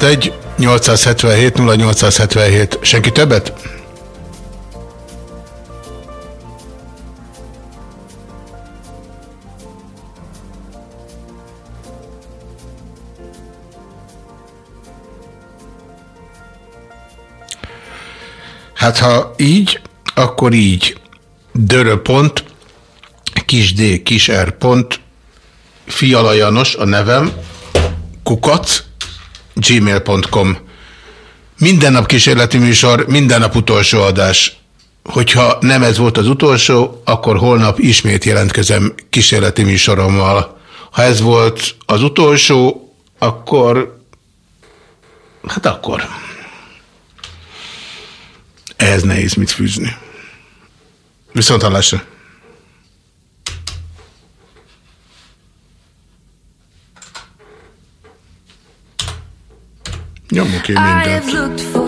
061 877 0877. Senki többet? Hát ha így, akkor így. Dörö pont, kis d, kis r pont, Fiala a nevem, kukac, gmail.com. Minden nap kísérleti műsor, minden nap utolsó adás. Hogyha nem ez volt az utolsó, akkor holnap ismét jelentkezem kísérleti műsorommal. Ha ez volt az utolsó, akkor... Hát akkor. Ehhez nehéz mit fűzni. Viszont hallásra. Nyomok én I mindent. have looked for you